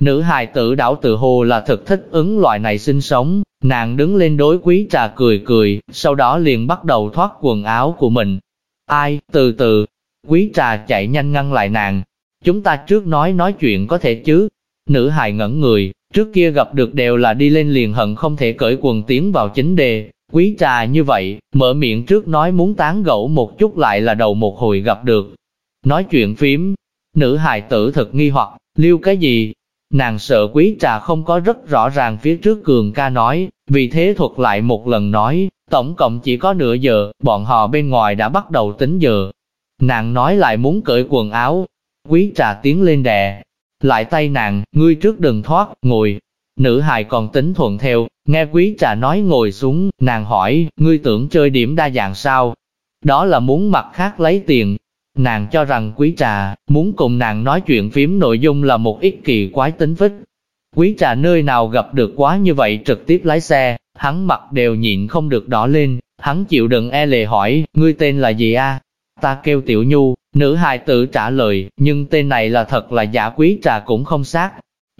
Nữ hài tử đảo tự hồ là thực thích ứng loại này sinh sống, nàng đứng lên đối quý trà cười cười, sau đó liền bắt đầu thoát quần áo của mình. Ai, từ từ, Quý trà chạy nhanh ngăn lại nàng. Chúng ta trước nói nói chuyện có thể chứ. Nữ hài ngẩn người, trước kia gặp được đều là đi lên liền hận không thể cởi quần tiến vào chính đề. Quý trà như vậy, mở miệng trước nói muốn tán gẫu một chút lại là đầu một hồi gặp được. Nói chuyện phím, nữ hài tử thật nghi hoặc, lưu cái gì? Nàng sợ quý trà không có rất rõ ràng phía trước cường ca nói, vì thế thuật lại một lần nói, tổng cộng chỉ có nửa giờ, bọn họ bên ngoài đã bắt đầu tính giờ, Nàng nói lại muốn cởi quần áo. Quý trà tiến lên đè. Lại tay nàng, ngươi trước đừng thoát, ngồi. Nữ hài còn tính thuận theo, nghe quý trà nói ngồi xuống, nàng hỏi, ngươi tưởng chơi điểm đa dạng sao? Đó là muốn mặt khác lấy tiền. Nàng cho rằng quý trà, muốn cùng nàng nói chuyện phím nội dung là một ít kỳ quái tính vích. Quý trà nơi nào gặp được quá như vậy trực tiếp lái xe, hắn mặt đều nhịn không được đỏ lên, hắn chịu đựng e lệ hỏi, ngươi tên là gì a? Ta kêu Tiểu Nhu, nữ hài tử trả lời, nhưng tên này là thật là giả quý trà cũng không xác.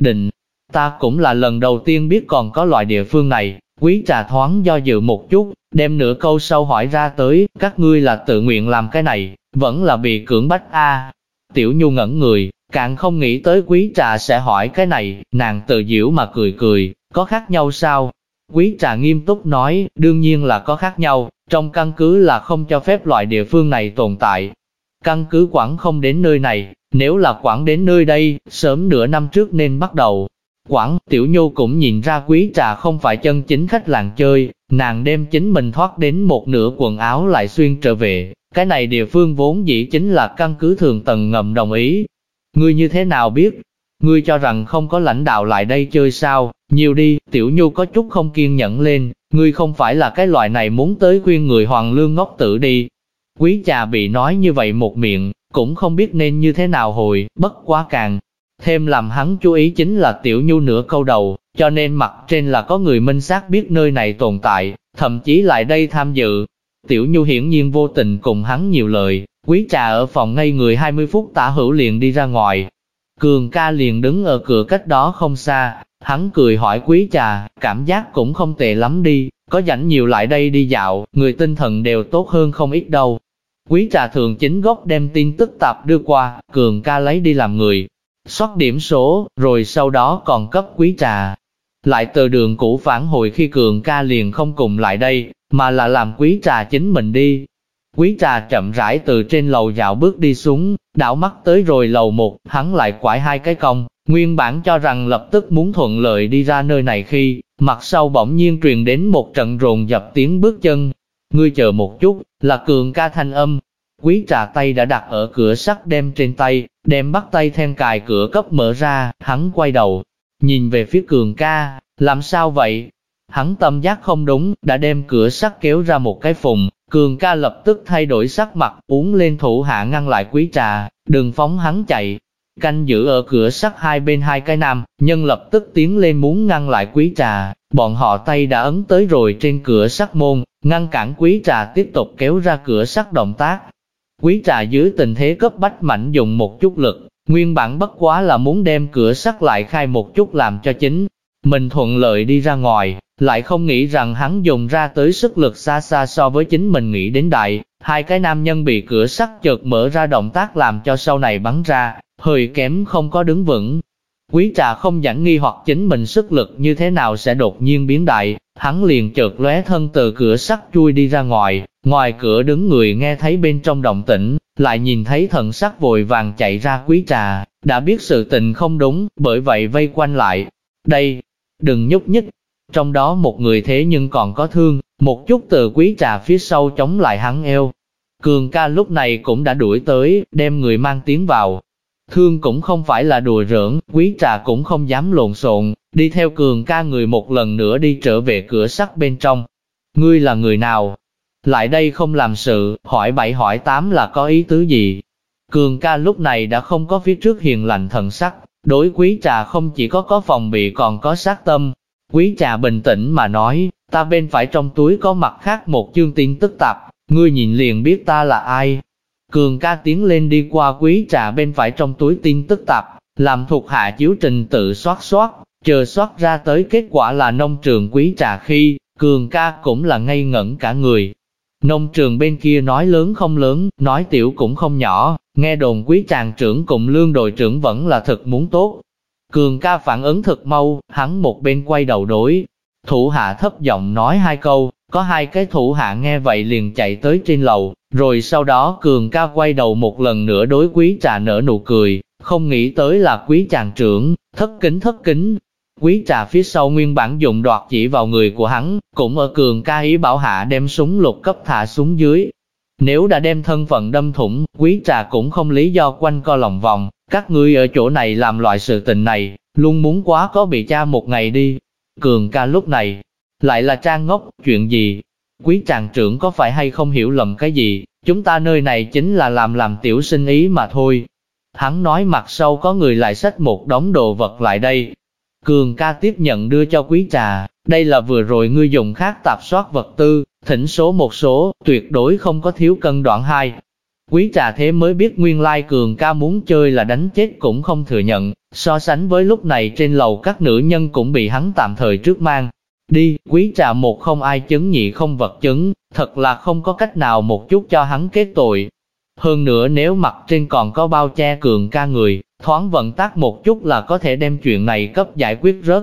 Định, ta cũng là lần đầu tiên biết còn có loại địa phương này, quý trà thoáng do dự một chút, đem nửa câu sâu hỏi ra tới, các ngươi là tự nguyện làm cái này, vẫn là bị cưỡng bách a Tiểu Nhu ngẩn người, Càng không nghĩ tới quý trà sẽ hỏi cái này, nàng tự diễu mà cười cười, có khác nhau sao? Quý trà nghiêm túc nói, đương nhiên là có khác nhau, trong căn cứ là không cho phép loại địa phương này tồn tại. Căn cứ quản không đến nơi này, nếu là quản đến nơi đây, sớm nửa năm trước nên bắt đầu. Quản, tiểu nhu cũng nhìn ra quý trà không phải chân chính khách làng chơi, nàng đem chính mình thoát đến một nửa quần áo lại xuyên trở về. Cái này địa phương vốn dĩ chính là căn cứ thường tầng ngầm đồng ý. Ngươi như thế nào biết? Ngươi cho rằng không có lãnh đạo lại đây chơi sao? Nhiều đi, tiểu nhu có chút không kiên nhẫn lên, ngươi không phải là cái loại này muốn tới khuyên người hoàng lương ngốc tử đi. Quý trà bị nói như vậy một miệng, cũng không biết nên như thế nào hồi, bất quá càng. Thêm làm hắn chú ý chính là tiểu nhu nửa câu đầu, cho nên mặt trên là có người minh xác biết nơi này tồn tại, thậm chí lại đây tham dự. Tiểu nhu hiển nhiên vô tình cùng hắn nhiều lời, quý trà ở phòng ngay người 20 phút tả hữu liền đi ra ngoài. Cường ca liền đứng ở cửa cách đó không xa, hắn cười hỏi quý trà, cảm giác cũng không tệ lắm đi, có rảnh nhiều lại đây đi dạo, người tinh thần đều tốt hơn không ít đâu. Quý trà thường chính gốc đem tin tức tạp đưa qua, cường ca lấy đi làm người, soát điểm số, rồi sau đó còn cấp quý trà. Lại từ đường cũ phản hồi khi cường ca liền không cùng lại đây, mà là làm quý trà chính mình đi. Quý trà chậm rãi từ trên lầu dạo bước đi xuống, đảo mắt tới rồi lầu một, hắn lại quải hai cái cong, nguyên bản cho rằng lập tức muốn thuận lợi đi ra nơi này khi, mặt sau bỗng nhiên truyền đến một trận rồn dập tiếng bước chân. Ngươi chờ một chút, là cường ca thanh âm. Quý trà tay đã đặt ở cửa sắt đem trên tay, đem bắt tay then cài cửa cấp mở ra, hắn quay đầu, nhìn về phía cường ca, làm sao vậy? Hắn tâm giác không đúng, đã đem cửa sắt kéo ra một cái phùng, cường ca lập tức thay đổi sắc mặt, uống lên thủ hạ ngăn lại quý trà, đừng phóng hắn chạy. Canh giữ ở cửa sắt hai bên hai cái nam, nhân lập tức tiến lên muốn ngăn lại quý trà, bọn họ tay đã ấn tới rồi trên cửa sắt môn, ngăn cản quý trà tiếp tục kéo ra cửa sắt động tác. Quý trà dưới tình thế cấp bách mạnh dùng một chút lực, nguyên bản bất quá là muốn đem cửa sắt lại khai một chút làm cho chính. Mình thuận lợi đi ra ngoài, lại không nghĩ rằng hắn dùng ra tới sức lực xa xa so với chính mình nghĩ đến đại. Hai cái nam nhân bị cửa sắt chợt mở ra động tác làm cho sau này bắn ra, hơi kém không có đứng vững. Quý trà không giảng nghi hoặc chính mình sức lực như thế nào sẽ đột nhiên biến đại, hắn liền chợt lóe thân từ cửa sắt chui đi ra ngoài, ngoài cửa đứng người nghe thấy bên trong động tĩnh, lại nhìn thấy thần sắc vội vàng chạy ra quý trà, đã biết sự tình không đúng, bởi vậy vây quanh lại. Đây, đừng nhúc nhích. Trong đó một người thế nhưng còn có thương, một chút từ quý trà phía sau chống lại hắn eo. Cường ca lúc này cũng đã đuổi tới, đem người mang tiếng vào. Thương cũng không phải là đùa giỡn, quý trà cũng không dám lộn xộn, đi theo cường ca người một lần nữa đi trở về cửa sắt bên trong. Ngươi là người nào? Lại đây không làm sự, hỏi bảy hỏi tám là có ý tứ gì? Cường ca lúc này đã không có phía trước hiền lành thần sắc, đối quý trà không chỉ có có phòng bị còn có sát tâm. Quý trà bình tĩnh mà nói, ta bên phải trong túi có mặt khác một chương tin tức tạp, ngươi nhìn liền biết ta là ai. Cường ca tiến lên đi qua quý trà bên phải trong túi tin tức tạp, làm thuộc hạ chiếu trình tự soát soát, chờ soát ra tới kết quả là nông trường quý trà khi, cường ca cũng là ngây ngẩn cả người, Nông trường bên kia nói lớn không lớn, nói tiểu cũng không nhỏ, nghe đồn quý tràng trưởng cùng lương đội trưởng vẫn là thật muốn tốt. Cường ca phản ứng thật mau, hắn một bên quay đầu đối. Thủ hạ thấp giọng nói hai câu, có hai cái thủ hạ nghe vậy liền chạy tới trên lầu, rồi sau đó cường ca quay đầu một lần nữa đối quý trà nở nụ cười, không nghĩ tới là quý chàng trưởng, thất kính thất kính, Quý trà phía sau nguyên bản dùng đoạt chỉ vào người của hắn, cũng ở cường ca ý bảo hạ đem súng lục cấp thả xuống dưới. Nếu đã đem thân phận đâm thủng, quý trà cũng không lý do quanh co lòng vòng, các ngươi ở chỗ này làm loại sự tình này, luôn muốn quá có bị cha một ngày đi. Cường ca lúc này, lại là trang ngốc, chuyện gì? Quý tràng trưởng có phải hay không hiểu lầm cái gì? Chúng ta nơi này chính là làm làm tiểu sinh ý mà thôi. Hắn nói mặt sau có người lại xách một đống đồ vật lại đây, Cường ca tiếp nhận đưa cho quý trà, đây là vừa rồi ngươi dùng khác tạp soát vật tư, thỉnh số một số, tuyệt đối không có thiếu cân đoạn hai. Quý trà thế mới biết nguyên lai cường ca muốn chơi là đánh chết cũng không thừa nhận, so sánh với lúc này trên lầu các nữ nhân cũng bị hắn tạm thời trước mang. Đi, quý trà một không ai chứng nhị không vật chứng, thật là không có cách nào một chút cho hắn kết tội. Hơn nữa nếu mặt trên còn có bao che cường ca người, thoáng vận tác một chút là có thể đem chuyện này cấp giải quyết rớt.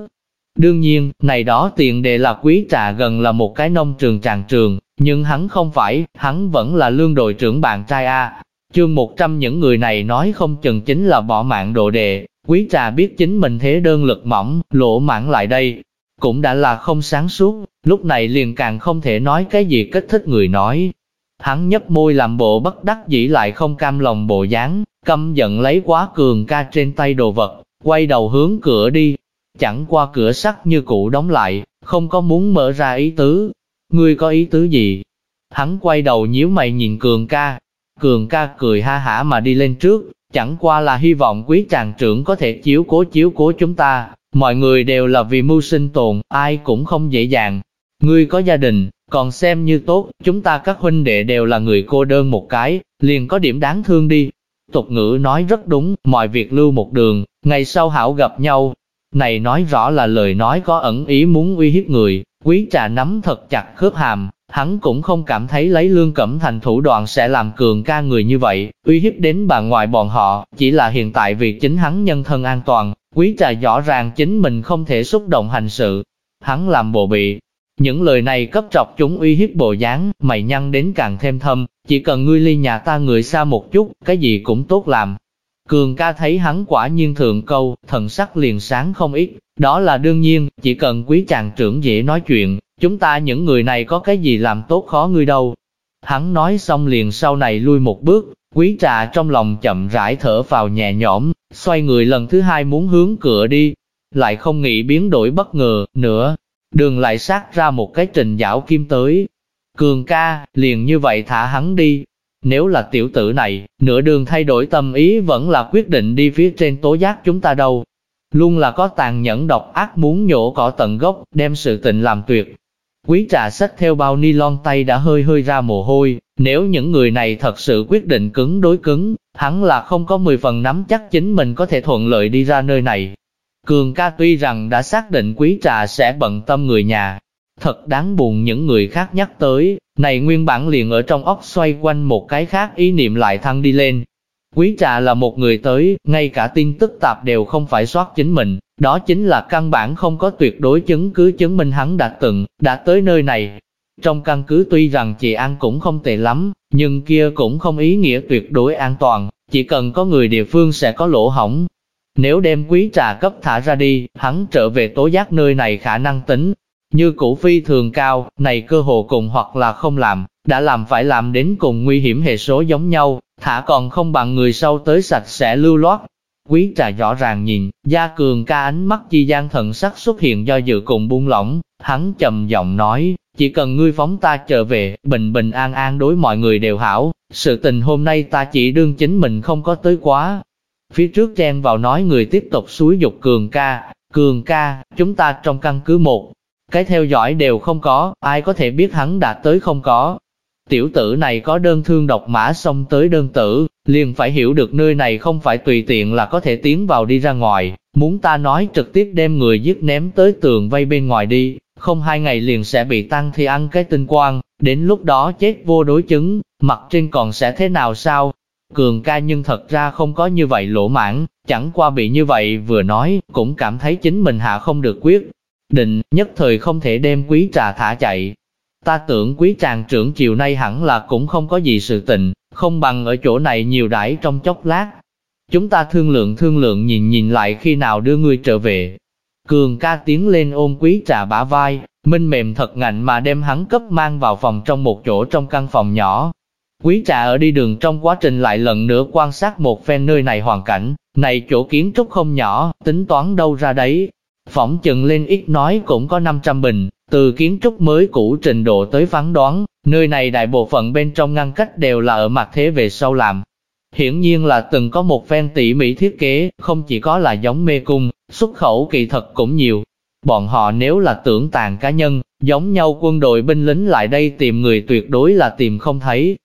Đương nhiên, này đó tiền đề là quý trà gần là một cái nông trường tràng trường, nhưng hắn không phải, hắn vẫn là lương đội trưởng bạn trai A. Chương 100 những người này nói không chừng chính là bỏ mạng đồ đệ, quý trà biết chính mình thế đơn lực mỏng, lộ mạng lại đây, cũng đã là không sáng suốt, lúc này liền càng không thể nói cái gì kích thích người nói. Hắn nhấp môi làm bộ bất đắc dĩ lại không cam lòng bộ dáng, căm giận lấy quá cường ca trên tay đồ vật, quay đầu hướng cửa đi. Chẳng qua cửa sắt như cũ đóng lại, không có muốn mở ra ý tứ. Ngươi có ý tứ gì? Hắn quay đầu nhíu mày nhìn cường ca. Cường ca cười ha hả mà đi lên trước, chẳng qua là hy vọng quý chàng trưởng có thể chiếu cố chiếu cố chúng ta. Mọi người đều là vì mưu sinh tồn, ai cũng không dễ dàng. Ngươi có gia đình, còn xem như tốt, chúng ta các huynh đệ đều là người cô đơn một cái, liền có điểm đáng thương đi. Tục ngữ nói rất đúng, mọi việc lưu một đường, ngày sau hảo gặp nhau. Này nói rõ là lời nói có ẩn ý muốn uy hiếp người, quý trà nắm thật chặt khớp hàm, hắn cũng không cảm thấy lấy lương cẩm thành thủ đoạn sẽ làm cường ca người như vậy, uy hiếp đến bà ngoại bọn họ, chỉ là hiện tại việc chính hắn nhân thân an toàn, quý trà rõ ràng chính mình không thể xúc động hành sự. Hắn làm bộ bị, những lời này cấp trọc chúng uy hiếp bộ dáng, mày nhăn đến càng thêm thâm, chỉ cần ngươi ly nhà ta người xa một chút, cái gì cũng tốt làm. Cường ca thấy hắn quả nhiên thượng câu, thần sắc liền sáng không ít, đó là đương nhiên, chỉ cần quý chàng trưởng dễ nói chuyện, chúng ta những người này có cái gì làm tốt khó ngươi đâu. Hắn nói xong liền sau này lui một bước, quý trà trong lòng chậm rãi thở vào nhẹ nhõm, xoay người lần thứ hai muốn hướng cửa đi, lại không nghĩ biến đổi bất ngờ, nữa, đường lại sát ra một cái trình dạo kim tới. Cường ca, liền như vậy thả hắn đi. Nếu là tiểu tử này, nửa đường thay đổi tâm ý vẫn là quyết định đi phía trên tố giác chúng ta đâu. Luôn là có tàn nhẫn độc ác muốn nhổ cỏ tận gốc, đem sự tình làm tuyệt. Quý trà sách theo bao ni lon tay đã hơi hơi ra mồ hôi, nếu những người này thật sự quyết định cứng đối cứng, hắn là không có 10 phần nắm chắc chính mình có thể thuận lợi đi ra nơi này, Cường ca tuy rằng đã xác định quý trà sẽ bận tâm người nhà, thật đáng buồn những người khác nhắc tới, này nguyên bản liền ở trong óc xoay quanh một cái khác ý niệm lại thăng đi lên. Quý trà là một người tới, ngay cả tin tức tạp đều không phải soát chính mình, đó chính là căn bản không có tuyệt đối chứng cứ chứng minh hắn đã từng, đã tới nơi này. Trong căn cứ tuy rằng chị An cũng không tệ lắm, nhưng kia cũng không ý nghĩa tuyệt đối an toàn, chỉ cần có người địa phương sẽ có lỗ hỏng, nếu đem quý trà cấp thả ra đi, hắn trở về tố giác nơi này khả năng tính. Như cũ phi thường cao, này cơ hồ cùng hoặc là không làm, đã làm phải làm đến cùng nguy hiểm hệ số giống nhau, thả còn không bằng người sau tới sạch sẽ lưu loát. Quý trà rõ ràng nhìn, gia cường ca ánh mắt chi gian thần sắc xuất hiện do dự cùng buông lỏng, hắn trầm giọng nói, chỉ cần ngươi phóng ta trở về, bình bình an an đối mọi người đều hảo, sự tình hôm nay ta chỉ đương chính mình không có tới quá, Phía trước chen vào nói người tiếp tục suối dục cường ca, cường ca, chúng ta trong căn cứ một, cái theo dõi đều không có, ai có thể biết hắn đã tới không có. Tiểu tử này có đơn thương độc mã xong tới đơn tử, liền phải hiểu được nơi này không phải tùy tiện là có thể tiến vào đi ra ngoài, muốn ta nói trực tiếp đem người giết ném tới tường vây bên ngoài đi, không hai ngày liền sẽ bị tăng thì ăn cái tinh quang, đến lúc đó chết vô đối chứng, mặt trên còn sẽ thế nào sao? Cường ca nhưng thật ra không có như vậy lỗ mãn, chẳng qua bị như vậy vừa nói, cũng cảm thấy chính mình hạ không được quyết. Định, nhất thời không thể đem quý trà thả chạy. Ta tưởng quý tràng trưởng chiều nay hẳn là cũng không có gì sự tình, không bằng ở chỗ này nhiều đãi trong chốc lát. Chúng ta thương lượng thương lượng nhìn nhìn lại khi nào đưa ngươi trở về. Cường ca tiến lên ôm quý trà bả vai, minh mềm thật ngạnh mà đem hắn cấp mang vào phòng trong một chỗ trong căn phòng nhỏ, Quý trà ở đi đường trong quá trình lại lần nữa quan sát một phen nơi này hoàn cảnh, này chỗ kiến trúc không nhỏ, tính toán đâu ra đấy. Phỏng chừng lên ít nói cũng có 500 bình, từ kiến trúc mới cũ trình độ tới phán đoán, nơi này đại bộ phận bên trong ngăn cách đều là ở mặt thế về sau làm. Hiển nhiên là từng có một phen tỉ mỉ thiết kế, không chỉ có là giống mê cung, xuất khẩu kỳ thật cũng nhiều. Bọn họ nếu là tưởng tàn cá nhân, giống nhau quân đội binh lính lại đây tìm người tuyệt đối là tìm không thấy,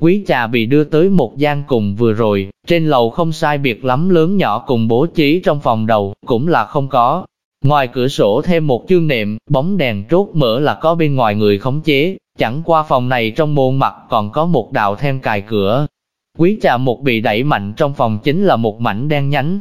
Quý trà bị đưa tới một gian cùng vừa rồi, trên lầu không sai biệt lắm lớn nhỏ cùng bố trí trong phòng đầu, cũng là không có. Ngoài cửa sổ thêm một chương nệm, bóng đèn trốt mở là có bên ngoài người khống chế, chẳng qua phòng này trong môn mặt còn có một đạo thêm cài cửa. Quý trà một bị đẩy mạnh trong phòng chính là một mảnh đen nhánh.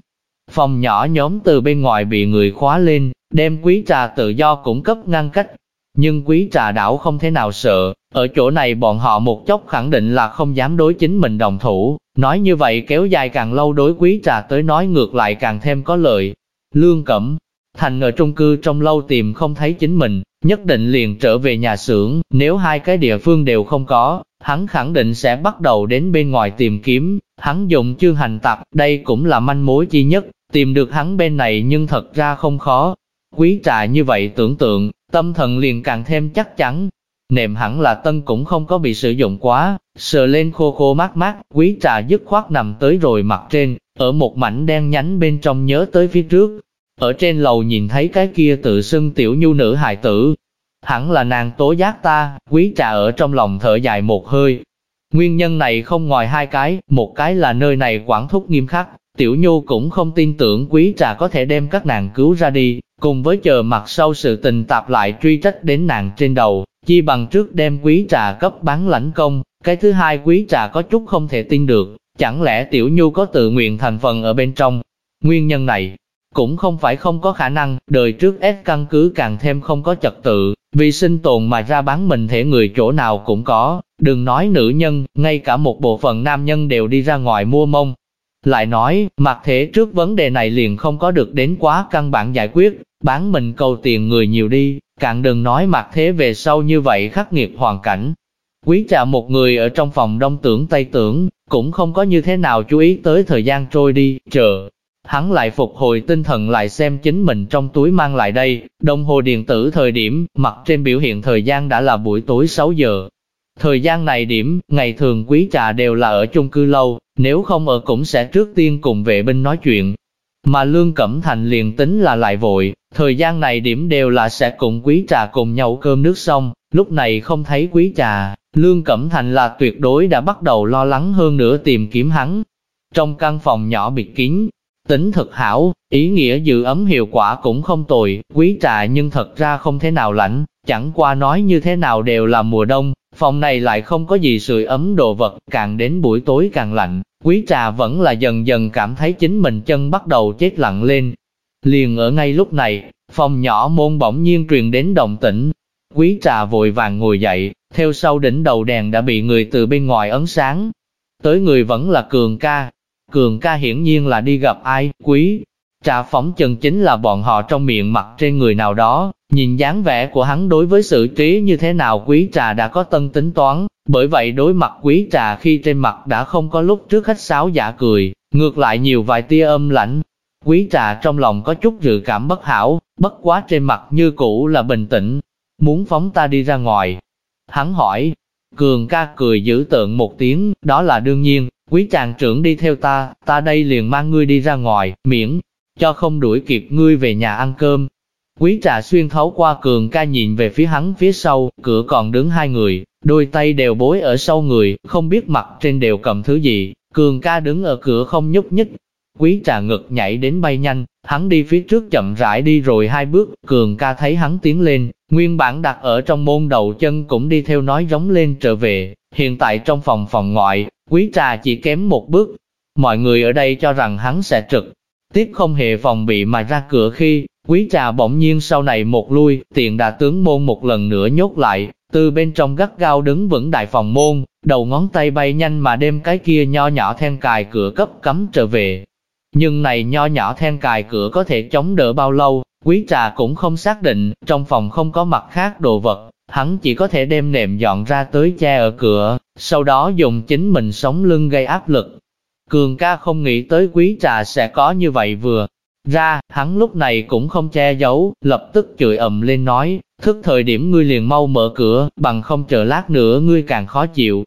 Phòng nhỏ nhóm từ bên ngoài bị người khóa lên, đem quý trà tự do cũng cấp ngăn cách. Nhưng quý trà đảo không thể nào sợ, ở chỗ này bọn họ một chốc khẳng định là không dám đối chính mình đồng thủ, nói như vậy kéo dài càng lâu đối quý trà tới nói ngược lại càng thêm có lợi. Lương Cẩm, Thành ở trung cư trong lâu tìm không thấy chính mình, nhất định liền trở về nhà xưởng, nếu hai cái địa phương đều không có, hắn khẳng định sẽ bắt đầu đến bên ngoài tìm kiếm, hắn dùng chương hành tập đây cũng là manh mối chi nhất, tìm được hắn bên này nhưng thật ra không khó. Quý trà như vậy tưởng tượng, tâm thần liền càng thêm chắc chắn. Nệm hẳn là tân cũng không có bị sử dụng quá, sờ lên khô khô mát mát, quý trà dứt khoát nằm tới rồi mặt trên, ở một mảnh đen nhánh bên trong nhớ tới phía trước, ở trên lầu nhìn thấy cái kia tự xưng tiểu nhu nữ hài tử. Hẳn là nàng tố giác ta, quý trà ở trong lòng thở dài một hơi. Nguyên nhân này không ngoài hai cái, một cái là nơi này quản thúc nghiêm khắc, tiểu nhu cũng không tin tưởng quý trà có thể đem các nàng cứu ra đi, cùng với chờ mặt sau sự tình tạp lại truy trách đến nàng trên đầu, chi bằng trước đem quý trà cấp bán lãnh công, cái thứ hai quý trà có chút không thể tin được, chẳng lẽ tiểu nhu có tự nguyện thành phần ở bên trong. Nguyên nhân này, cũng không phải không có khả năng, đời trước S căn cứ càng thêm không có trật tự, vì sinh tồn mà ra bán mình thể người chỗ nào cũng có, đừng nói nữ nhân, ngay cả một bộ phận nam nhân đều đi ra ngoài mua mông. Lại nói, mặt thế trước vấn đề này liền không có được đến quá căn bản giải quyết, bán mình cầu tiền người nhiều đi, càng đừng nói mặt thế về sau như vậy khắc nghiệt hoàn cảnh. Quý trà một người ở trong phòng đông tưởng tây tưởng, cũng không có như thế nào chú ý tới thời gian trôi đi, chờ, Hắn lại phục hồi tinh thần lại xem chính mình trong túi mang lại đây, đồng hồ điện tử thời điểm, mặt trên biểu hiện thời gian đã là buổi tối 6 giờ. Thời gian này điểm, ngày thường quý trà đều là ở chung cư lâu, nếu không ở cũng sẽ trước tiên cùng vệ binh nói chuyện. Mà Lương Cẩm Thành liền tính là lại vội, thời gian này điểm đều là sẽ cùng quý trà cùng nhau cơm nước xong, lúc này không thấy quý trà, Lương Cẩm Thành là tuyệt đối đã bắt đầu lo lắng hơn nữa tìm kiếm hắn. Trong căn phòng nhỏ biệt kín, Tính thật hảo, ý nghĩa giữ ấm hiệu quả cũng không tồi, quý trà nhưng thật ra không thế nào lạnh, chẳng qua nói như thế nào đều là mùa đông, phòng này lại không có gì sưởi ấm đồ vật, càng đến buổi tối càng lạnh, quý trà vẫn là dần dần cảm thấy chính mình chân bắt đầu chết lặng lên. Liền ở ngay lúc này, phòng nhỏ môn bỗng nhiên truyền đến động tĩnh, quý trà vội vàng ngồi dậy, theo sau đỉnh đầu đèn đã bị người từ bên ngoài ấn sáng. Tới người vẫn là cường ca, Cường ca hiển nhiên là đi gặp ai, quý. Trà phóng chân chính là bọn họ trong miệng mặt trên người nào đó, nhìn dáng vẻ của hắn đối với sự trí như thế nào quý trà đã có tân tính toán, bởi vậy đối mặt quý trà khi trên mặt đã không có lúc trước khách sáo giả cười, ngược lại nhiều vài tia âm lãnh. Quý trà trong lòng có chút dự cảm bất hảo, bất quá trên mặt như cũ là bình tĩnh, muốn phóng ta đi ra ngoài. Hắn hỏi, cường ca cười giữ tượng một tiếng, đó là đương nhiên, Quý chàng trưởng đi theo ta, ta đây liền mang ngươi đi ra ngoài, miễn, cho không đuổi kịp ngươi về nhà ăn cơm. Quý trà xuyên thấu qua cường ca nhìn về phía hắn phía sau, cửa còn đứng hai người, đôi tay đều bối ở sau người, không biết mặt trên đều cầm thứ gì, cường ca đứng ở cửa không nhúc nhích. Quý trà ngực nhảy đến bay nhanh, hắn đi phía trước chậm rãi đi rồi hai bước, cường ca thấy hắn tiến lên, nguyên bản đặt ở trong môn đầu chân cũng đi theo nói giống lên trở về, hiện tại trong phòng phòng ngoại, Quý trà chỉ kém một bước. Mọi người ở đây cho rằng hắn sẽ trực. Tiếp không hề phòng bị mà ra cửa khi, quý trà bỗng nhiên sau này một lui, tiền đà tướng môn một lần nữa nhốt lại, từ bên trong gắt gao đứng vững đại phòng môn, đầu ngón tay bay nhanh mà đem cái kia nho nhỏ then cài cửa cấp cấm trở về. Nhưng này nho nhỏ then cài cửa có thể chống đỡ bao lâu, quý trà cũng không xác định, trong phòng không có mặt khác đồ vật, hắn chỉ có thể đem nệm dọn ra tới che ở cửa, sau đó dùng chính mình sống lưng gây áp lực. Cường ca không nghĩ tới quý trà sẽ có như vậy vừa. Ra, hắn lúc này cũng không che giấu, lập tức chửi ầm lên nói, thức thời điểm ngươi liền mau mở cửa, bằng không chờ lát nữa ngươi càng khó chịu.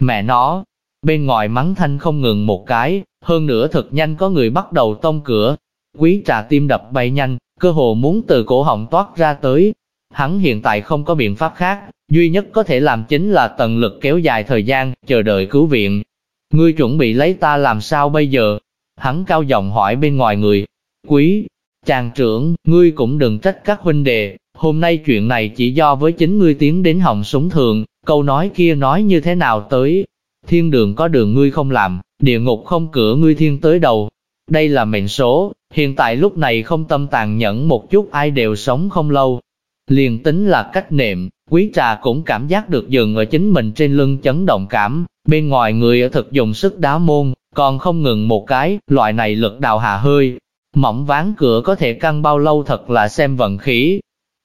Mẹ nó, bên ngoài mắng thanh không ngừng một cái, hơn nữa thật nhanh có người bắt đầu tông cửa. Quý trà tim đập bay nhanh, cơ hồ muốn từ cổ họng toát ra tới, Hắn hiện tại không có biện pháp khác, duy nhất có thể làm chính là tận lực kéo dài thời gian, chờ đợi cứu viện. Ngươi chuẩn bị lấy ta làm sao bây giờ? Hắn cao giọng hỏi bên ngoài người. Quý, chàng trưởng, ngươi cũng đừng trách các huynh đệ, hôm nay chuyện này chỉ do với chính ngươi tiến đến họng súng thường, câu nói kia nói như thế nào tới. thiên đường có đường ngươi không làm, địa ngục không cửa ngươi thiên tới đầu. Đây là mệnh số, hiện tại lúc này không tâm tàn nhẫn một chút ai đều sống không lâu. Liền tính là cách niệm, quý trà cũng cảm giác được dừng ở chính mình trên lưng chấn động cảm, bên ngoài người ở thực dùng sức đá môn, còn không ngừng một cái, loại này lực đào hạ hơi. Mỏng ván cửa có thể căng bao lâu thật là xem vận khí.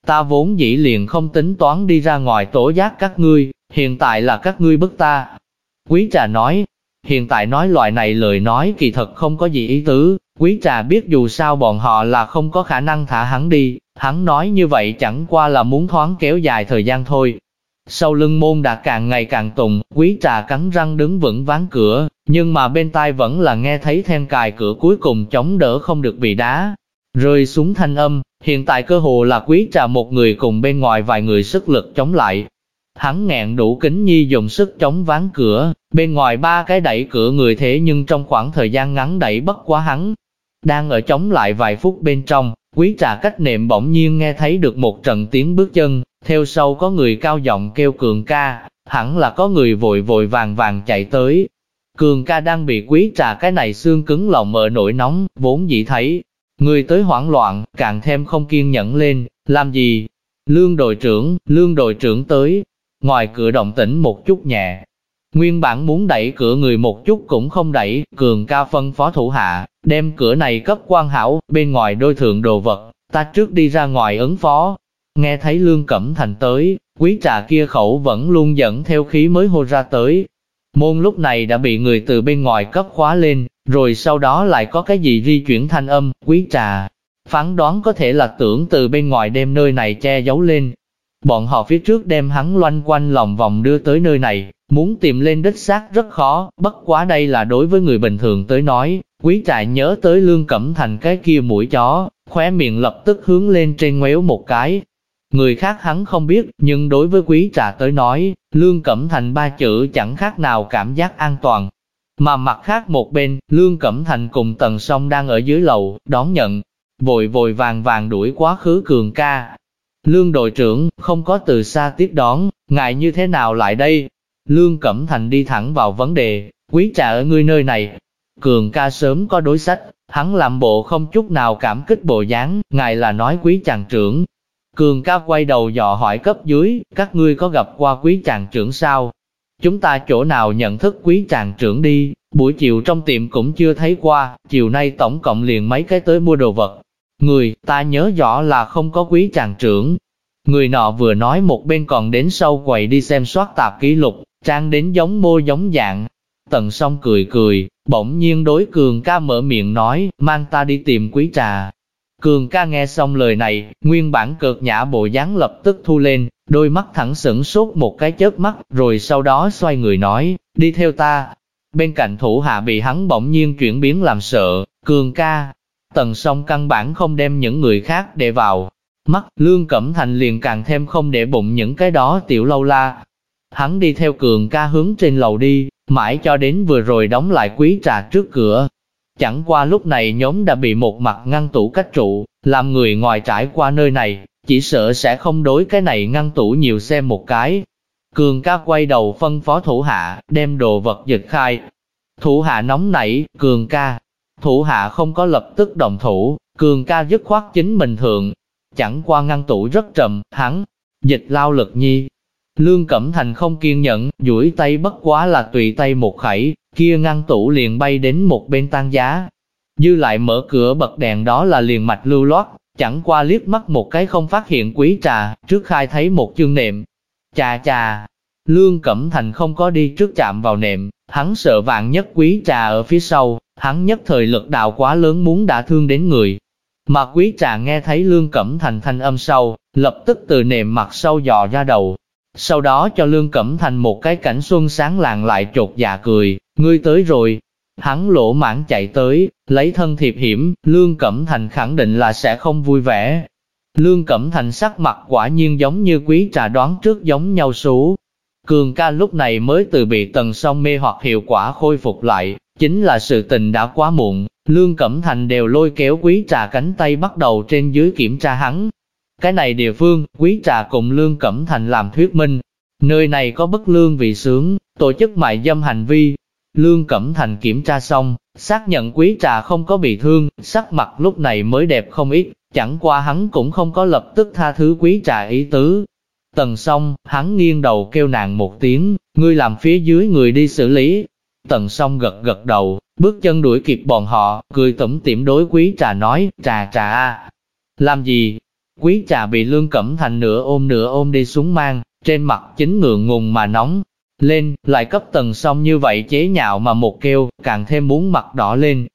Ta vốn dĩ liền không tính toán đi ra ngoài tổ giác các ngươi, hiện tại là các ngươi bức ta. Quý trà nói, hiện tại nói loại này lời nói kỳ thật không có gì ý tứ, quý trà biết dù sao bọn họ là không có khả năng thả hắn đi, hắn nói như vậy chẳng qua là muốn thoáng kéo dài thời gian thôi. Sau lưng môn đã càng ngày càng tùng, quý trà cắn răng đứng vững ván cửa, nhưng mà bên tai vẫn là nghe thấy then cài cửa cuối cùng chống đỡ không được bị đá. Rơi xuống thanh âm, hiện tại cơ hồ là quý trà một người cùng bên ngoài vài người sức lực chống lại, Hắn ngẹn đủ kính nhi dùng sức chống ván cửa, bên ngoài ba cái đẩy cửa người thế nhưng trong khoảng thời gian ngắn đẩy bất quá hắn. Đang ở chống lại vài phút bên trong, quý trà cách nệm bỗng nhiên nghe thấy được một trận tiếng bước chân, theo sau có người cao giọng kêu cường ca, hẳn là có người vội vội vàng vàng chạy tới. Cường ca đang bị quý trà cái này xương cứng lòng ở nổi nóng, vốn dĩ thấy. Người tới hoảng loạn, càng thêm không kiên nhẫn lên, làm gì? Lương đội trưởng, lương đội trưởng tới, Ngoài cửa động tĩnh một chút nhẹ, nguyên bản muốn đẩy cửa người một chút cũng không đẩy, cường ca phân phó thủ hạ, đem cửa này cấp quan hảo, bên ngoài đôi thượng đồ vật, ta trước đi ra ngoài ứng phó. Nghe thấy Lương Cẩm Thành tới, quý trà kia khẩu vẫn luôn dẫn theo khí mới hô ra tới. Môn lúc này đã bị người từ bên ngoài cấp khóa lên, rồi sau đó lại có cái gì di chuyển thanh âm, quý trà. Phán đoán có thể là tưởng từ bên ngoài đem nơi này che giấu lên, Bọn họ phía trước đem hắn loanh quanh lòng vòng đưa tới nơi này, muốn tìm lên đích xác rất khó, bất quá đây là đối với người bình thường tới nói, quý trại nhớ tới lương cẩm thành cái kia mũi chó, khóe miệng lập tức hướng lên trên ngoéo một cái. Người khác hắn không biết, nhưng đối với quý trà tới nói, lương cẩm thành ba chữ chẳng khác nào cảm giác an toàn. Mà mặt khác một bên, lương cẩm thành cùng tần song đang ở dưới lầu, đón nhận, vội vội vàng vàng đuổi quá khứ cường ca, Lương đội trưởng, không có từ xa tiếp đón, ngại như thế nào lại đây? Lương Cẩm Thành đi thẳng vào vấn đề, quý trà ở ngươi nơi này. Cường ca sớm có đối sách, hắn làm bộ không chút nào cảm kích bộ dáng, ngài là nói quý chàng trưởng. Cường ca quay đầu dò hỏi cấp dưới, các ngươi có gặp qua quý chàng trưởng sao? Chúng ta chỗ nào nhận thức quý chàng trưởng đi, buổi chiều trong tiệm cũng chưa thấy qua, chiều nay tổng cộng liền mấy cái tới mua đồ vật, Người, ta nhớ rõ là không có quý chàng trưởng. Người nọ vừa nói một bên còn đến sâu quầy đi xem soát tạp ký lục, trang đến giống mô giống dạng. Tần song cười cười, bỗng nhiên đối cường ca mở miệng nói, mang ta đi tìm quý trà. Cường ca nghe xong lời này, nguyên bản cợt nhã bộ dáng lập tức thu lên, đôi mắt thẳng sững sốt một cái chớp mắt, rồi sau đó xoay người nói, đi theo ta. Bên cạnh thủ hạ bị hắn bỗng nhiên chuyển biến làm sợ, cường ca, Tần song căn bản không đem những người khác để vào. Mắt, Lương Cẩm Thành liền càng thêm không để bụng những cái đó tiểu lâu la. Hắn đi theo cường ca hướng trên lầu đi, mãi cho đến vừa rồi đóng lại quý trà trước cửa. Chẳng qua lúc này nhóm đã bị một mặt ngăn tủ cách trụ, làm người ngoài trải qua nơi này, chỉ sợ sẽ không đối cái này ngăn tủ nhiều xem một cái. Cường ca quay đầu phân phó thủ hạ, đem đồ vật giật khai. Thủ hạ nóng nảy, cường ca, Thủ hạ không có lập tức đồng thủ, cường ca dứt khoát chính mình thượng. Chẳng qua ngăn tủ rất trầm, hắn, dịch lao lực nhi. Lương Cẩm Thành không kiên nhẫn, duỗi tay bất quá là tùy tay một khẩy, kia ngăn tủ liền bay đến một bên tan giá. Dư lại mở cửa bật đèn đó là liền mạch lưu loát, chẳng qua liếc mắt một cái không phát hiện quý trà, trước khai thấy một chương nệm. Chà chà, Lương Cẩm Thành không có đi trước chạm vào nệm, hắn sợ vạn nhất quý trà ở phía sau, hắn nhất thời lực đạo quá lớn muốn đã thương đến người. Mà quý trà nghe thấy Lương Cẩm Thành thanh âm sau, lập tức từ nệm mặt sau dò ra đầu. Sau đó cho Lương Cẩm Thành một cái cảnh xuân sáng làng lại trột dạ cười, ngươi tới rồi. Hắn lỗ mãn chạy tới, lấy thân thiệp hiểm, Lương Cẩm Thành khẳng định là sẽ không vui vẻ. Lương Cẩm Thành sắc mặt quả nhiên giống như quý trà đoán trước giống nhau số, Cường ca lúc này mới từ bị tần song mê hoặc hiệu quả khôi phục lại, chính là sự tình đã quá muộn, Lương Cẩm Thành đều lôi kéo quý trà cánh tay bắt đầu trên dưới kiểm tra hắn. Cái này địa phương, quý trà cùng Lương Cẩm Thành làm thuyết minh. Nơi này có bất lương vị sướng, tổ chức mại dâm hành vi. Lương Cẩm Thành kiểm tra xong, xác nhận quý trà không có bị thương, sắc mặt lúc này mới đẹp không ít, chẳng qua hắn cũng không có lập tức tha thứ quý trà ý tứ. Tần xong, hắn nghiêng đầu kêu nàng một tiếng, ngươi làm phía dưới người đi xử lý. Tần song gật gật đầu, bước chân đuổi kịp bọn họ, cười tủm tỉm đối quý trà nói, trà trà Làm gì? Quý trà bị lương cẩm thành nửa ôm nửa ôm đi xuống mang, trên mặt chính ngượng ngùng mà nóng lên, lại cấp tần song như vậy chế nhạo mà một kêu, càng thêm muốn mặt đỏ lên.